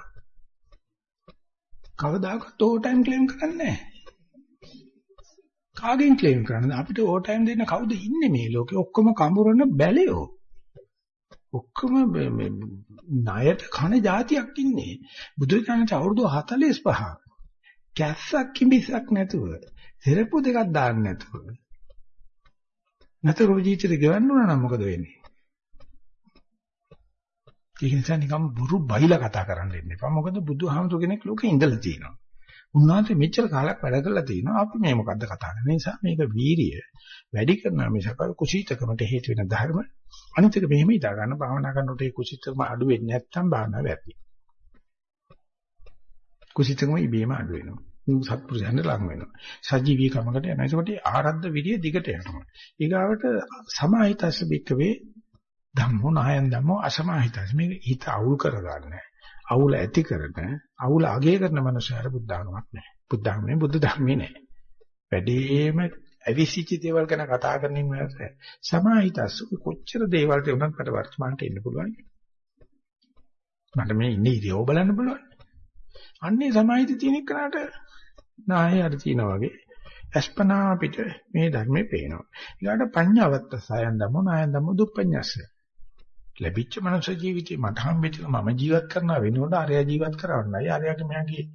කවදාකවත් ඕවර් ටයිම් ක්ලේම් කරන්නේ නැහැ. කාගෙන් ක්ලේම් කරන්නේ? අපිට ඕවර් ටයිම් දෙන්න කවුද ඉන්නේ මේ ලෝකේ? ඔක්කොම කඹරන බැලයෝ. ඔක්කොම මේ ණයට කන જાතියක් ඉන්නේ. බුදුරජාණන් අවුරුදු 45 කැස්සක් කිඹිසක් නැතුව, සෙරපු දෙකක් දාන්න නැතුව. නැතර ජීවිතේ ගෙවන්න උනා නම් මොකද වෙන්නේ? ඒක නිසා නිකම් බුරු බයිලා කතා කරන්න ඉන්න එපා. මොකද බුදුහාමුදුර කෙනෙක් ලෝකේ ඉඳලා තියෙනවා. උන්වහන්සේ මෙච්චර කාලයක් වැඩ කරලා තිනවා. අපි මේ මොකද්ද කතා කරන්නේ? නිසා මේක වීරිය වැඩි කරනවා මිසක කුසීතකමට හේතු වෙන ධර්ම. අනිත් එක මෙහෙම ඉදා ගන්න භාවනා කරනකොට ඒ කුසීතකම අඩු වෙන්නේ නැත්නම් භාවනාව වැරදි. කුසීතකම ඉබේම අඩු වෙනවා. සත්පුරුෂයන්ට ලඟ වෙනවා. සජීවී කමකට යනවා. ඒකට ආරද්ධ විරිය දිගට යනවා. ඊගාවට සමාහිතස්ස බික්කවේ ධම්මෝ නායන් ධම්මෝ අසමාහිතස් මේක හිත අවුල් කරගන්න. අවුල ඇති කරන අවුල අගය කරන මනුස්සයර බුද්ධාගමක් නැහැ. බුද්ධාගමේ බුද්ධ ධර්මේ නැහැ. වැඩිම අවිසිච්ච දේවල් ගැන කතා කරනින් නැහැ. සමාහිතස් කොච්චර දේවල් තිබුණත් මට වර්තමානට එන්න පුළුවන්. මට මේ ඉන්නේ ඉරියව බලන්න පුළුවන්. අන්නේ සමාහිත තියෙන එකට නාය අර තියනා වගේ අස්පනා අපිට මේ ධර්මේ පේනවා. ඊළඟට පඤ්ඤාවත්ත සයන් දමෝ නායන් දමෝ දුප්පඤ්ඤස්ස. ලැබිච්ච මනුෂ්‍ය ජීවිතේ මට හම්බෙච්ච මම ජීවත් කරන වෙනකොට අරයා ජීවත් කරවන්නයි. අරයාගේ මෙයාගේ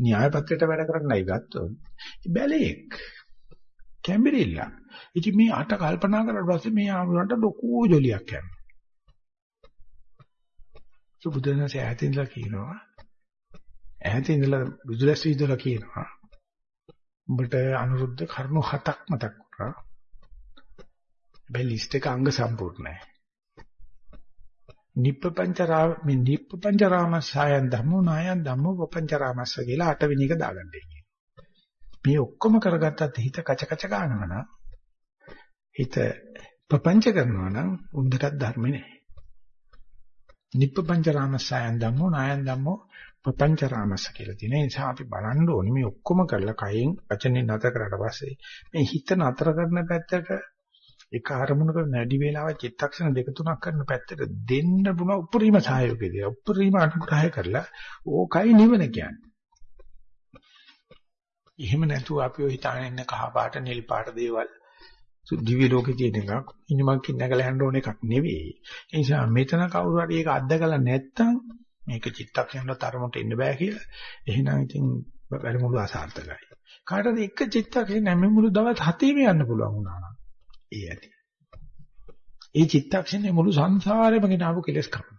න්‍යාය පත්‍රයට වැඩ කරන්නයි ගත්තොත් බැලේක්. කැම්බරිල්ලා ඉතින් මේ අට කල්පනා කරලා පස්සේ මේ ආමුලන්ට ලොකු ජොලියක් යනවා. සුබුදනසේ ඈතින් ඉඳලා කියනවා ඈතින් ඉඳලා බුදුලැස් විදලා කියනවා උඹට අනුරුද්ධ කරුණු හතක් මතක් වුණා. බැලි ලිස්ට් එක අංග සම්පූර්ණයි නිප්පපංචරා මේ නිප්පපංචරාමස්සයන් ධම්මෝ නායන් ධම්මෝ පපංචරාමස්ස කියලා අටවෙනි එක දාගන්න මේ ඔක්කොම කරගත්තත් හිත කච කච ගන්නවා නම් හිත පපංච කරනවා නම් උන්දටත් ධර්මේ නැහැ. නිප්පපංචරාමස්සයන් ධම්මෝ නායන් ධම්මෝ පපංචරාමස්ස කියලා තියෙන නිසා අපි බලන්න ඕනේ මේ ඔක්කොම කරලා කයෙන් වචනේ නැතර කරලා පස්සේ මේ හිත නතර කරන පැත්තට ඒක ආරමුණක නැඩි වේලාව චිත්තක්ෂණ දෙක තුනක් කරන පැත්තට දෙන්න බුණ උපරිම සහයෝගය දෙනවා. උපරිම අනුග්‍රහය කරලා ඕකයි නිවන කියන්නේ. එහෙම නැතුව අපි ඔය හිතාගෙන ඉන්න කහ පාට නිල් පාට දේවල් දිව්‍ය ලෝකේ තියෙන එකක් ඉනිමක් ඉන්නකල යන්න ඕන එකක් නෙවෙයි. ඒ නිසා මෙතන කවුරු හරි ඒක අත්දකලා නැත්තම් මේක චිත්තක්ෂණවල තරමට ඉන්න බෑ කියලා. එහෙනම් ඉතින් වැඩමුළු අසාර්ථකයි. කාටද එක චිත්තක්ෂණ නැමෙ මුළු දවස් හතේම යන්න පුළුවන් වුණා නම්. ඒ ඇති. ඒ චිත්තක්ෂණේ මුළු සංසාරෙම ගෙනාවු කෙලස් කපන.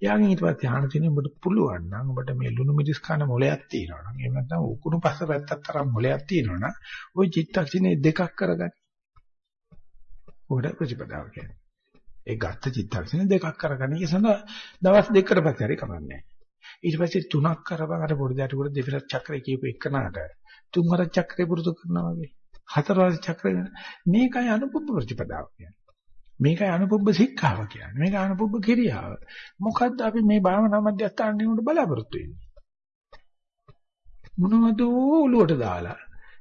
යාගෙන් ඊට පස්සේ ආහන තියෙන ඔබට පුළුවන් නම් ඔබට මේ ලුණු මිරිස් කන මොලයක් තියෙනවා නම් එහෙම නැත්නම් උකුණු පස්ස පැත්තක් තරම් මොලයක් තියෙනවා නම් ওই චිත්තක්ෂණේ දෙකක් කරගන්න. ඔකට ප්‍රතිපදාව කියන්නේ. ඒ ගත්ත චිත්තක්ෂණ දෙකක් කරගන්න. ඒ සඳහා දවස් දෙකකට පස්සේ හරි කමන්නේ. ඊට පස්සේ තුනක් කරපන් අර පොඩි දැටුකට දෙවිරත් චක්‍රය කියපු එකනට තුන්වර චක්‍රය පුරුදු කරනවා වගේ. හතරවර චක්‍රය මේකයි අනුපුබ්බ ප්‍රතිපදාව කියන්නේ. මේකයි අනුපුබ්බ ශික්ෂාව කියන්නේ. මේක අනුපුබ්බ කිරියාව. මොකද්ද අපි මේ භාවනා මධ්‍යස්ථානයේ උඩ බලාපොරොත්තු වෙන්නේ? මොනවද ඔලුවට දාලා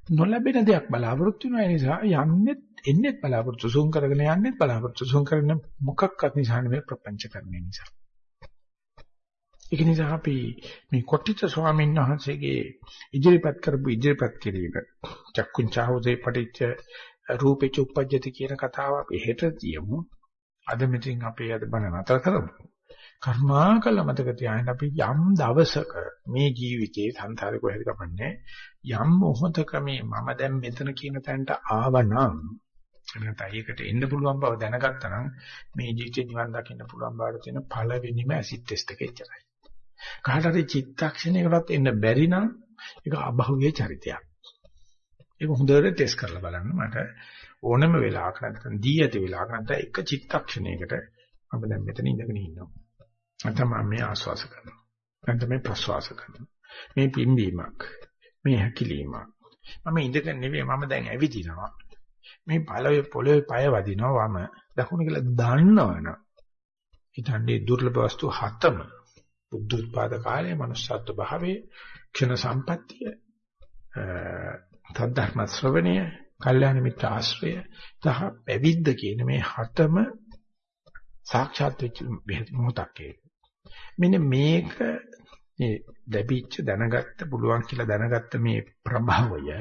නොලැබෙන දෙයක් බලාපොරොත්තු වෙන නිසා යන්නේ එන්නේ බලාපොරොත්තු සුන් කරගෙන යන්නේ බලාපොරොත්තු සුන් කරන මොකක්වත් නිසා නෙමෙයි ප්‍රපංච කරන්නේ නිසා. ඒක නිසා අපි මේ කොට්ටිත ස්වාමීන් වහන්සේගේ ඉදිරිපත් කරපු ඉදිරිපත් කිරීම චක්කුංචාහෝදේ පටිච්ච රූපේ චුප්පජ්ජති කියන කතාව අපි හෙට තියමු. අද මෙතින් අපේ අද බණ නතර කරමු. කර්මාකල මතක තියාගන්න අපි යම් දවසක මේ ජීවිතේ සංසාරේ කොහෙද ගමන්නේ යම් මොහොතක මේ මම දැන් මෙතන කියන තැනට ආවනම් නැත්නම් ඒකට එන්න පුළුවන් බව දැනගත්තා නම් මේ ජීවිතේ නිවන් දකින්න පුළුවන් බවට තියෙන පළවෙනිම ඇසිඩ් ටෙස්ට් එක එච්චරයි. කාට හරි චිත්තක්ෂණයකටත් එන්න බැරි නම් ඒක අභෞවිය චරිතයක්. ඒක හොඳට ටෙස්ට් කරලා බලන්න මට ඕනම වෙලාවක නැත්නම් දී ඇති වෙලාවක නැත්නම් එක චිත්තක්ෂණයකට අප දැන් මෙතන ඉඳගෙන ඉන්නවා. නැත්නම් මම මේ ආස්වාස කරනවා. නැත්නම් මේ ප්‍රස්වාස කරනවා. මේ පිම්බීමක්. මේ හැකිලීමක්. මම ඉඳගෙන නෙවෙයි මම දැන් ඇවිදිනවා. මේ පළවේ පොළවේ පය වදිනවා වම දකුණ කියලා දන්නවනම් හිතන්නේ දුර්ලභ වස්තු හතම බුද්ධෝත්පාද කාලයේ manussත්ව භාවයේ ක්ෂණ සම්පත්තිය තද්ධර්ම ශ්‍රවණය කල්යාණ මිත්‍ර ආශ්‍රය තහ පැවිද්ද කියන මේ හතම සාක්ෂාත් වෙච්ච මොහොතක් ඒක මෙන්න මේක මේ ලැබිච්ච දැනගත්ත පුළුවන් කියලා දැනගත්ත මේ ප්‍රභවය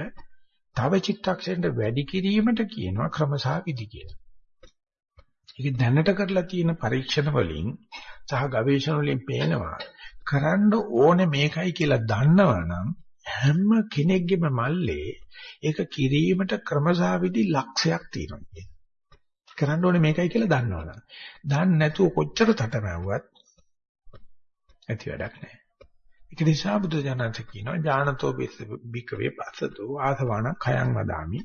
තව චිත්තක්ෂණයට වැඩි කිරීමට කියනවා ක්‍රමසහ විදි කියලා. ඒක දැනට කරලා තියෙන පරීක්ෂණ වලින් සහ ගවේෂණ වලින් පේනවා කරන්න ඕනේ මේකයි කියලා දන්නවනම් හැම කෙනෙක්ගේම මල්ලේ ඒක කිරීමට ක්‍රමසහ විදි ලක්ෂයක් තියෙනවා කියන්නේ. කරන්න ඕනේ මේකයි කියලා දන්නවනම්. දන්නේ නැතුව කොච්චර තටමැව්වත් ඇති වැඩක් නැහැ. ඒක නිසා බුදු දනන්ත කියනවා ඥානතෝ බිකවේ පස්සතෝ ආසවණ khයන් වදාමි.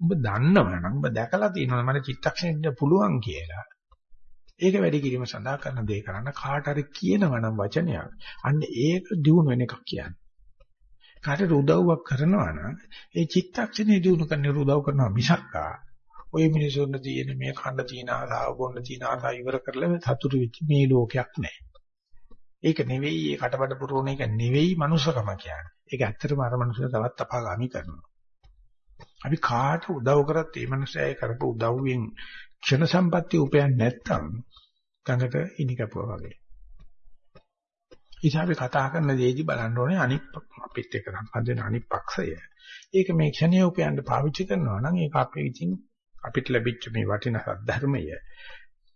ඔබ දන්නවනම් ඔබ දැකලා තියෙනවා මට චිත්තක්ෂණයට පුළුවන් කියලා. ඒක වැඩි කිරීම සඳහා කරන දේ කරන්න කාට හරි කියනවනම් වචනයක්. අන්න ඒක දිනු වෙන එකක් කියන්නේ. කාටට උදව්වක් කරනවා නම් ඒ චිත්තක්ෂණේ දිනු කරන්න උදව් කරනවා මිසක්කා ඔය මිනිසුන්ට තියෙන මේ කන්න තියෙන ආසාව බොන්න තියෙන ආසාව ඉවර කරලා සතුටු වෙච්ච මේ ලෝකයක් නැහැ. ඒක නෙවෙයි ඒ කටබඩ පුරවන එක නෙවෙයි මනුස්සකම කියන්නේ. ඒක ඇත්තටම අර මනුස්සය තවත් අපාගාමි කරනවා. අපි කාට උදව් කරත් මේ මනුස්සයයි කරපු උදව්වෙන් ක්ෂණ සම්පත්තිය උපයන්නේ නැත්තම් ගඟට ඉනි කපුවා වගේ. ඉතින් අපි කතා කරන දේදී බලන්න ඕනේ අනිත් අපිත් එක්ක සම්බන්ධ වෙන අනිත් පක්ෂය. ඒක මේ ක්ෂණය උපයන්න පාවිච්චි කරනවා නම් ඒක අපේ විසින් අපිට ලැබිච්ච මේ වටිනා සද්ධර්මය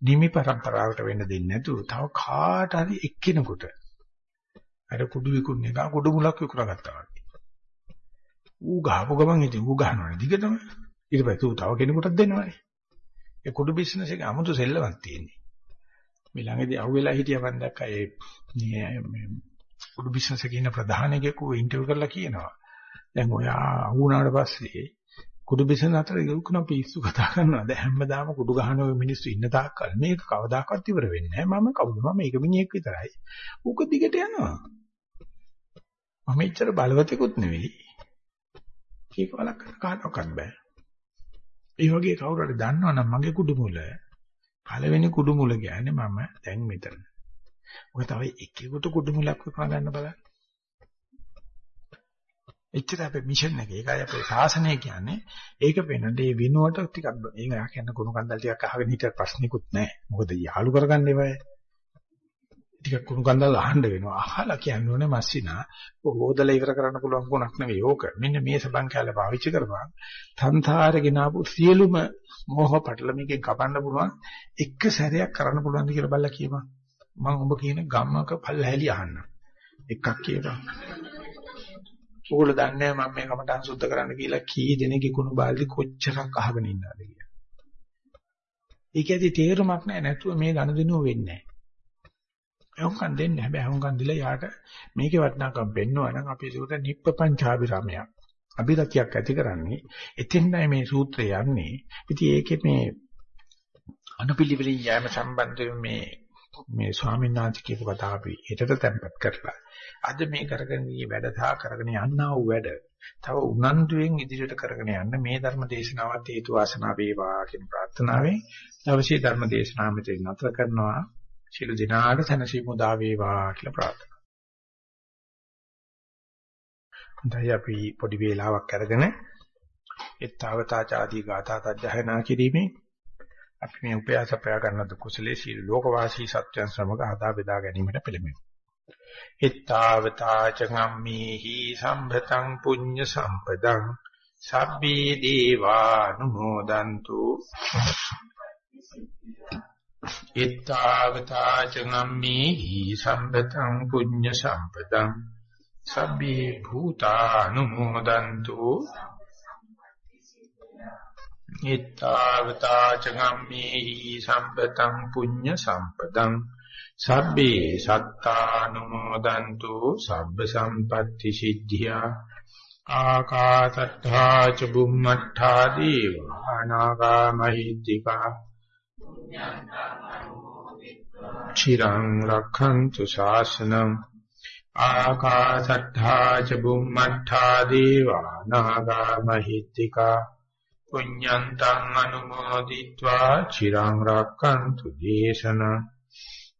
දිමි પરම්පරාවට වෙන්න දෙන්නේ නැතුව තව කාට හරි එක්කිනෙකුට අර කුඩු විකුණන එක කුඩු මුලක් විකුණා ගත්තා වගේ. ඌ ගහපු ගමන් ඉතින් ඌ ගහනවනේ දිගටම. ඊට පස්සේ ඌ තව කෙනෙකුටත් දෙනවනේ. ඒ කුඩු බිස්නස් එකේ 아무තු සෙල්ලමක් තියෙන්නේ. මේ ළඟදී අහුවෙලා හිටියා මම දැක්කා ඒ මේ කුඩු බිස්නස් එකේ ඉන්න ප්‍රධානකෙකු ඉන්ටර්විව් කරලා කියනවා. දැන් ඔයා අහු වුණාට පස්සේ කුඩු බිසන අතර යුකුණ පිස්සු කතා කරනවා. දැන් හැමදාම කුඩු ගහන ඔය මිනිස්සු ඉන්න තාක්කල් මේක කවදාකවත් ඉවර වෙන්නේ නැහැ. මම කවුද? මම ඒක මිනිහෙක් විතරයි. ඌක දිගට යනවා. මම එච්චර බලවතෙකුත් නෙවෙයි. ඒක වලක් කාටවත් බෑ. ඒ වගේ කවුරු හරි දන්නවනම් මගේ කුඩු මුල පළවෙනි කුඩු මුල කියන්නේ මම දැන් මෙතන. ඔය තව එකෙකුට කුඩු මුලක් විකුණා ගන්න බලන්න. එච්චර අපේ මිෂන් එක. ඒකයි අපේ සාසනය කියන්නේ. ඒක වෙනද මේ විනුවට ටිකක් ඒක යා කියන කුණු කන්දල් ටිකක් අහගෙන හිටියට ප්‍රශ්නිකුත් නැහැ. මොකද යාළු කරගන්න ඒවයි. ටිකක් කුණු කන්දල් අහන්න වෙනවා. අහලා කියන්න ඕනේ මස්සිනා. හොදලා ඉවර කරන්න පුළුවන් ගුණක් නෙවෙයි ඕක. මෙන්න මේ සබන් කැල පාවිච්චි කරපන්. තන්තරේ ගෙනාවු සියලුම මෝහ පටල මේකෙන් කපන්න පුළුවන්. එක සැරයක් කරන්න පුළුවන්ද කියලා බලලා කියපන්. මම ඔබ කියන ගම්මක පල්හැලි අහන්න. එකක් කියපන්. ඕගොල්ලෝ දන්නේ මම මේ කමටහන් සුද්ධ කරන්න කියලා කී දෙනෙක්ගේ කුණු බාල්දි කොච්චරක් අහගෙන ඉන්නවද කියලා. ඒක ඇති තේරුමක් නැහැ නැතුව මේ ගනුදෙනුව වෙන්නේ නැහැ. එහුම්කන් දෙන්නේ හැබැයි එහුම්කන් දීලා යාට මේකේ වටිනාකම් පෙන්වනවා නම් අපි ඒකට නිප්පපංචාභිරමයක්. අභිරතියක් ඇති කරන්නේ එතෙන්යි මේ සූත්‍රය යන්නේ. ඉතින් ඒකේ මේ අනුපිළිවෙලින් යෑම සම්බන්ධව මේ මේ ස්වාමීන් වහන්සේ කියපු කතාව අපි හෙටට තැම්පත් කරලා අද මේ කරගෙන ගිය වැඩ සහ කරගෙන යන්නා වූ වැඩ තව උනන්දුවෙන් ඉදිරියට කරගෙන යන්න මේ ධර්ම දේශනාවත් හේතු වාසනා වේවා කියන ප්‍රාර්ථනාවෙන් අවශ්‍ය ධර්ම දේශනාව මෙතන නතර කරනවා සියලු දිනාට සනසීමු දා වේවා කියලා ප්‍රාර්ථනා. හොඳයි අපි පොඩි වේලාවක් අරගෙන එත්තාවතාචාදී ගාථා තජ්ජහනා කිරීමේ අපි මේ උපයාස ප්‍රයා ගන්න කුසලයේ සීල ලෝකවාසී සත්‍යයන් සමග ආදා බෙදා ගැනීමට පෙළඹෙමු. ittavata චගම්මේහි සම්භතං පුඤ්ඤ සම්පදං සබ්බේ දේවානුමෝදන්තු ittavata චගම්මේහි සම්භතං පුඤ්ඤ සම්පදං සබ්බේ භූතානුමෝදන්තු ittavata චගම්මේහි සම්පතං පුඤ්ඤ සම්පතං සබ්බේ සත්තානුමෝදන්තු සබ්බ සම්පatti සිද්ධියා ආකාසත්තා ච බුම්මත්තා දීවානාගා මහිත්‍තිකා චිරං රක්ඛන්තු ශාසනං ආකාසත්තා ච බුම්මත්තා දීවානාගා මහිත්‍තිකා පුඤ්ඤන්තං අනුමෝදිत्वा චිරං රක්칸තු දේශනං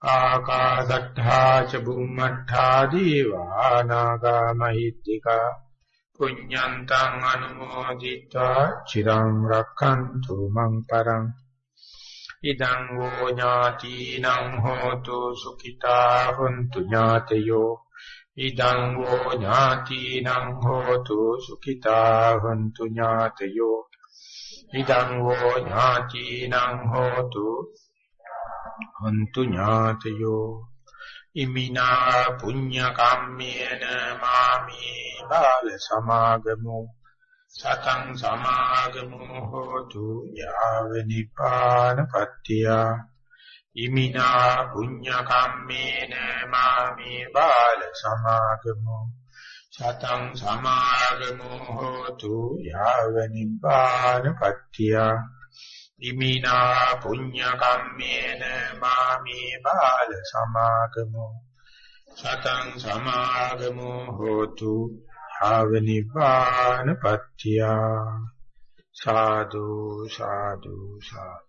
ආකාශට්ඨා ච බුම්මට්ඨා දීවා නාගා මහිත්‍තිකා පුඤ්ඤන්තං අනුමෝදිत्वा චිරං රක්칸තු මං පරං ඉදං වූ ඥාතිනං හෝතු සුඛිතා හොන්තු ඥාතයෝ ඉදං වූ ඥාතිනං හෝතු සුඛිතා හොන්තු ඥාතයෝ ඉදං වූ ඥාතිනං හෝතු හොන්තු ඥාතයෝ ඉමිනා පුඤ්ඤ කම්මේන මාමි බාල සමාගමෝ සතං සමාගමෝ හෝතු යාව නිපාන පත්‍තියා ඉමිනා පුඤ්ඤ කම්මේන මාමි බාල සමාගමෝ සතං සමාගමෝ හෝතු යාව නිපාන පත්‍තියා ඉමිනා පුඤ්ඤ කම්මේන මාමි බාල සමාගමෝ සතං සමාගමෝ හෝතු ආවනිපාන පත්‍ත්‍යා සාදු සාදු සාදු